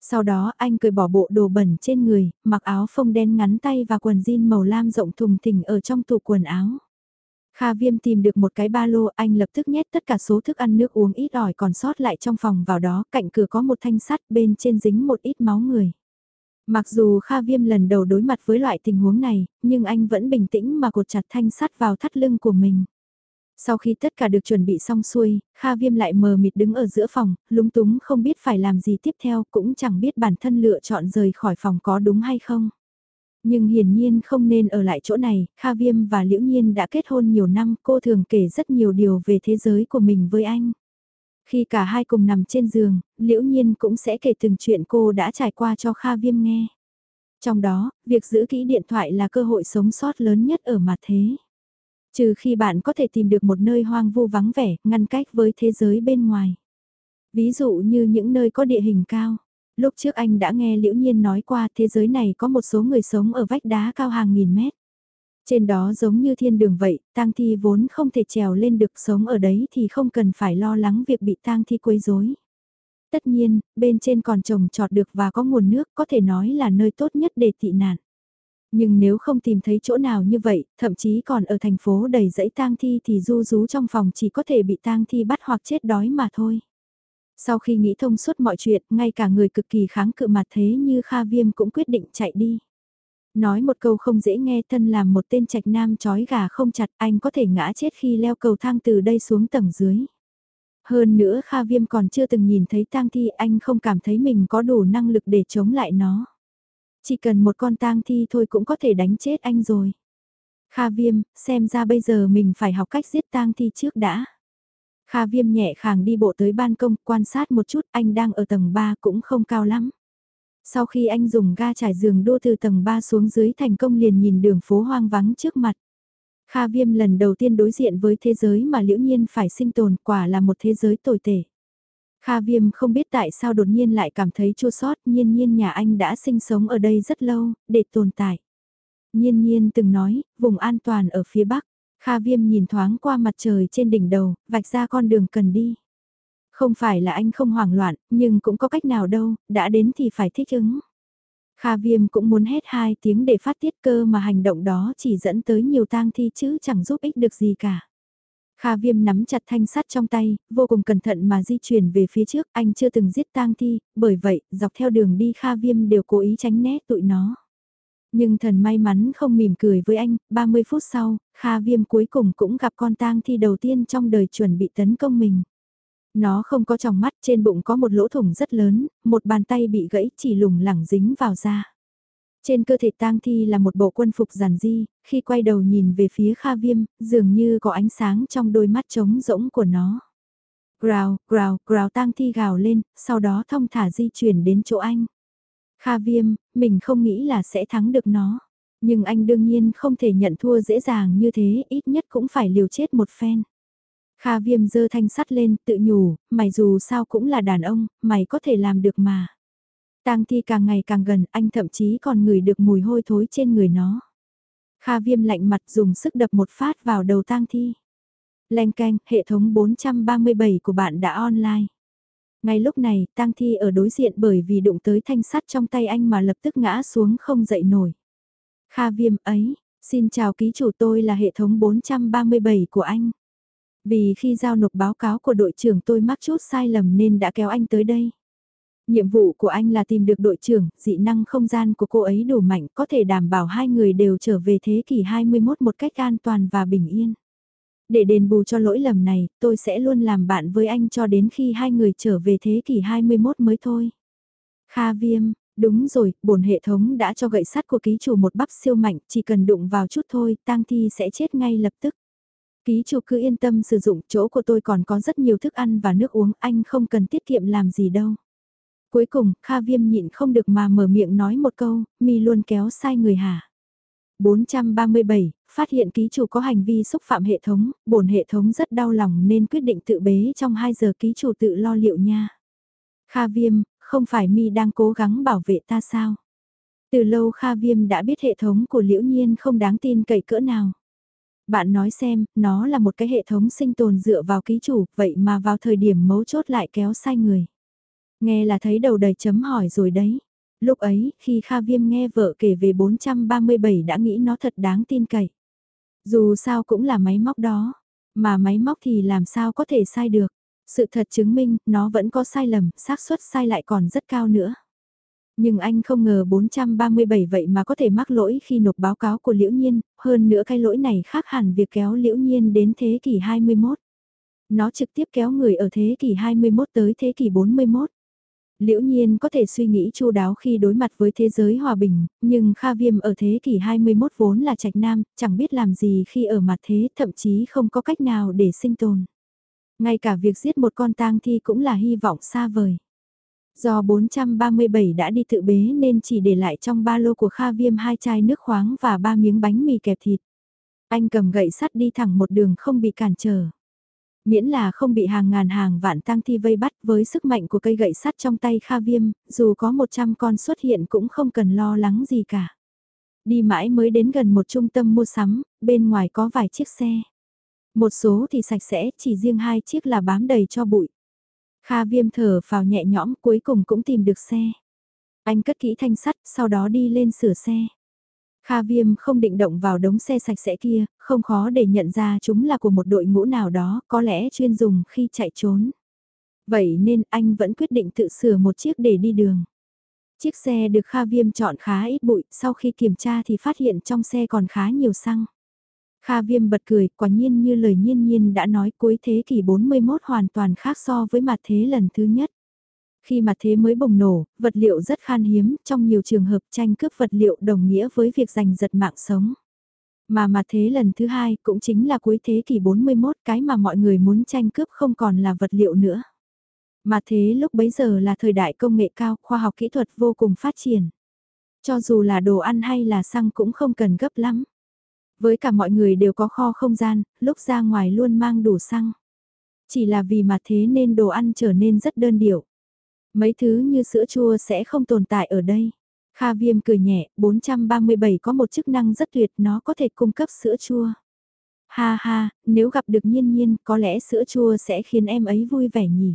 Sau đó anh cười bỏ bộ đồ bẩn trên người, mặc áo phông đen ngắn tay và quần jean màu lam rộng thùng thình ở trong tủ quần áo. Kha Viêm tìm được một cái ba lô, anh lập tức nhét tất cả số thức ăn nước uống ít ỏi còn sót lại trong phòng vào đó, cạnh cửa có một thanh sắt bên trên dính một ít máu người. Mặc dù Kha Viêm lần đầu đối mặt với loại tình huống này, nhưng anh vẫn bình tĩnh mà cột chặt thanh sắt vào thắt lưng của mình. Sau khi tất cả được chuẩn bị xong xuôi, Kha Viêm lại mờ mịt đứng ở giữa phòng, lúng túng không biết phải làm gì tiếp theo, cũng chẳng biết bản thân lựa chọn rời khỏi phòng có đúng hay không. Nhưng hiển nhiên không nên ở lại chỗ này, Kha Viêm và Liễu Nhiên đã kết hôn nhiều năm, cô thường kể rất nhiều điều về thế giới của mình với anh. Khi cả hai cùng nằm trên giường, Liễu Nhiên cũng sẽ kể từng chuyện cô đã trải qua cho Kha Viêm nghe. Trong đó, việc giữ kỹ điện thoại là cơ hội sống sót lớn nhất ở mặt thế. Trừ khi bạn có thể tìm được một nơi hoang vu vắng vẻ, ngăn cách với thế giới bên ngoài. Ví dụ như những nơi có địa hình cao. Lúc trước anh đã nghe Liễu Nhiên nói qua thế giới này có một số người sống ở vách đá cao hàng nghìn mét. Trên đó giống như thiên đường vậy, tang thi vốn không thể trèo lên được sống ở đấy thì không cần phải lo lắng việc bị tang thi quấy rối. Tất nhiên, bên trên còn trồng trọt được và có nguồn nước có thể nói là nơi tốt nhất để tị nạn. Nhưng nếu không tìm thấy chỗ nào như vậy, thậm chí còn ở thành phố đầy dãy tang thi thì du rú trong phòng chỉ có thể bị tang thi bắt hoặc chết đói mà thôi. Sau khi nghĩ thông suốt mọi chuyện, ngay cả người cực kỳ kháng cự mặt thế như Kha Viêm cũng quyết định chạy đi. Nói một câu không dễ nghe thân làm một tên trạch nam chói gà không chặt anh có thể ngã chết khi leo cầu thang từ đây xuống tầng dưới. Hơn nữa Kha Viêm còn chưa từng nhìn thấy tang thi anh không cảm thấy mình có đủ năng lực để chống lại nó. Chỉ cần một con tang thi thôi cũng có thể đánh chết anh rồi. Kha viêm, xem ra bây giờ mình phải học cách giết tang thi trước đã. Kha viêm nhẹ khàng đi bộ tới ban công, quan sát một chút, anh đang ở tầng 3 cũng không cao lắm. Sau khi anh dùng ga trải giường đua từ tầng 3 xuống dưới thành công liền nhìn đường phố hoang vắng trước mặt. Kha viêm lần đầu tiên đối diện với thế giới mà liễu nhiên phải sinh tồn quả là một thế giới tồi tệ. Kha Viêm không biết tại sao đột nhiên lại cảm thấy chua sót, nhiên nhiên nhà anh đã sinh sống ở đây rất lâu, để tồn tại. Nhiên nhiên từng nói, vùng an toàn ở phía bắc, Kha Viêm nhìn thoáng qua mặt trời trên đỉnh đầu, vạch ra con đường cần đi. Không phải là anh không hoảng loạn, nhưng cũng có cách nào đâu, đã đến thì phải thích ứng. Kha Viêm cũng muốn hét hai tiếng để phát tiết cơ mà hành động đó chỉ dẫn tới nhiều tang thi chứ chẳng giúp ích được gì cả. Kha viêm nắm chặt thanh sắt trong tay, vô cùng cẩn thận mà di chuyển về phía trước, anh chưa từng giết tang thi, bởi vậy, dọc theo đường đi Kha viêm đều cố ý tránh né tụi nó. Nhưng thần may mắn không mỉm cười với anh, 30 phút sau, Kha viêm cuối cùng cũng gặp con tang thi đầu tiên trong đời chuẩn bị tấn công mình. Nó không có trong mắt trên bụng có một lỗ thủng rất lớn, một bàn tay bị gãy chỉ lủng lẳng dính vào da. Trên cơ thể tang thi là một bộ quân phục giản di, khi quay đầu nhìn về phía Kha Viêm, dường như có ánh sáng trong đôi mắt trống rỗng của nó. Growl, growl, growl tang thi gào lên, sau đó thông thả di chuyển đến chỗ anh. Kha Viêm, mình không nghĩ là sẽ thắng được nó. Nhưng anh đương nhiên không thể nhận thua dễ dàng như thế, ít nhất cũng phải liều chết một phen. Kha Viêm giơ thanh sắt lên, tự nhủ, mày dù sao cũng là đàn ông, mày có thể làm được mà. tang thi càng ngày càng gần, anh thậm chí còn ngửi được mùi hôi thối trên người nó. Kha viêm lạnh mặt dùng sức đập một phát vào đầu tang thi. Leng canh, hệ thống 437 của bạn đã online. Ngay lúc này, tang thi ở đối diện bởi vì đụng tới thanh sắt trong tay anh mà lập tức ngã xuống không dậy nổi. Kha viêm ấy, xin chào ký chủ tôi là hệ thống 437 của anh. Vì khi giao nộp báo cáo của đội trưởng tôi mắc chút sai lầm nên đã kéo anh tới đây. Nhiệm vụ của anh là tìm được đội trưởng, dị năng không gian của cô ấy đủ mạnh có thể đảm bảo hai người đều trở về thế kỷ 21 một cách an toàn và bình yên. Để đền bù cho lỗi lầm này, tôi sẽ luôn làm bạn với anh cho đến khi hai người trở về thế kỷ 21 mới thôi. Kha Viêm, đúng rồi, bổn hệ thống đã cho gậy sắt của ký chủ một bắp siêu mạnh, chỉ cần đụng vào chút thôi, tang thi sẽ chết ngay lập tức. Ký chủ cứ yên tâm sử dụng, chỗ của tôi còn có rất nhiều thức ăn và nước uống, anh không cần tiết kiệm làm gì đâu. Cuối cùng, Kha Viêm nhịn không được mà mở miệng nói một câu, mi luôn kéo sai người hả. 437, phát hiện ký chủ có hành vi xúc phạm hệ thống, bổn hệ thống rất đau lòng nên quyết định tự bế trong 2 giờ ký chủ tự lo liệu nha. Kha Viêm, không phải mi đang cố gắng bảo vệ ta sao? Từ lâu Kha Viêm đã biết hệ thống của Liễu Nhiên không đáng tin cậy cỡ nào. Bạn nói xem, nó là một cái hệ thống sinh tồn dựa vào ký chủ, vậy mà vào thời điểm mấu chốt lại kéo sai người. Nghe là thấy đầu đầy chấm hỏi rồi đấy. Lúc ấy, khi Kha Viêm nghe vợ kể về 437 đã nghĩ nó thật đáng tin cậy. Dù sao cũng là máy móc đó, mà máy móc thì làm sao có thể sai được. Sự thật chứng minh, nó vẫn có sai lầm, xác suất sai lại còn rất cao nữa. Nhưng anh không ngờ 437 vậy mà có thể mắc lỗi khi nộp báo cáo của Liễu Nhiên, hơn nữa cái lỗi này khác hẳn việc kéo Liễu Nhiên đến thế kỷ 21. Nó trực tiếp kéo người ở thế kỷ 21 tới thế kỷ 41. Liễu nhiên có thể suy nghĩ chu đáo khi đối mặt với thế giới hòa bình, nhưng Kha Viêm ở thế kỷ 21 vốn là trạch nam, chẳng biết làm gì khi ở mặt thế, thậm chí không có cách nào để sinh tồn. Ngay cả việc giết một con tang thi cũng là hy vọng xa vời. Do 437 đã đi tự bế nên chỉ để lại trong ba lô của Kha Viêm hai chai nước khoáng và ba miếng bánh mì kẹp thịt. Anh cầm gậy sắt đi thẳng một đường không bị cản trở. Miễn là không bị hàng ngàn hàng vạn tang thi vây bắt với sức mạnh của cây gậy sắt trong tay Kha Viêm, dù có 100 con xuất hiện cũng không cần lo lắng gì cả. Đi mãi mới đến gần một trung tâm mua sắm, bên ngoài có vài chiếc xe. Một số thì sạch sẽ, chỉ riêng hai chiếc là bám đầy cho bụi. Kha Viêm thở vào nhẹ nhõm cuối cùng cũng tìm được xe. Anh cất kỹ thanh sắt, sau đó đi lên sửa xe. Kha Viêm không định động vào đống xe sạch sẽ kia, không khó để nhận ra chúng là của một đội ngũ nào đó, có lẽ chuyên dùng khi chạy trốn. Vậy nên anh vẫn quyết định tự sửa một chiếc để đi đường. Chiếc xe được Kha Viêm chọn khá ít bụi, sau khi kiểm tra thì phát hiện trong xe còn khá nhiều xăng. Kha Viêm bật cười, quả nhiên như lời nhiên nhiên đã nói cuối thế kỷ 41 hoàn toàn khác so với mặt thế lần thứ nhất. Khi mà thế mới bùng nổ, vật liệu rất khan hiếm, trong nhiều trường hợp tranh cướp vật liệu đồng nghĩa với việc giành giật mạng sống. Mà mà thế lần thứ hai cũng chính là cuối thế kỷ 41 cái mà mọi người muốn tranh cướp không còn là vật liệu nữa. Mà thế lúc bấy giờ là thời đại công nghệ cao, khoa học kỹ thuật vô cùng phát triển. Cho dù là đồ ăn hay là xăng cũng không cần gấp lắm. Với cả mọi người đều có kho không gian, lúc ra ngoài luôn mang đủ xăng. Chỉ là vì mà thế nên đồ ăn trở nên rất đơn điệu. Mấy thứ như sữa chua sẽ không tồn tại ở đây. Kha Viêm cười nhẹ, 437 có một chức năng rất tuyệt, nó có thể cung cấp sữa chua. Ha ha, nếu gặp được nhiên nhiên, có lẽ sữa chua sẽ khiến em ấy vui vẻ nhỉ.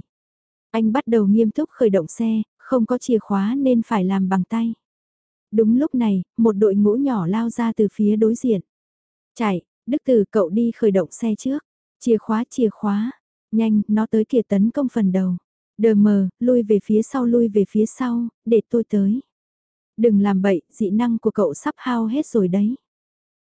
Anh bắt đầu nghiêm túc khởi động xe, không có chìa khóa nên phải làm bằng tay. Đúng lúc này, một đội ngũ nhỏ lao ra từ phía đối diện. Chạy, Đức Tử cậu đi khởi động xe trước. Chìa khóa, chìa khóa. Nhanh, nó tới kìa tấn công phần đầu. Đờ mờ, lui về phía sau lui về phía sau, để tôi tới. Đừng làm bậy, dị năng của cậu sắp hao hết rồi đấy.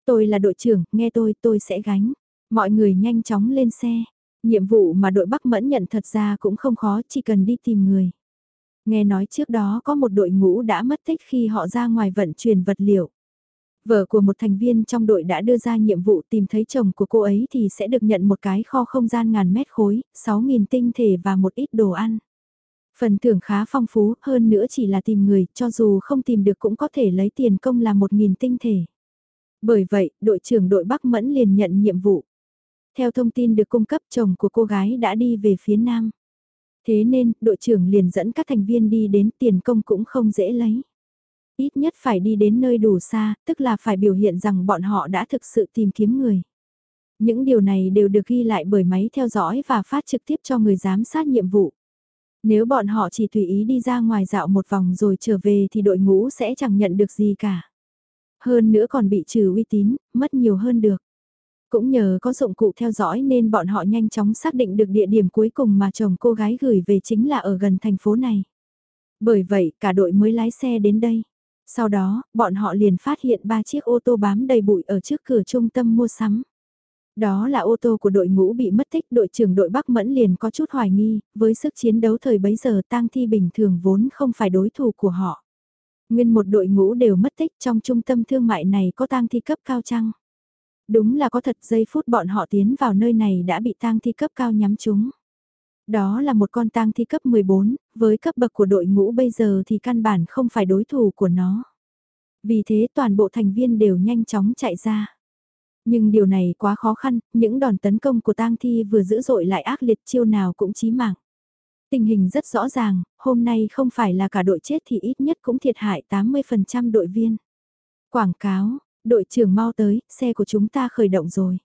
Tôi là đội trưởng, nghe tôi, tôi sẽ gánh. Mọi người nhanh chóng lên xe. Nhiệm vụ mà đội Bắc Mẫn nhận thật ra cũng không khó, chỉ cần đi tìm người. Nghe nói trước đó có một đội ngũ đã mất tích khi họ ra ngoài vận chuyển vật liệu. Vợ của một thành viên trong đội đã đưa ra nhiệm vụ tìm thấy chồng của cô ấy thì sẽ được nhận một cái kho không gian ngàn mét khối, 6.000 tinh thể và một ít đồ ăn. Phần thưởng khá phong phú, hơn nữa chỉ là tìm người, cho dù không tìm được cũng có thể lấy tiền công là 1.000 tinh thể. Bởi vậy, đội trưởng đội Bắc Mẫn liền nhận nhiệm vụ. Theo thông tin được cung cấp chồng của cô gái đã đi về phía nam. Thế nên, đội trưởng liền dẫn các thành viên đi đến tiền công cũng không dễ lấy. Ít nhất phải đi đến nơi đủ xa, tức là phải biểu hiện rằng bọn họ đã thực sự tìm kiếm người. Những điều này đều được ghi lại bởi máy theo dõi và phát trực tiếp cho người giám sát nhiệm vụ. Nếu bọn họ chỉ tùy ý đi ra ngoài dạo một vòng rồi trở về thì đội ngũ sẽ chẳng nhận được gì cả. Hơn nữa còn bị trừ uy tín, mất nhiều hơn được. Cũng nhờ có dụng cụ theo dõi nên bọn họ nhanh chóng xác định được địa điểm cuối cùng mà chồng cô gái gửi về chính là ở gần thành phố này. Bởi vậy cả đội mới lái xe đến đây. Sau đó, bọn họ liền phát hiện ba chiếc ô tô bám đầy bụi ở trước cửa trung tâm mua sắm. Đó là ô tô của đội ngũ bị mất tích, đội trưởng đội Bắc Mẫn liền có chút hoài nghi, với sức chiến đấu thời bấy giờ tang thi bình thường vốn không phải đối thủ của họ. Nguyên một đội ngũ đều mất tích trong trung tâm thương mại này có tang thi cấp cao chăng? Đúng là có thật giây phút bọn họ tiến vào nơi này đã bị tang thi cấp cao nhắm chúng. Đó là một con tang thi cấp 14, với cấp bậc của đội ngũ bây giờ thì căn bản không phải đối thủ của nó. Vì thế toàn bộ thành viên đều nhanh chóng chạy ra. Nhưng điều này quá khó khăn, những đòn tấn công của tang thi vừa dữ dội lại ác liệt chiêu nào cũng chí mạng. Tình hình rất rõ ràng, hôm nay không phải là cả đội chết thì ít nhất cũng thiệt hại 80% đội viên. Quảng cáo, đội trưởng mau tới, xe của chúng ta khởi động rồi.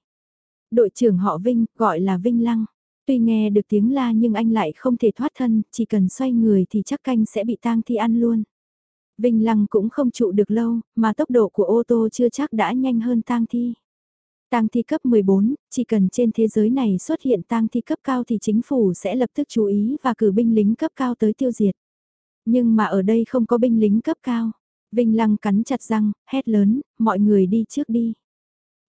Đội trưởng họ Vinh, gọi là Vinh Lăng. Tuy nghe được tiếng la nhưng anh lại không thể thoát thân, chỉ cần xoay người thì chắc canh sẽ bị tang thi ăn luôn. Vinh Lăng cũng không trụ được lâu, mà tốc độ của ô tô chưa chắc đã nhanh hơn tang thi. Tang thi cấp 14, chỉ cần trên thế giới này xuất hiện tang thi cấp cao thì chính phủ sẽ lập tức chú ý và cử binh lính cấp cao tới tiêu diệt. Nhưng mà ở đây không có binh lính cấp cao. Vinh Lăng cắn chặt răng, hét lớn, mọi người đi trước đi.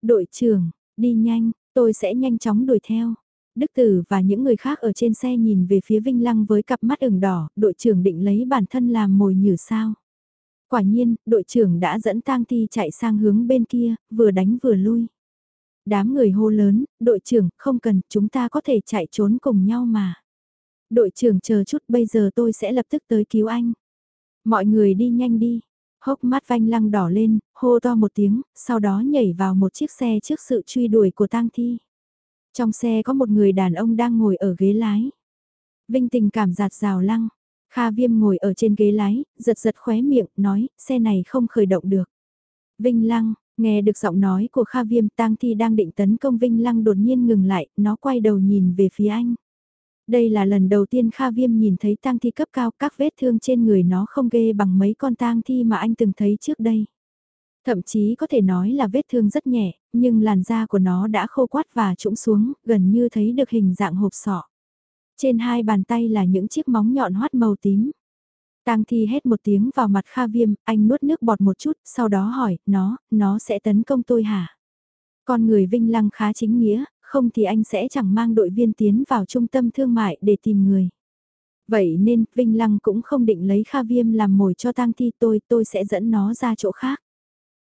Đội trưởng, đi nhanh, tôi sẽ nhanh chóng đuổi theo. Đức Tử và những người khác ở trên xe nhìn về phía Vinh Lăng với cặp mắt ửng đỏ, đội trưởng định lấy bản thân làm mồi nhử sao. Quả nhiên, đội trưởng đã dẫn tang thi chạy sang hướng bên kia, vừa đánh vừa lui. Đám người hô lớn, đội trưởng, không cần, chúng ta có thể chạy trốn cùng nhau mà. Đội trưởng chờ chút, bây giờ tôi sẽ lập tức tới cứu anh. Mọi người đi nhanh đi. Hốc mắt vanh lăng đỏ lên, hô to một tiếng, sau đó nhảy vào một chiếc xe trước sự truy đuổi của tang thi. Trong xe có một người đàn ông đang ngồi ở ghế lái. Vinh tình cảm giạt rào lăng. Kha viêm ngồi ở trên ghế lái, giật giật khóe miệng, nói, xe này không khởi động được. Vinh lăng, nghe được giọng nói của Kha viêm tang thi đang định tấn công Vinh lăng đột nhiên ngừng lại, nó quay đầu nhìn về phía anh. Đây là lần đầu tiên Kha Viêm nhìn thấy tang thi cấp cao, các vết thương trên người nó không ghê bằng mấy con tang thi mà anh từng thấy trước đây. Thậm chí có thể nói là vết thương rất nhẹ, nhưng làn da của nó đã khô quát và trũng xuống, gần như thấy được hình dạng hộp sọ. Trên hai bàn tay là những chiếc móng nhọn hoắt màu tím. Tang thi hét một tiếng vào mặt Kha Viêm, anh nuốt nước bọt một chút, sau đó hỏi, nó, nó sẽ tấn công tôi hả? Con người Vinh Lăng khá chính nghĩa, không thì anh sẽ chẳng mang đội viên tiến vào trung tâm thương mại để tìm người. Vậy nên, Vinh Lăng cũng không định lấy Kha Viêm làm mồi cho tang thi tôi, tôi sẽ dẫn nó ra chỗ khác.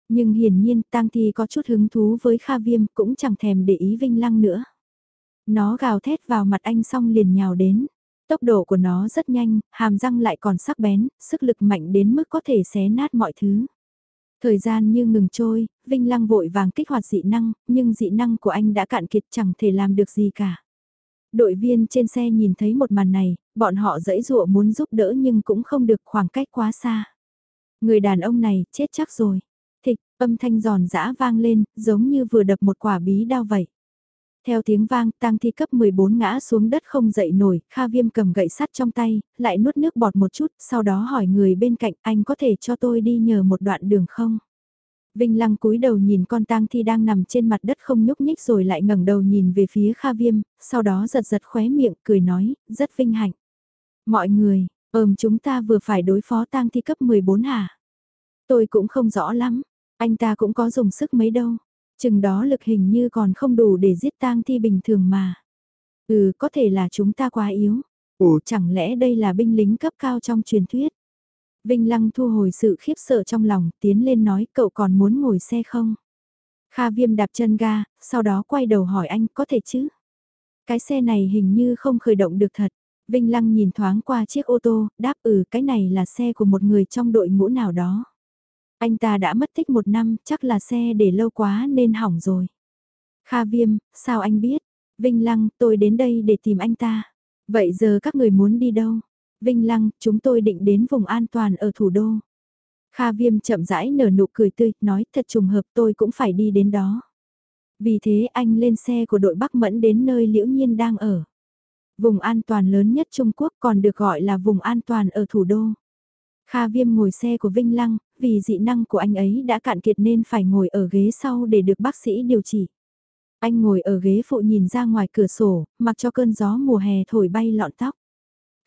Nhưng hiển nhiên tang thi có chút hứng thú với Kha Viêm cũng chẳng thèm để ý Vinh Lăng nữa. Nó gào thét vào mặt anh xong liền nhào đến. Tốc độ của nó rất nhanh, hàm răng lại còn sắc bén, sức lực mạnh đến mức có thể xé nát mọi thứ. Thời gian như ngừng trôi, Vinh Lăng vội vàng kích hoạt dị năng, nhưng dị năng của anh đã cạn kiệt chẳng thể làm được gì cả. Đội viên trên xe nhìn thấy một màn này, bọn họ dẫy dụa muốn giúp đỡ nhưng cũng không được khoảng cách quá xa. Người đàn ông này chết chắc rồi. Âm thanh giòn giã vang lên, giống như vừa đập một quả bí đao vậy. Theo tiếng vang, tang thi cấp 14 ngã xuống đất không dậy nổi, Kha Viêm cầm gậy sắt trong tay, lại nuốt nước bọt một chút, sau đó hỏi người bên cạnh anh có thể cho tôi đi nhờ một đoạn đường không? Vinh Lăng cúi đầu nhìn con tang thi đang nằm trên mặt đất không nhúc nhích rồi lại ngẩng đầu nhìn về phía Kha Viêm, sau đó giật giật khóe miệng, cười nói, rất vinh hạnh. Mọi người, ờm chúng ta vừa phải đối phó tang thi cấp 14 hả? Tôi cũng không rõ lắm, anh ta cũng có dùng sức mấy đâu. Chừng đó lực hình như còn không đủ để giết tang thi bình thường mà. Ừ, có thể là chúng ta quá yếu. Ủa, chẳng lẽ đây là binh lính cấp cao trong truyền thuyết? Vinh Lăng thu hồi sự khiếp sợ trong lòng, tiến lên nói cậu còn muốn ngồi xe không? Kha Viêm đạp chân ga, sau đó quay đầu hỏi anh có thể chứ? Cái xe này hình như không khởi động được thật. Vinh Lăng nhìn thoáng qua chiếc ô tô, đáp ừ cái này là xe của một người trong đội ngũ nào đó. Anh ta đã mất tích một năm, chắc là xe để lâu quá nên hỏng rồi. Kha Viêm, sao anh biết? Vinh Lăng, tôi đến đây để tìm anh ta. Vậy giờ các người muốn đi đâu? Vinh Lăng, chúng tôi định đến vùng an toàn ở thủ đô. Kha Viêm chậm rãi nở nụ cười tươi, nói thật trùng hợp tôi cũng phải đi đến đó. Vì thế anh lên xe của đội Bắc Mẫn đến nơi Liễu Nhiên đang ở. Vùng an toàn lớn nhất Trung Quốc còn được gọi là vùng an toàn ở thủ đô. Kha Viêm ngồi xe của Vinh Lăng, vì dị năng của anh ấy đã cạn kiệt nên phải ngồi ở ghế sau để được bác sĩ điều trị. Anh ngồi ở ghế phụ nhìn ra ngoài cửa sổ, mặc cho cơn gió mùa hè thổi bay lọn tóc.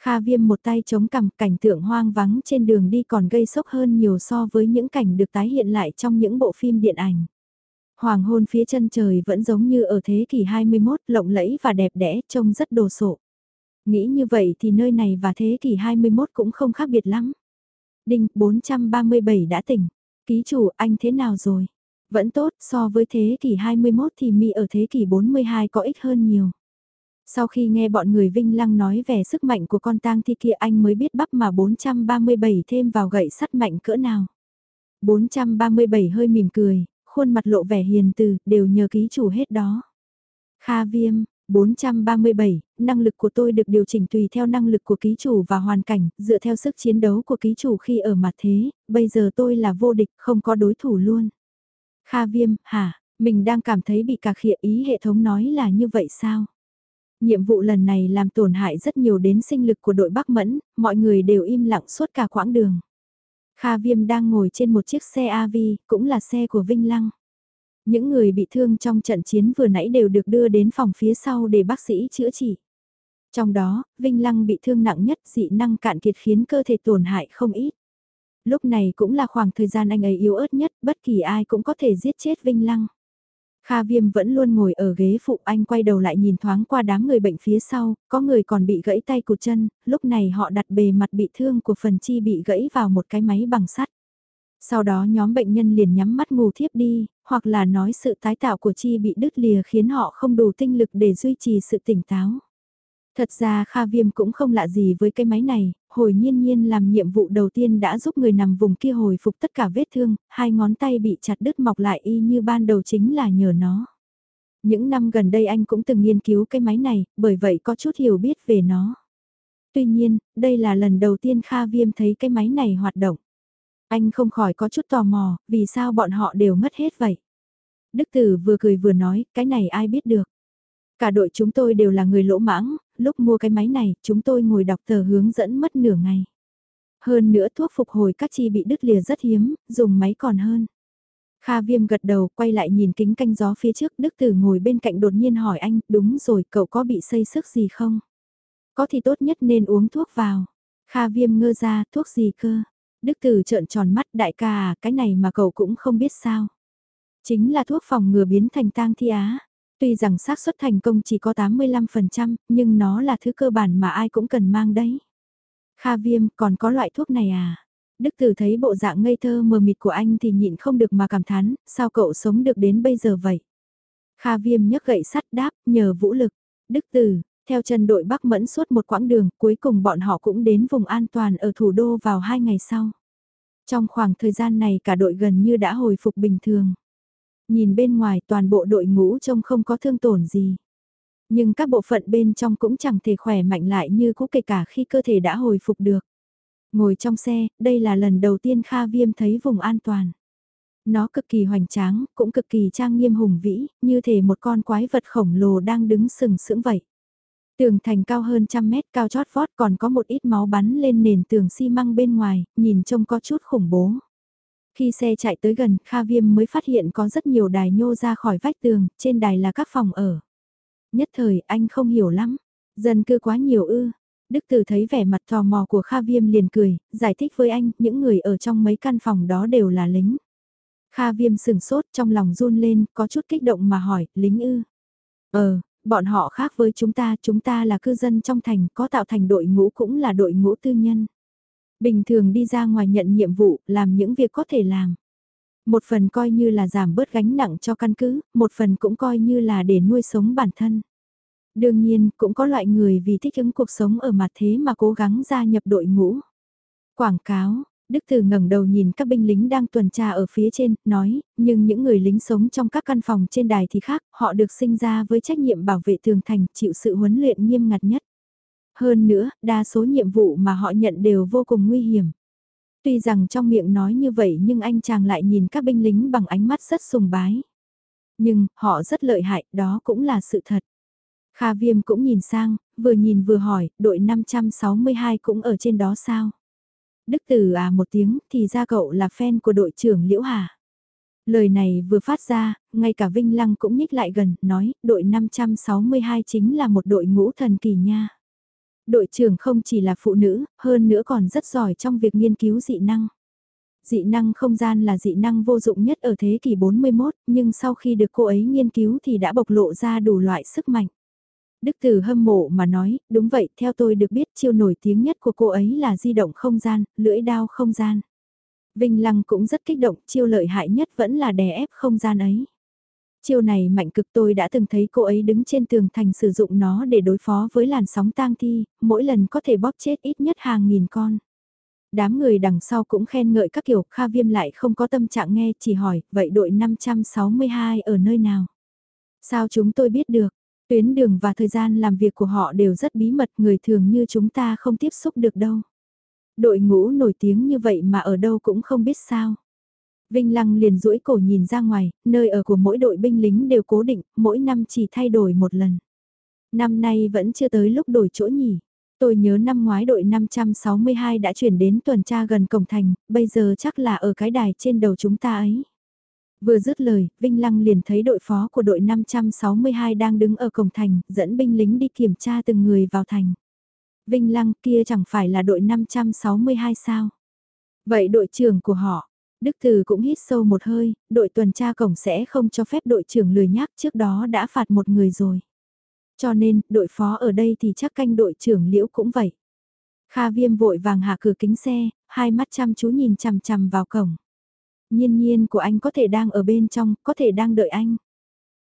Kha Viêm một tay chống cằm cảnh tượng hoang vắng trên đường đi còn gây sốc hơn nhiều so với những cảnh được tái hiện lại trong những bộ phim điện ảnh. Hoàng hôn phía chân trời vẫn giống như ở thế kỷ 21, lộng lẫy và đẹp đẽ, trông rất đồ sộ. Nghĩ như vậy thì nơi này và thế kỷ 21 cũng không khác biệt lắm. Đinh 437 đã tỉnh. Ký chủ anh thế nào rồi? Vẫn tốt so với thế kỷ 21 thì mi ở thế kỷ 42 có ích hơn nhiều. Sau khi nghe bọn người Vinh Lăng nói về sức mạnh của con tang thi kia anh mới biết bắp mà 437 thêm vào gậy sắt mạnh cỡ nào. 437 hơi mỉm cười, khuôn mặt lộ vẻ hiền từ, đều nhờ ký chủ hết đó. Kha viêm, 437, năng lực của tôi được điều chỉnh tùy theo năng lực của ký chủ và hoàn cảnh, dựa theo sức chiến đấu của ký chủ khi ở mặt thế, bây giờ tôi là vô địch, không có đối thủ luôn. Kha viêm, hả, mình đang cảm thấy bị cà khịa ý hệ thống nói là như vậy sao? Nhiệm vụ lần này làm tổn hại rất nhiều đến sinh lực của đội Bắc Mẫn, mọi người đều im lặng suốt cả quãng đường. Kha Viêm đang ngồi trên một chiếc xe AV, cũng là xe của Vinh Lăng. Những người bị thương trong trận chiến vừa nãy đều được đưa đến phòng phía sau để bác sĩ chữa trị. Trong đó, Vinh Lăng bị thương nặng nhất dị năng cạn kiệt khiến cơ thể tổn hại không ít. Lúc này cũng là khoảng thời gian anh ấy yếu ớt nhất, bất kỳ ai cũng có thể giết chết Vinh Lăng. Kha Viêm vẫn luôn ngồi ở ghế phụ anh quay đầu lại nhìn thoáng qua đám người bệnh phía sau, có người còn bị gãy tay cụt chân, lúc này họ đặt bề mặt bị thương của phần chi bị gãy vào một cái máy bằng sắt. Sau đó nhóm bệnh nhân liền nhắm mắt ngủ thiếp đi, hoặc là nói sự tái tạo của chi bị đứt lìa khiến họ không đủ tinh lực để duy trì sự tỉnh táo. Thật ra Kha Viêm cũng không lạ gì với cái máy này, hồi nhiên nhiên làm nhiệm vụ đầu tiên đã giúp người nằm vùng kia hồi phục tất cả vết thương, hai ngón tay bị chặt đứt mọc lại y như ban đầu chính là nhờ nó. Những năm gần đây anh cũng từng nghiên cứu cái máy này, bởi vậy có chút hiểu biết về nó. Tuy nhiên, đây là lần đầu tiên Kha Viêm thấy cái máy này hoạt động. Anh không khỏi có chút tò mò, vì sao bọn họ đều mất hết vậy? Đức Tử vừa cười vừa nói, cái này ai biết được. Cả đội chúng tôi đều là người lỗ mãng, lúc mua cái máy này, chúng tôi ngồi đọc tờ hướng dẫn mất nửa ngày. Hơn nữa thuốc phục hồi các chi bị đứt lìa rất hiếm, dùng máy còn hơn. Kha viêm gật đầu, quay lại nhìn kính canh gió phía trước, Đức Tử ngồi bên cạnh đột nhiên hỏi anh, đúng rồi, cậu có bị xây sức gì không? Có thì tốt nhất nên uống thuốc vào. Kha viêm ngơ ra, thuốc gì cơ? Đức Tử trợn tròn mắt, đại ca à, cái này mà cậu cũng không biết sao. Chính là thuốc phòng ngừa biến thành tang thi á. Tuy rằng xác suất thành công chỉ có 85%, nhưng nó là thứ cơ bản mà ai cũng cần mang đấy. Kha viêm, còn có loại thuốc này à? Đức Tử thấy bộ dạng ngây thơ mờ mịt của anh thì nhịn không được mà cảm thán, sao cậu sống được đến bây giờ vậy? Kha viêm nhấc gậy sắt đáp, nhờ vũ lực. Đức Tử, theo chân đội Bắc Mẫn suốt một quãng đường, cuối cùng bọn họ cũng đến vùng an toàn ở thủ đô vào hai ngày sau. Trong khoảng thời gian này cả đội gần như đã hồi phục bình thường. Nhìn bên ngoài toàn bộ đội ngũ trông không có thương tổn gì. Nhưng các bộ phận bên trong cũng chẳng thể khỏe mạnh lại như cũ kể cả khi cơ thể đã hồi phục được. Ngồi trong xe, đây là lần đầu tiên Kha Viêm thấy vùng an toàn. Nó cực kỳ hoành tráng, cũng cực kỳ trang nghiêm hùng vĩ, như thể một con quái vật khổng lồ đang đứng sừng sững vậy. Tường thành cao hơn trăm mét cao chót vót còn có một ít máu bắn lên nền tường xi măng bên ngoài, nhìn trông có chút khủng bố. Khi xe chạy tới gần, Kha Viêm mới phát hiện có rất nhiều đài nhô ra khỏi vách tường, trên đài là các phòng ở. Nhất thời, anh không hiểu lắm. Dân cư quá nhiều ư. Đức Tử thấy vẻ mặt tò mò của Kha Viêm liền cười, giải thích với anh, những người ở trong mấy căn phòng đó đều là lính. Kha Viêm sừng sốt trong lòng run lên, có chút kích động mà hỏi, lính ư. Ờ, bọn họ khác với chúng ta, chúng ta là cư dân trong thành, có tạo thành đội ngũ cũng là đội ngũ tư nhân. Bình thường đi ra ngoài nhận nhiệm vụ, làm những việc có thể làm. Một phần coi như là giảm bớt gánh nặng cho căn cứ, một phần cũng coi như là để nuôi sống bản thân. Đương nhiên, cũng có loại người vì thích ứng cuộc sống ở mặt thế mà cố gắng gia nhập đội ngũ. Quảng cáo, Đức Từ ngẩng đầu nhìn các binh lính đang tuần tra ở phía trên, nói, nhưng những người lính sống trong các căn phòng trên đài thì khác, họ được sinh ra với trách nhiệm bảo vệ tường thành, chịu sự huấn luyện nghiêm ngặt nhất. Hơn nữa, đa số nhiệm vụ mà họ nhận đều vô cùng nguy hiểm. Tuy rằng trong miệng nói như vậy nhưng anh chàng lại nhìn các binh lính bằng ánh mắt rất sùng bái. Nhưng, họ rất lợi hại, đó cũng là sự thật. Kha Viêm cũng nhìn sang, vừa nhìn vừa hỏi, đội 562 cũng ở trên đó sao? Đức Tử à một tiếng, thì ra cậu là fan của đội trưởng Liễu Hà. Lời này vừa phát ra, ngay cả Vinh Lăng cũng nhích lại gần, nói, đội 562 chính là một đội ngũ thần kỳ nha. Đội trưởng không chỉ là phụ nữ, hơn nữa còn rất giỏi trong việc nghiên cứu dị năng. Dị năng không gian là dị năng vô dụng nhất ở thế kỷ 41, nhưng sau khi được cô ấy nghiên cứu thì đã bộc lộ ra đủ loại sức mạnh. Đức Tử hâm mộ mà nói, đúng vậy, theo tôi được biết chiêu nổi tiếng nhất của cô ấy là di động không gian, lưỡi đao không gian. Vinh Lăng cũng rất kích động, chiêu lợi hại nhất vẫn là đè ép không gian ấy. Chiêu này mạnh cực tôi đã từng thấy cô ấy đứng trên tường thành sử dụng nó để đối phó với làn sóng tang thi, mỗi lần có thể bóp chết ít nhất hàng nghìn con. Đám người đằng sau cũng khen ngợi các kiểu, Kha Viêm lại không có tâm trạng nghe, chỉ hỏi, vậy đội 562 ở nơi nào? Sao chúng tôi biết được? Tuyến đường và thời gian làm việc của họ đều rất bí mật, người thường như chúng ta không tiếp xúc được đâu. Đội ngũ nổi tiếng như vậy mà ở đâu cũng không biết sao. Vinh Lăng liền duỗi cổ nhìn ra ngoài, nơi ở của mỗi đội binh lính đều cố định, mỗi năm chỉ thay đổi một lần. Năm nay vẫn chưa tới lúc đổi chỗ nhỉ. Tôi nhớ năm ngoái đội 562 đã chuyển đến tuần tra gần cổng thành, bây giờ chắc là ở cái đài trên đầu chúng ta ấy. Vừa dứt lời, Vinh Lăng liền thấy đội phó của đội 562 đang đứng ở cổng thành, dẫn binh lính đi kiểm tra từng người vào thành. Vinh Lăng kia chẳng phải là đội 562 sao? Vậy đội trưởng của họ, Đức Từ cũng hít sâu một hơi, đội tuần tra cổng sẽ không cho phép đội trưởng lười nhác trước đó đã phạt một người rồi. Cho nên, đội phó ở đây thì chắc canh đội trưởng liễu cũng vậy. Kha viêm vội vàng hạ cửa kính xe, hai mắt chăm chú nhìn chằm chằm vào cổng. Nhiên nhiên của anh có thể đang ở bên trong, có thể đang đợi anh.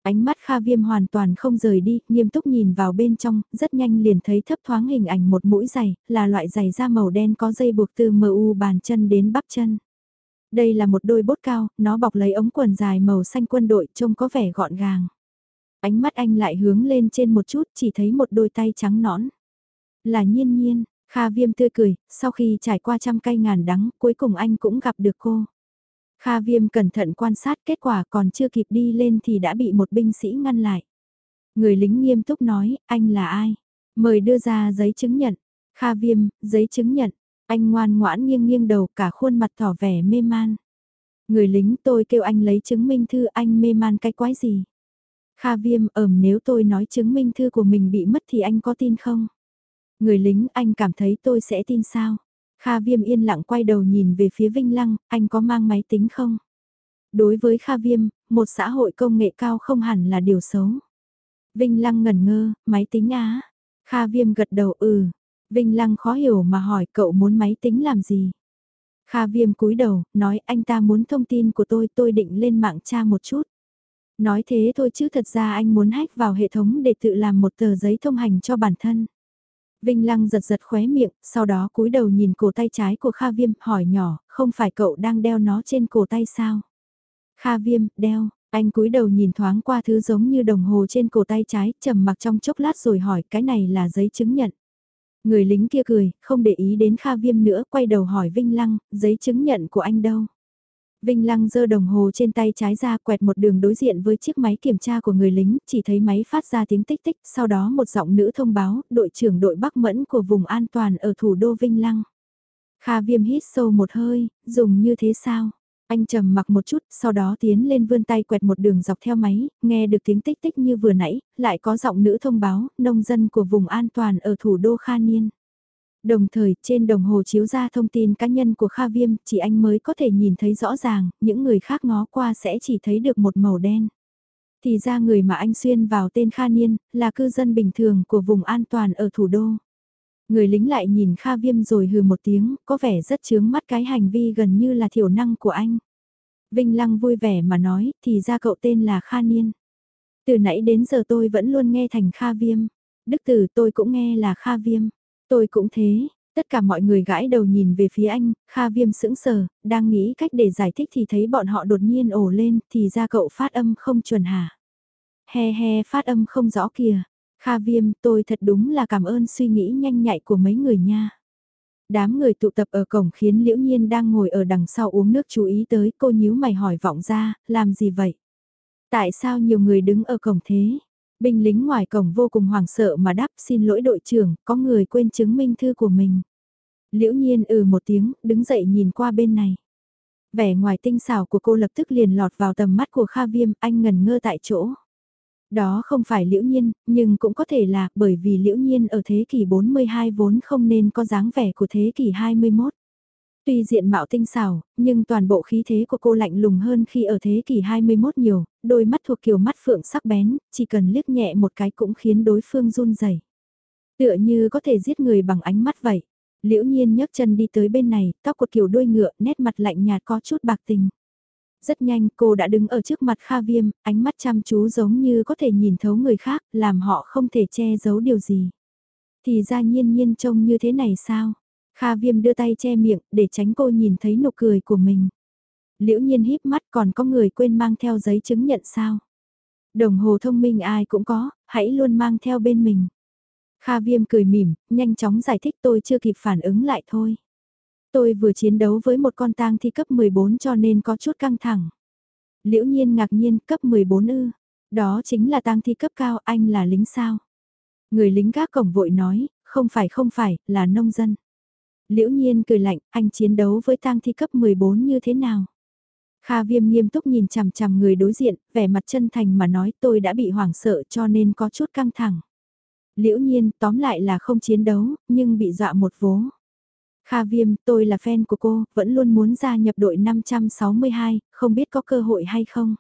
Ánh mắt Kha Viêm hoàn toàn không rời đi, nghiêm túc nhìn vào bên trong, rất nhanh liền thấy thấp thoáng hình ảnh một mũi giày, là loại giày da màu đen có dây buộc từ MU bàn chân đến bắp chân. Đây là một đôi bốt cao, nó bọc lấy ống quần dài màu xanh quân đội trông có vẻ gọn gàng. Ánh mắt anh lại hướng lên trên một chút chỉ thấy một đôi tay trắng nõn. Là nhiên nhiên, Kha Viêm tươi cười, sau khi trải qua trăm cây ngàn đắng cuối cùng anh cũng gặp được cô. Kha Viêm cẩn thận quan sát kết quả còn chưa kịp đi lên thì đã bị một binh sĩ ngăn lại. Người lính nghiêm túc nói, anh là ai? Mời đưa ra giấy chứng nhận. Kha Viêm, giấy chứng nhận. Anh ngoan ngoãn nghiêng nghiêng đầu cả khuôn mặt tỏ vẻ mê man. Người lính tôi kêu anh lấy chứng minh thư anh mê man cái quái gì? Kha Viêm ẩm nếu tôi nói chứng minh thư của mình bị mất thì anh có tin không? Người lính anh cảm thấy tôi sẽ tin sao? Kha Viêm yên lặng quay đầu nhìn về phía Vinh Lăng, anh có mang máy tính không? Đối với Kha Viêm, một xã hội công nghệ cao không hẳn là điều xấu. Vinh Lăng ngẩn ngơ, máy tính á. Kha Viêm gật đầu ừ. Vinh Lăng khó hiểu mà hỏi cậu muốn máy tính làm gì? Kha Viêm cúi đầu, nói anh ta muốn thông tin của tôi, tôi định lên mạng tra một chút. Nói thế thôi chứ thật ra anh muốn hack vào hệ thống để tự làm một tờ giấy thông hành cho bản thân. Vinh Lăng giật giật khóe miệng, sau đó cúi đầu nhìn cổ tay trái của Kha Viêm, hỏi nhỏ, không phải cậu đang đeo nó trên cổ tay sao? Kha Viêm, đeo, anh cúi đầu nhìn thoáng qua thứ giống như đồng hồ trên cổ tay trái, trầm mặc trong chốc lát rồi hỏi, cái này là giấy chứng nhận. Người lính kia cười, không để ý đến Kha Viêm nữa, quay đầu hỏi Vinh Lăng, giấy chứng nhận của anh đâu? Vinh Lăng giơ đồng hồ trên tay trái ra quẹt một đường đối diện với chiếc máy kiểm tra của người lính, chỉ thấy máy phát ra tiếng tích tích, sau đó một giọng nữ thông báo, đội trưởng đội Bắc Mẫn của vùng an toàn ở thủ đô Vinh Lăng. Kha viêm hít sâu một hơi, dùng như thế sao? Anh trầm mặc một chút, sau đó tiến lên vươn tay quẹt một đường dọc theo máy, nghe được tiếng tích tích như vừa nãy, lại có giọng nữ thông báo, nông dân của vùng an toàn ở thủ đô Kha Niên. Đồng thời, trên đồng hồ chiếu ra thông tin cá nhân của Kha Viêm, chỉ anh mới có thể nhìn thấy rõ ràng, những người khác ngó qua sẽ chỉ thấy được một màu đen. Thì ra người mà anh xuyên vào tên Kha Niên, là cư dân bình thường của vùng an toàn ở thủ đô. Người lính lại nhìn Kha Viêm rồi hừ một tiếng, có vẻ rất chướng mắt cái hành vi gần như là thiểu năng của anh. Vinh Lăng vui vẻ mà nói, thì ra cậu tên là Kha Niên. Từ nãy đến giờ tôi vẫn luôn nghe thành Kha Viêm. Đức tử tôi cũng nghe là Kha Viêm. Tôi cũng thế, tất cả mọi người gãi đầu nhìn về phía anh, Kha Viêm sững sờ, đang nghĩ cách để giải thích thì thấy bọn họ đột nhiên ổ lên, thì ra cậu phát âm không chuẩn hả. He he phát âm không rõ kìa. Kha Viêm, tôi thật đúng là cảm ơn suy nghĩ nhanh nhạy của mấy người nha. Đám người tụ tập ở cổng khiến Liễu Nhiên đang ngồi ở đằng sau uống nước chú ý tới cô nhíu mày hỏi vọng ra, làm gì vậy? Tại sao nhiều người đứng ở cổng thế? Binh lính ngoài cổng vô cùng hoảng sợ mà đáp xin lỗi đội trưởng, có người quên chứng minh thư của mình. Liễu nhiên ừ một tiếng, đứng dậy nhìn qua bên này. Vẻ ngoài tinh xảo của cô lập tức liền lọt vào tầm mắt của Kha Viêm, anh ngần ngơ tại chỗ. Đó không phải liễu nhiên, nhưng cũng có thể là bởi vì liễu nhiên ở thế kỷ 42 vốn không nên có dáng vẻ của thế kỷ 21. Tuy diện mạo tinh xảo, nhưng toàn bộ khí thế của cô lạnh lùng hơn khi ở thế kỷ 21 nhiều, đôi mắt thuộc kiểu mắt phượng sắc bén, chỉ cần liếc nhẹ một cái cũng khiến đối phương run rẩy. Tựa như có thể giết người bằng ánh mắt vậy. Liễu nhiên nhấc chân đi tới bên này, tóc cột kiểu đuôi ngựa, nét mặt lạnh nhạt có chút bạc tình. Rất nhanh cô đã đứng ở trước mặt Kha Viêm, ánh mắt chăm chú giống như có thể nhìn thấu người khác, làm họ không thể che giấu điều gì. Thì ra nhiên nhiên trông như thế này sao? Kha Viêm đưa tay che miệng để tránh cô nhìn thấy nụ cười của mình. Liễu nhiên híp mắt còn có người quên mang theo giấy chứng nhận sao? Đồng hồ thông minh ai cũng có, hãy luôn mang theo bên mình. Kha Viêm cười mỉm, nhanh chóng giải thích tôi chưa kịp phản ứng lại thôi. Tôi vừa chiến đấu với một con tang thi cấp 14 cho nên có chút căng thẳng. Liễu nhiên ngạc nhiên cấp 14 ư. Đó chính là tang thi cấp cao, anh là lính sao? Người lính gác cổng vội nói, không phải không phải, là nông dân. Liễu nhiên cười lạnh, anh chiến đấu với tang thi cấp 14 như thế nào? Kha viêm nghiêm túc nhìn chằm chằm người đối diện, vẻ mặt chân thành mà nói tôi đã bị hoảng sợ cho nên có chút căng thẳng. Liễu nhiên tóm lại là không chiến đấu, nhưng bị dọa một vố. Kha viêm, tôi là fan của cô, vẫn luôn muốn gia nhập đội 562, không biết có cơ hội hay không.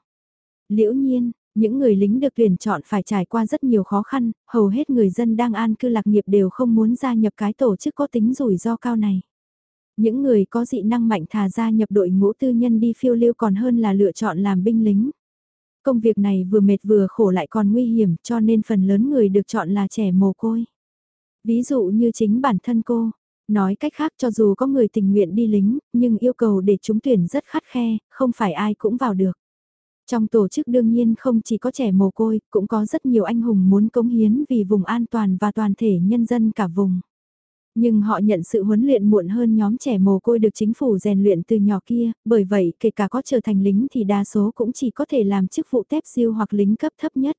Liễu nhiên, những người lính được tuyển chọn phải trải qua rất nhiều khó khăn, hầu hết người dân đang an cư lạc nghiệp đều không muốn gia nhập cái tổ chức có tính rủi ro cao này. Những người có dị năng mạnh thà gia nhập đội ngũ tư nhân đi phiêu lưu còn hơn là lựa chọn làm binh lính. Công việc này vừa mệt vừa khổ lại còn nguy hiểm cho nên phần lớn người được chọn là trẻ mồ côi. Ví dụ như chính bản thân cô, nói cách khác cho dù có người tình nguyện đi lính, nhưng yêu cầu để chúng tuyển rất khắt khe, không phải ai cũng vào được. Trong tổ chức đương nhiên không chỉ có trẻ mồ côi, cũng có rất nhiều anh hùng muốn cống hiến vì vùng an toàn và toàn thể nhân dân cả vùng. Nhưng họ nhận sự huấn luyện muộn hơn nhóm trẻ mồ côi được chính phủ rèn luyện từ nhỏ kia, bởi vậy kể cả có trở thành lính thì đa số cũng chỉ có thể làm chức vụ tép siêu hoặc lính cấp thấp nhất.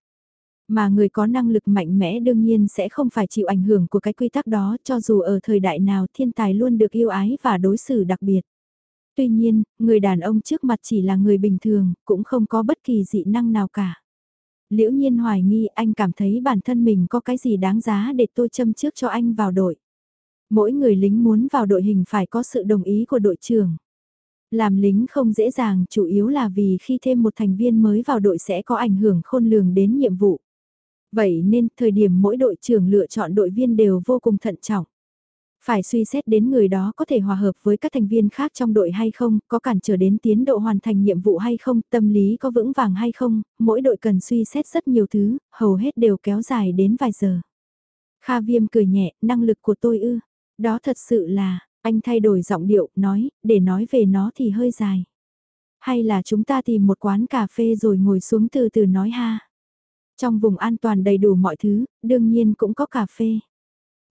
Mà người có năng lực mạnh mẽ đương nhiên sẽ không phải chịu ảnh hưởng của cái quy tắc đó cho dù ở thời đại nào thiên tài luôn được yêu ái và đối xử đặc biệt. Tuy nhiên, người đàn ông trước mặt chỉ là người bình thường, cũng không có bất kỳ dị năng nào cả. Liễu nhiên hoài nghi anh cảm thấy bản thân mình có cái gì đáng giá để tôi châm trước cho anh vào đội. Mỗi người lính muốn vào đội hình phải có sự đồng ý của đội trưởng. Làm lính không dễ dàng chủ yếu là vì khi thêm một thành viên mới vào đội sẽ có ảnh hưởng khôn lường đến nhiệm vụ. Vậy nên thời điểm mỗi đội trưởng lựa chọn đội viên đều vô cùng thận trọng. Phải suy xét đến người đó có thể hòa hợp với các thành viên khác trong đội hay không, có cản trở đến tiến độ hoàn thành nhiệm vụ hay không, tâm lý có vững vàng hay không, mỗi đội cần suy xét rất nhiều thứ, hầu hết đều kéo dài đến vài giờ. Kha Viêm cười nhẹ, năng lực của tôi ư, đó thật sự là, anh thay đổi giọng điệu, nói, để nói về nó thì hơi dài. Hay là chúng ta tìm một quán cà phê rồi ngồi xuống từ từ nói ha. Trong vùng an toàn đầy đủ mọi thứ, đương nhiên cũng có cà phê.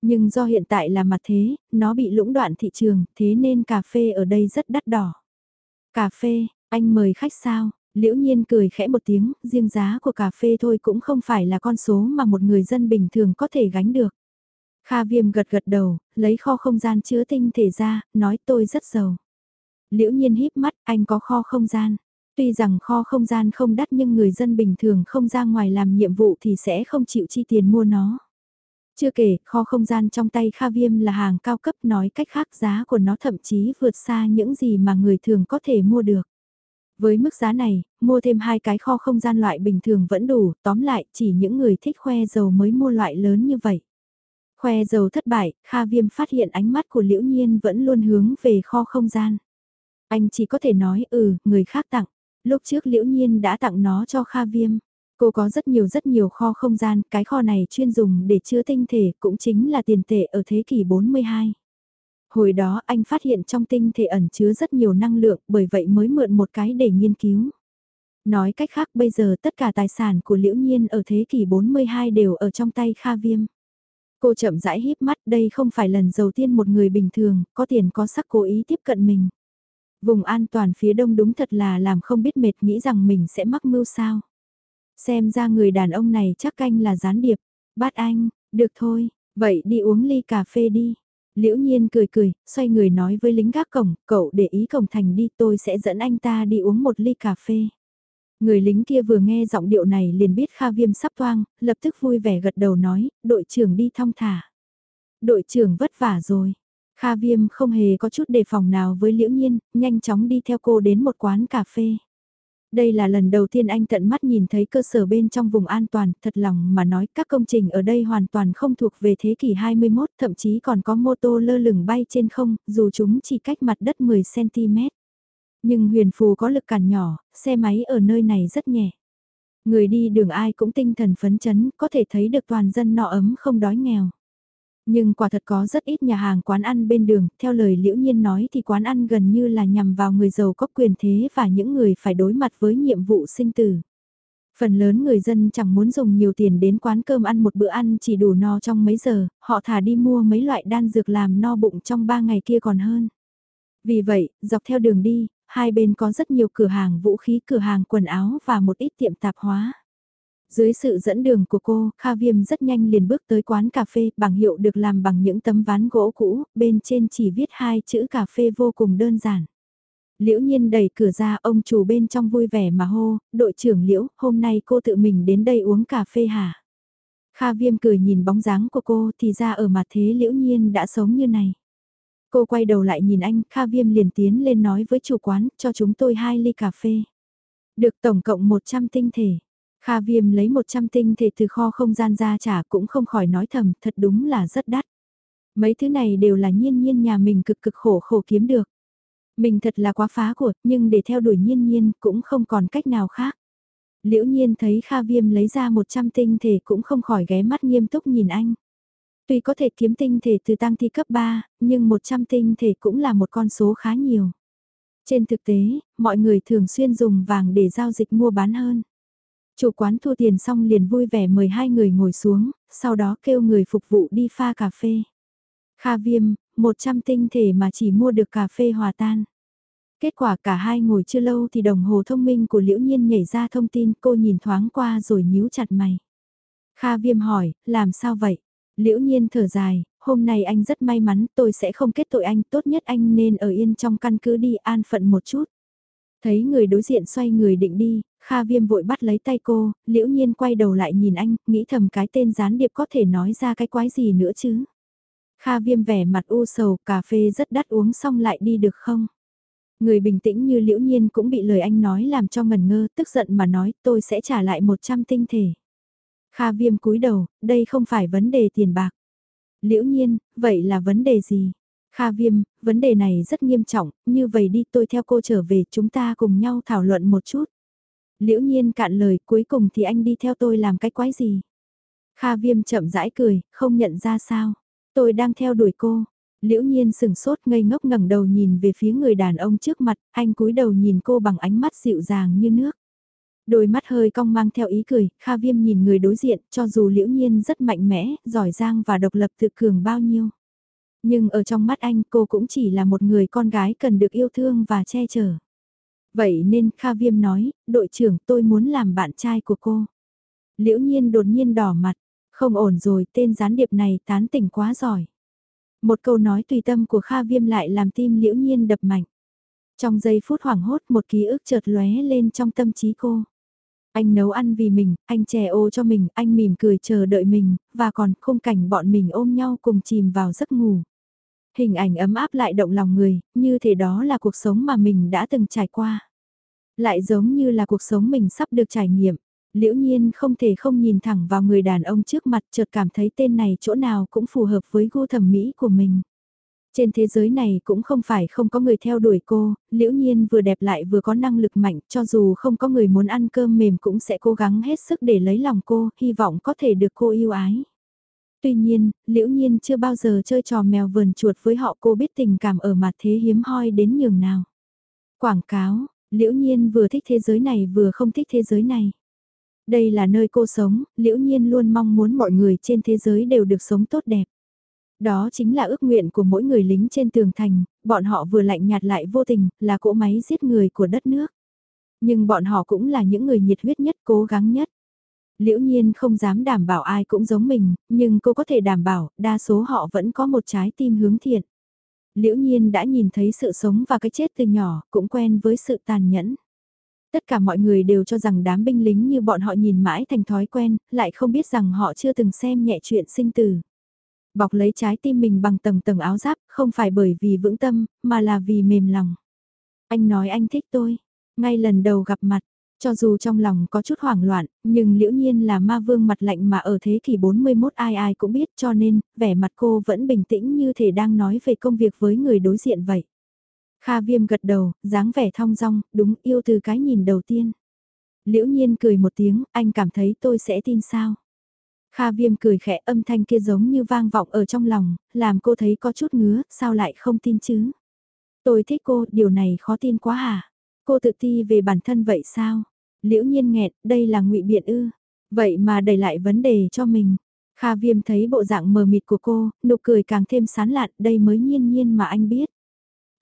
Nhưng do hiện tại là mặt thế, nó bị lũng đoạn thị trường, thế nên cà phê ở đây rất đắt đỏ. Cà phê, anh mời khách sao? Liễu nhiên cười khẽ một tiếng, riêng giá của cà phê thôi cũng không phải là con số mà một người dân bình thường có thể gánh được. Kha viêm gật gật đầu, lấy kho không gian chứa tinh thể ra, nói tôi rất giàu. Liễu nhiên híp mắt, anh có kho không gian. Tuy rằng kho không gian không đắt nhưng người dân bình thường không ra ngoài làm nhiệm vụ thì sẽ không chịu chi tiền mua nó. Chưa kể, kho không gian trong tay Kha Viêm là hàng cao cấp nói cách khác giá của nó thậm chí vượt xa những gì mà người thường có thể mua được. Với mức giá này, mua thêm hai cái kho không gian loại bình thường vẫn đủ, tóm lại chỉ những người thích khoe dầu mới mua loại lớn như vậy. Khoe dầu thất bại, Kha Viêm phát hiện ánh mắt của Liễu Nhiên vẫn luôn hướng về kho không gian. Anh chỉ có thể nói ừ, người khác tặng. Lúc trước Liễu Nhiên đã tặng nó cho Kha Viêm. Cô có rất nhiều rất nhiều kho không gian, cái kho này chuyên dùng để chứa tinh thể cũng chính là tiền tệ ở thế kỷ 42. Hồi đó anh phát hiện trong tinh thể ẩn chứa rất nhiều năng lượng bởi vậy mới mượn một cái để nghiên cứu. Nói cách khác bây giờ tất cả tài sản của Liễu Nhiên ở thế kỷ 42 đều ở trong tay Kha Viêm. Cô chậm rãi híp mắt đây không phải lần đầu tiên một người bình thường, có tiền có sắc cố ý tiếp cận mình. Vùng an toàn phía đông đúng thật là làm không biết mệt nghĩ rằng mình sẽ mắc mưu sao. Xem ra người đàn ông này chắc canh là gián điệp. Bát anh, được thôi, vậy đi uống ly cà phê đi. Liễu nhiên cười cười, xoay người nói với lính gác cổng, cậu để ý cổng thành đi tôi sẽ dẫn anh ta đi uống một ly cà phê. Người lính kia vừa nghe giọng điệu này liền biết Kha Viêm sắp toang, lập tức vui vẻ gật đầu nói, đội trưởng đi thong thả. Đội trưởng vất vả rồi. Kha Viêm không hề có chút đề phòng nào với Liễu Nhiên, nhanh chóng đi theo cô đến một quán cà phê. Đây là lần đầu tiên anh tận mắt nhìn thấy cơ sở bên trong vùng an toàn, thật lòng mà nói các công trình ở đây hoàn toàn không thuộc về thế kỷ 21, thậm chí còn có mô tô lơ lửng bay trên không, dù chúng chỉ cách mặt đất 10cm. Nhưng huyền phù có lực cản nhỏ, xe máy ở nơi này rất nhẹ. Người đi đường ai cũng tinh thần phấn chấn, có thể thấy được toàn dân nọ ấm không đói nghèo. Nhưng quả thật có rất ít nhà hàng quán ăn bên đường, theo lời liễu nhiên nói thì quán ăn gần như là nhằm vào người giàu có quyền thế và những người phải đối mặt với nhiệm vụ sinh tử. Phần lớn người dân chẳng muốn dùng nhiều tiền đến quán cơm ăn một bữa ăn chỉ đủ no trong mấy giờ, họ thả đi mua mấy loại đan dược làm no bụng trong ba ngày kia còn hơn. Vì vậy, dọc theo đường đi, hai bên có rất nhiều cửa hàng vũ khí, cửa hàng quần áo và một ít tiệm tạp hóa. Dưới sự dẫn đường của cô, Kha Viêm rất nhanh liền bước tới quán cà phê, bảng hiệu được làm bằng những tấm ván gỗ cũ, bên trên chỉ viết hai chữ cà phê vô cùng đơn giản. Liễu nhiên đẩy cửa ra, ông chủ bên trong vui vẻ mà hô, đội trưởng Liễu, hôm nay cô tự mình đến đây uống cà phê hả? Kha Viêm cười nhìn bóng dáng của cô thì ra ở mặt thế Liễu nhiên đã sống như này. Cô quay đầu lại nhìn anh, Kha Viêm liền tiến lên nói với chủ quán, cho chúng tôi hai ly cà phê. Được tổng cộng 100 tinh thể. Kha Viêm lấy 100 tinh thể từ kho không gian ra trả cũng không khỏi nói thầm, thật đúng là rất đắt. Mấy thứ này đều là nhiên nhiên nhà mình cực cực khổ khổ kiếm được. Mình thật là quá phá của, nhưng để theo đuổi nhiên nhiên cũng không còn cách nào khác. Liễu nhiên thấy Kha Viêm lấy ra 100 tinh thể cũng không khỏi ghé mắt nghiêm túc nhìn anh. Tuy có thể kiếm tinh thể từ tăng thi cấp 3, nhưng 100 tinh thể cũng là một con số khá nhiều. Trên thực tế, mọi người thường xuyên dùng vàng để giao dịch mua bán hơn. Chủ quán thu tiền xong liền vui vẻ mời hai người ngồi xuống, sau đó kêu người phục vụ đi pha cà phê. Kha viêm, 100 tinh thể mà chỉ mua được cà phê hòa tan. Kết quả cả hai ngồi chưa lâu thì đồng hồ thông minh của Liễu Nhiên nhảy ra thông tin cô nhìn thoáng qua rồi nhíu chặt mày. Kha viêm hỏi, làm sao vậy? Liễu Nhiên thở dài, hôm nay anh rất may mắn tôi sẽ không kết tội anh, tốt nhất anh nên ở yên trong căn cứ đi an phận một chút. Thấy người đối diện xoay người định đi, Kha Viêm vội bắt lấy tay cô, liễu nhiên quay đầu lại nhìn anh, nghĩ thầm cái tên gián điệp có thể nói ra cái quái gì nữa chứ. Kha Viêm vẻ mặt u sầu, cà phê rất đắt uống xong lại đi được không? Người bình tĩnh như liễu nhiên cũng bị lời anh nói làm cho ngần ngơ, tức giận mà nói tôi sẽ trả lại 100 tinh thể. Kha Viêm cúi đầu, đây không phải vấn đề tiền bạc. Liễu nhiên, vậy là vấn đề gì? Kha Viêm, vấn đề này rất nghiêm trọng, như vậy đi tôi theo cô trở về chúng ta cùng nhau thảo luận một chút. Liễu nhiên cạn lời cuối cùng thì anh đi theo tôi làm cái quái gì? Kha Viêm chậm rãi cười, không nhận ra sao. Tôi đang theo đuổi cô. Liễu nhiên sừng sốt ngây ngốc ngẩng đầu nhìn về phía người đàn ông trước mặt, anh cúi đầu nhìn cô bằng ánh mắt dịu dàng như nước. Đôi mắt hơi cong mang theo ý cười, Kha Viêm nhìn người đối diện, cho dù liễu nhiên rất mạnh mẽ, giỏi giang và độc lập tự cường bao nhiêu. Nhưng ở trong mắt anh cô cũng chỉ là một người con gái cần được yêu thương và che chở. Vậy nên Kha Viêm nói, đội trưởng tôi muốn làm bạn trai của cô. Liễu nhiên đột nhiên đỏ mặt, không ổn rồi tên gián điệp này tán tỉnh quá giỏi. Một câu nói tùy tâm của Kha Viêm lại làm tim liễu nhiên đập mạnh. Trong giây phút hoảng hốt một ký ức chợt lóe lên trong tâm trí cô. Anh nấu ăn vì mình, anh chè ô cho mình, anh mỉm cười chờ đợi mình, và còn khung cảnh bọn mình ôm nhau cùng chìm vào giấc ngủ. Hình ảnh ấm áp lại động lòng người, như thế đó là cuộc sống mà mình đã từng trải qua. Lại giống như là cuộc sống mình sắp được trải nghiệm. Liễu nhiên không thể không nhìn thẳng vào người đàn ông trước mặt chợt cảm thấy tên này chỗ nào cũng phù hợp với gu thẩm mỹ của mình. Trên thế giới này cũng không phải không có người theo đuổi cô, liễu nhiên vừa đẹp lại vừa có năng lực mạnh, cho dù không có người muốn ăn cơm mềm cũng sẽ cố gắng hết sức để lấy lòng cô, hy vọng có thể được cô yêu ái. Tuy nhiên, liễu nhiên chưa bao giờ chơi trò mèo vườn chuột với họ cô biết tình cảm ở mặt thế hiếm hoi đến nhường nào. Quảng cáo, Liễu nhiên vừa thích thế giới này vừa không thích thế giới này. Đây là nơi cô sống, liễu nhiên luôn mong muốn mọi người trên thế giới đều được sống tốt đẹp. Đó chính là ước nguyện của mỗi người lính trên tường thành, bọn họ vừa lạnh nhạt lại vô tình, là cỗ máy giết người của đất nước. Nhưng bọn họ cũng là những người nhiệt huyết nhất, cố gắng nhất. Liễu nhiên không dám đảm bảo ai cũng giống mình, nhưng cô có thể đảm bảo, đa số họ vẫn có một trái tim hướng thiện. Liễu nhiên đã nhìn thấy sự sống và cái chết từ nhỏ, cũng quen với sự tàn nhẫn. Tất cả mọi người đều cho rằng đám binh lính như bọn họ nhìn mãi thành thói quen, lại không biết rằng họ chưa từng xem nhẹ chuyện sinh tử. Bọc lấy trái tim mình bằng tầng tầng áo giáp, không phải bởi vì vững tâm, mà là vì mềm lòng. Anh nói anh thích tôi. Ngay lần đầu gặp mặt, cho dù trong lòng có chút hoảng loạn, nhưng liễu nhiên là ma vương mặt lạnh mà ở thế kỷ 41 ai ai cũng biết cho nên, vẻ mặt cô vẫn bình tĩnh như thể đang nói về công việc với người đối diện vậy. Kha viêm gật đầu, dáng vẻ thong dong, đúng yêu từ cái nhìn đầu tiên. Liễu nhiên cười một tiếng, anh cảm thấy tôi sẽ tin sao? Kha viêm cười khẽ âm thanh kia giống như vang vọng ở trong lòng, làm cô thấy có chút ngứa, sao lại không tin chứ? Tôi thích cô, điều này khó tin quá hả? Cô tự ti về bản thân vậy sao? Liễu nhiên nghẹt, đây là ngụy biện ư. Vậy mà đẩy lại vấn đề cho mình. Kha viêm thấy bộ dạng mờ mịt của cô, nụ cười càng thêm sán lạn, đây mới nhiên nhiên mà anh biết.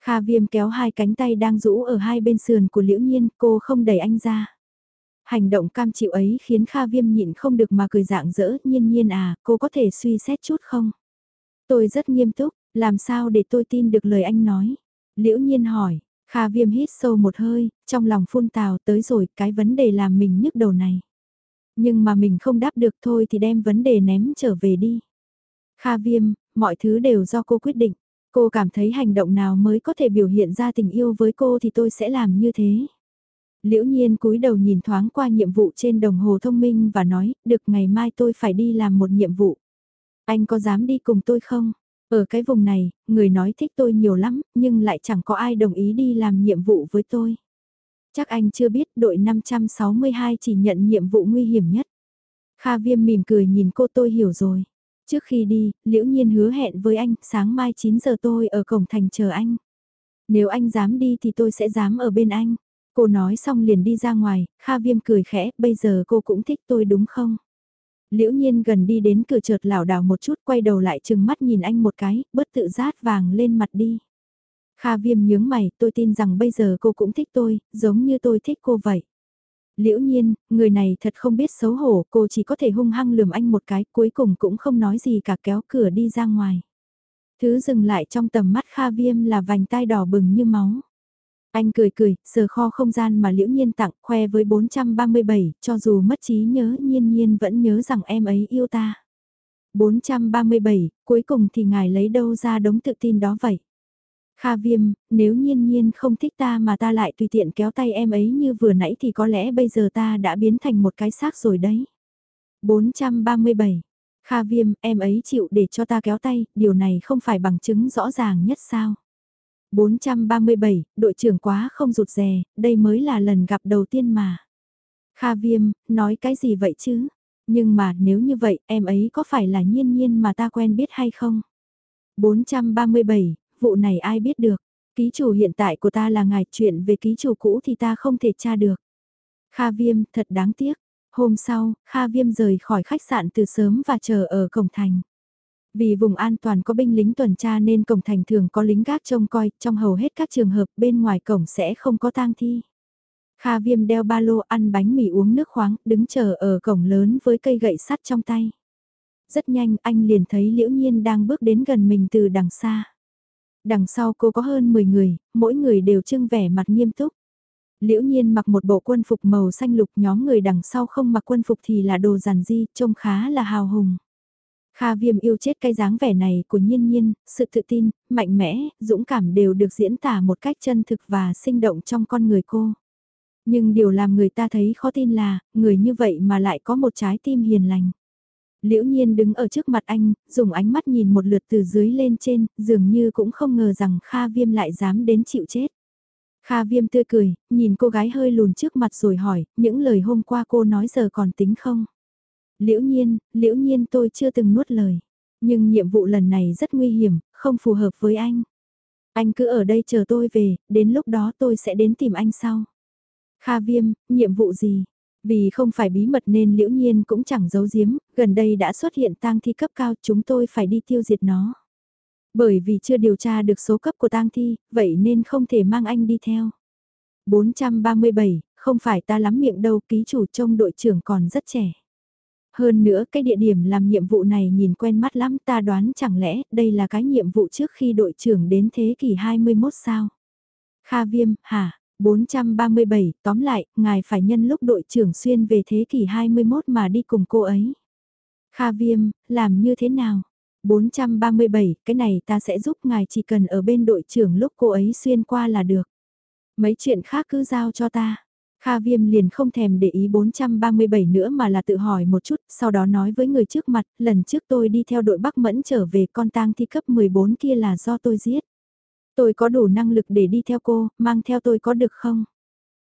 Kha viêm kéo hai cánh tay đang rũ ở hai bên sườn của liễu nhiên, cô không đẩy anh ra. Hành động cam chịu ấy khiến Kha viêm nhịn không được mà cười dạng dỡ, nhiên nhiên à, cô có thể suy xét chút không? Tôi rất nghiêm túc, làm sao để tôi tin được lời anh nói? Liễu nhiên hỏi, Kha viêm hít sâu một hơi, trong lòng phun tào tới rồi cái vấn đề làm mình nhức đầu này. Nhưng mà mình không đáp được thôi thì đem vấn đề ném trở về đi. Kha viêm, mọi thứ đều do cô quyết định. Cô cảm thấy hành động nào mới có thể biểu hiện ra tình yêu với cô thì tôi sẽ làm như thế. Liễu nhiên cúi đầu nhìn thoáng qua nhiệm vụ trên đồng hồ thông minh và nói, được ngày mai tôi phải đi làm một nhiệm vụ. Anh có dám đi cùng tôi không? Ở cái vùng này, người nói thích tôi nhiều lắm, nhưng lại chẳng có ai đồng ý đi làm nhiệm vụ với tôi. Chắc anh chưa biết đội 562 chỉ nhận nhiệm vụ nguy hiểm nhất. Kha viêm mỉm cười nhìn cô tôi hiểu rồi. Trước khi đi, liễu nhiên hứa hẹn với anh, sáng mai 9 giờ tôi ở cổng thành chờ anh. Nếu anh dám đi thì tôi sẽ dám ở bên anh. Cô nói xong liền đi ra ngoài, Kha viêm cười khẽ, bây giờ cô cũng thích tôi đúng không? Liễu nhiên gần đi đến cửa chợt lảo đảo một chút quay đầu lại chừng mắt nhìn anh một cái, bớt tự rát vàng lên mặt đi. Kha viêm nhướng mày, tôi tin rằng bây giờ cô cũng thích tôi, giống như tôi thích cô vậy. Liễu nhiên, người này thật không biết xấu hổ, cô chỉ có thể hung hăng lườm anh một cái, cuối cùng cũng không nói gì cả kéo cửa đi ra ngoài. Thứ dừng lại trong tầm mắt Kha viêm là vành tai đỏ bừng như máu. Anh cười cười, sờ kho không gian mà liễu nhiên tặng, khoe với 437, cho dù mất trí nhớ nhiên nhiên vẫn nhớ rằng em ấy yêu ta. 437, cuối cùng thì ngài lấy đâu ra đống tự tin đó vậy? Kha viêm, nếu nhiên nhiên không thích ta mà ta lại tùy tiện kéo tay em ấy như vừa nãy thì có lẽ bây giờ ta đã biến thành một cái xác rồi đấy. 437. Kha viêm, em ấy chịu để cho ta kéo tay, điều này không phải bằng chứng rõ ràng nhất sao? 437, đội trưởng quá không rụt rè, đây mới là lần gặp đầu tiên mà. Kha viêm, nói cái gì vậy chứ? Nhưng mà nếu như vậy em ấy có phải là nhiên nhiên mà ta quen biết hay không? 437, vụ này ai biết được? Ký chủ hiện tại của ta là ngài chuyện về ký chủ cũ thì ta không thể tra được. Kha viêm, thật đáng tiếc. Hôm sau, Kha viêm rời khỏi khách sạn từ sớm và chờ ở cổng thành. Vì vùng an toàn có binh lính tuần tra nên cổng thành thường có lính gác trông coi, trong hầu hết các trường hợp bên ngoài cổng sẽ không có tang thi. Kha viêm đeo ba lô ăn bánh mì uống nước khoáng, đứng chờ ở cổng lớn với cây gậy sắt trong tay. Rất nhanh anh liền thấy Liễu Nhiên đang bước đến gần mình từ đằng xa. Đằng sau cô có hơn 10 người, mỗi người đều trưng vẻ mặt nghiêm túc. Liễu Nhiên mặc một bộ quân phục màu xanh lục nhóm người đằng sau không mặc quân phục thì là đồ giản di, trông khá là hào hùng. Kha viêm yêu chết cái dáng vẻ này của nhiên nhiên, sự tự tin, mạnh mẽ, dũng cảm đều được diễn tả một cách chân thực và sinh động trong con người cô. Nhưng điều làm người ta thấy khó tin là, người như vậy mà lại có một trái tim hiền lành. Liễu nhiên đứng ở trước mặt anh, dùng ánh mắt nhìn một lượt từ dưới lên trên, dường như cũng không ngờ rằng Kha Viêm lại dám đến chịu chết. Kha Viêm tươi cười, nhìn cô gái hơi lùn trước mặt rồi hỏi, những lời hôm qua cô nói giờ còn tính không? Liễu nhiên, liễu nhiên tôi chưa từng nuốt lời. Nhưng nhiệm vụ lần này rất nguy hiểm, không phù hợp với anh. Anh cứ ở đây chờ tôi về, đến lúc đó tôi sẽ đến tìm anh sau. Kha Viêm, nhiệm vụ gì? Vì không phải bí mật nên liễu nhiên cũng chẳng giấu giếm, gần đây đã xuất hiện tang thi cấp cao chúng tôi phải đi tiêu diệt nó. Bởi vì chưa điều tra được số cấp của tang thi, vậy nên không thể mang anh đi theo. 437, không phải ta lắm miệng đâu, ký chủ trông đội trưởng còn rất trẻ. Hơn nữa cái địa điểm làm nhiệm vụ này nhìn quen mắt lắm ta đoán chẳng lẽ đây là cái nhiệm vụ trước khi đội trưởng đến thế kỷ 21 sao? Kha Viêm, hả? 437, tóm lại, ngài phải nhân lúc đội trưởng xuyên về thế kỷ 21 mà đi cùng cô ấy. Kha Viêm, làm như thế nào? 437, cái này ta sẽ giúp ngài chỉ cần ở bên đội trưởng lúc cô ấy xuyên qua là được. Mấy chuyện khác cứ giao cho ta. Kha Viêm liền không thèm để ý 437 nữa mà là tự hỏi một chút, sau đó nói với người trước mặt, lần trước tôi đi theo đội Bắc Mẫn trở về con tang thi cấp 14 kia là do tôi giết. Tôi có đủ năng lực để đi theo cô, mang theo tôi có được không?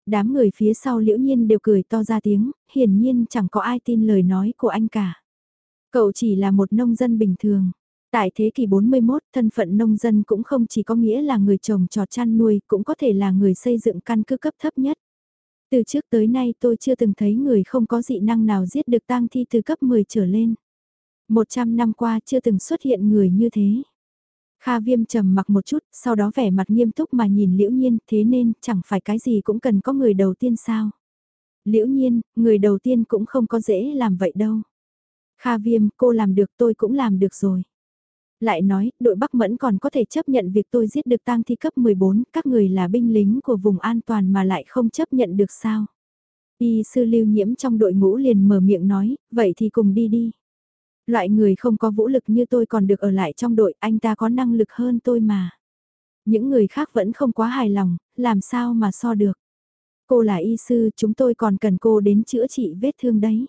Đám người phía sau liễu nhiên đều cười to ra tiếng, hiển nhiên chẳng có ai tin lời nói của anh cả. Cậu chỉ là một nông dân bình thường. Tại thế kỷ 41, thân phận nông dân cũng không chỉ có nghĩa là người trồng trọt chăn nuôi, cũng có thể là người xây dựng căn cứ cấp thấp nhất. Từ trước tới nay tôi chưa từng thấy người không có dị năng nào giết được tang thi từ cấp 10 trở lên. 100 năm qua chưa từng xuất hiện người như thế. Kha viêm trầm mặc một chút, sau đó vẻ mặt nghiêm túc mà nhìn liễu nhiên, thế nên chẳng phải cái gì cũng cần có người đầu tiên sao. Liễu nhiên, người đầu tiên cũng không có dễ làm vậy đâu. Kha viêm, cô làm được tôi cũng làm được rồi. Lại nói, đội Bắc Mẫn còn có thể chấp nhận việc tôi giết được tang thi cấp 14, các người là binh lính của vùng an toàn mà lại không chấp nhận được sao. Y sư lưu nhiễm trong đội ngũ liền mở miệng nói, vậy thì cùng đi đi. Loại người không có vũ lực như tôi còn được ở lại trong đội, anh ta có năng lực hơn tôi mà. Những người khác vẫn không quá hài lòng, làm sao mà so được. Cô là y sư, chúng tôi còn cần cô đến chữa trị vết thương đấy.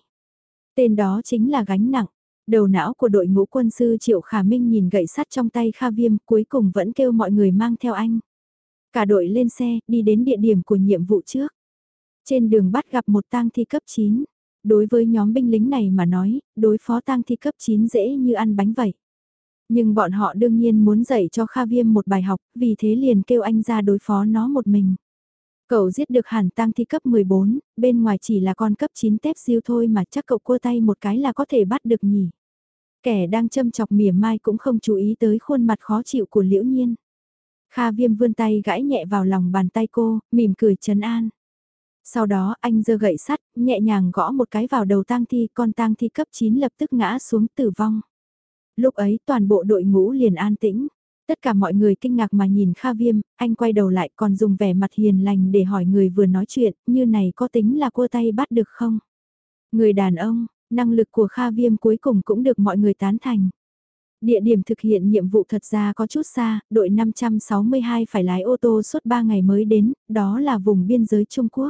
Tên đó chính là gánh nặng. Đầu não của đội ngũ quân sư Triệu Khả Minh nhìn gậy sắt trong tay Kha Viêm cuối cùng vẫn kêu mọi người mang theo anh. Cả đội lên xe, đi đến địa điểm của nhiệm vụ trước. Trên đường bắt gặp một tang thi cấp 9. Đối với nhóm binh lính này mà nói, đối phó tang thi cấp 9 dễ như ăn bánh vậy. Nhưng bọn họ đương nhiên muốn dạy cho Kha Viêm một bài học, vì thế liền kêu anh ra đối phó nó một mình. Cậu giết được hàn tang thi cấp 14, bên ngoài chỉ là con cấp 9 tép siêu thôi mà chắc cậu cua tay một cái là có thể bắt được nhỉ. Kẻ đang châm chọc mỉa mai cũng không chú ý tới khuôn mặt khó chịu của liễu nhiên. Kha viêm vươn tay gãi nhẹ vào lòng bàn tay cô, mỉm cười trấn an. Sau đó anh giơ gậy sắt, nhẹ nhàng gõ một cái vào đầu tang thi, con tang thi cấp 9 lập tức ngã xuống tử vong. Lúc ấy toàn bộ đội ngũ liền an tĩnh. Tất cả mọi người kinh ngạc mà nhìn Kha Viêm, anh quay đầu lại còn dùng vẻ mặt hiền lành để hỏi người vừa nói chuyện, như này có tính là cua tay bắt được không? Người đàn ông, năng lực của Kha Viêm cuối cùng cũng được mọi người tán thành. Địa điểm thực hiện nhiệm vụ thật ra có chút xa, đội 562 phải lái ô tô suốt 3 ngày mới đến, đó là vùng biên giới Trung Quốc.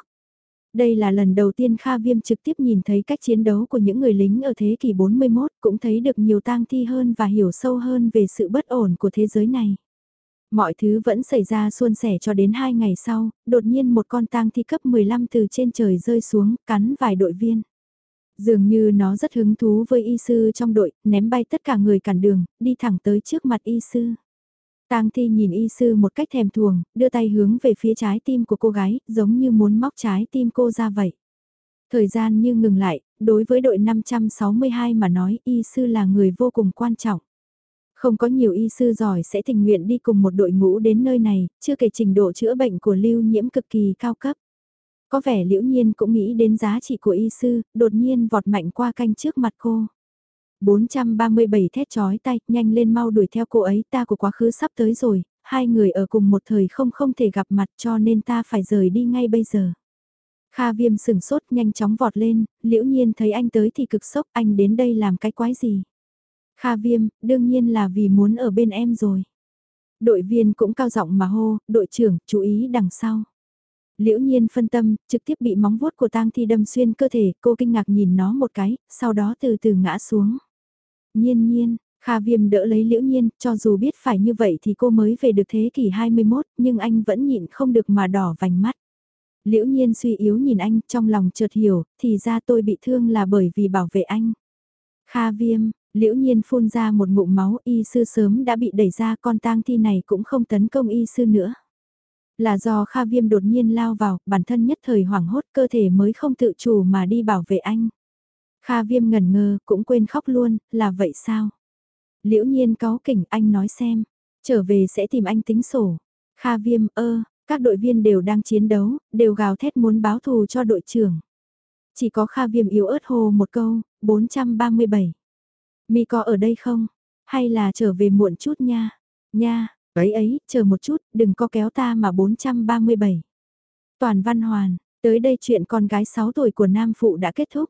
Đây là lần đầu tiên Kha Viêm trực tiếp nhìn thấy cách chiến đấu của những người lính ở thế kỷ 41, cũng thấy được nhiều tang thi hơn và hiểu sâu hơn về sự bất ổn của thế giới này. Mọi thứ vẫn xảy ra suôn sẻ cho đến hai ngày sau, đột nhiên một con tang thi cấp 15 từ trên trời rơi xuống, cắn vài đội viên. Dường như nó rất hứng thú với y sư trong đội, ném bay tất cả người cản đường, đi thẳng tới trước mặt y sư. Tang Thi nhìn y sư một cách thèm thuồng, đưa tay hướng về phía trái tim của cô gái, giống như muốn móc trái tim cô ra vậy. Thời gian như ngừng lại, đối với đội 562 mà nói y sư là người vô cùng quan trọng. Không có nhiều y sư giỏi sẽ tình nguyện đi cùng một đội ngũ đến nơi này, chưa kể trình độ chữa bệnh của lưu nhiễm cực kỳ cao cấp. Có vẻ liễu nhiên cũng nghĩ đến giá trị của y sư, đột nhiên vọt mạnh qua canh trước mặt cô. 437 thét chói tay, nhanh lên mau đuổi theo cô ấy, ta của quá khứ sắp tới rồi, hai người ở cùng một thời không không thể gặp mặt cho nên ta phải rời đi ngay bây giờ. Kha viêm sừng sốt nhanh chóng vọt lên, liễu nhiên thấy anh tới thì cực sốc anh đến đây làm cái quái gì. Kha viêm, đương nhiên là vì muốn ở bên em rồi. Đội viên cũng cao giọng mà hô, đội trưởng, chú ý đằng sau. Liễu nhiên phân tâm, trực tiếp bị móng vuốt của tang thi đâm xuyên cơ thể, cô kinh ngạc nhìn nó một cái, sau đó từ từ ngã xuống. Nhiên nhiên, Kha Viêm đỡ lấy liễu nhiên, cho dù biết phải như vậy thì cô mới về được thế kỷ 21, nhưng anh vẫn nhịn không được mà đỏ vành mắt. Liễu nhiên suy yếu nhìn anh, trong lòng chợt hiểu, thì ra tôi bị thương là bởi vì bảo vệ anh. Kha Viêm, liễu nhiên phun ra một ngụm máu, y sư sớm đã bị đẩy ra con tang thi này cũng không tấn công y sư nữa. Là do Kha Viêm đột nhiên lao vào, bản thân nhất thời hoảng hốt cơ thể mới không tự chủ mà đi bảo vệ anh. Kha Viêm ngẩn ngơ, cũng quên khóc luôn, là vậy sao? Liễu nhiên có kỉnh anh nói xem, trở về sẽ tìm anh tính sổ. Kha Viêm ơ, các đội viên đều đang chiến đấu, đều gào thét muốn báo thù cho đội trưởng. Chỉ có Kha Viêm yếu ớt hồ một câu, 437. Mi có ở đây không? Hay là trở về muộn chút nha? Nha, ấy ấy, chờ một chút, đừng có kéo ta mà 437. Toàn Văn Hoàn, tới đây chuyện con gái 6 tuổi của Nam Phụ đã kết thúc.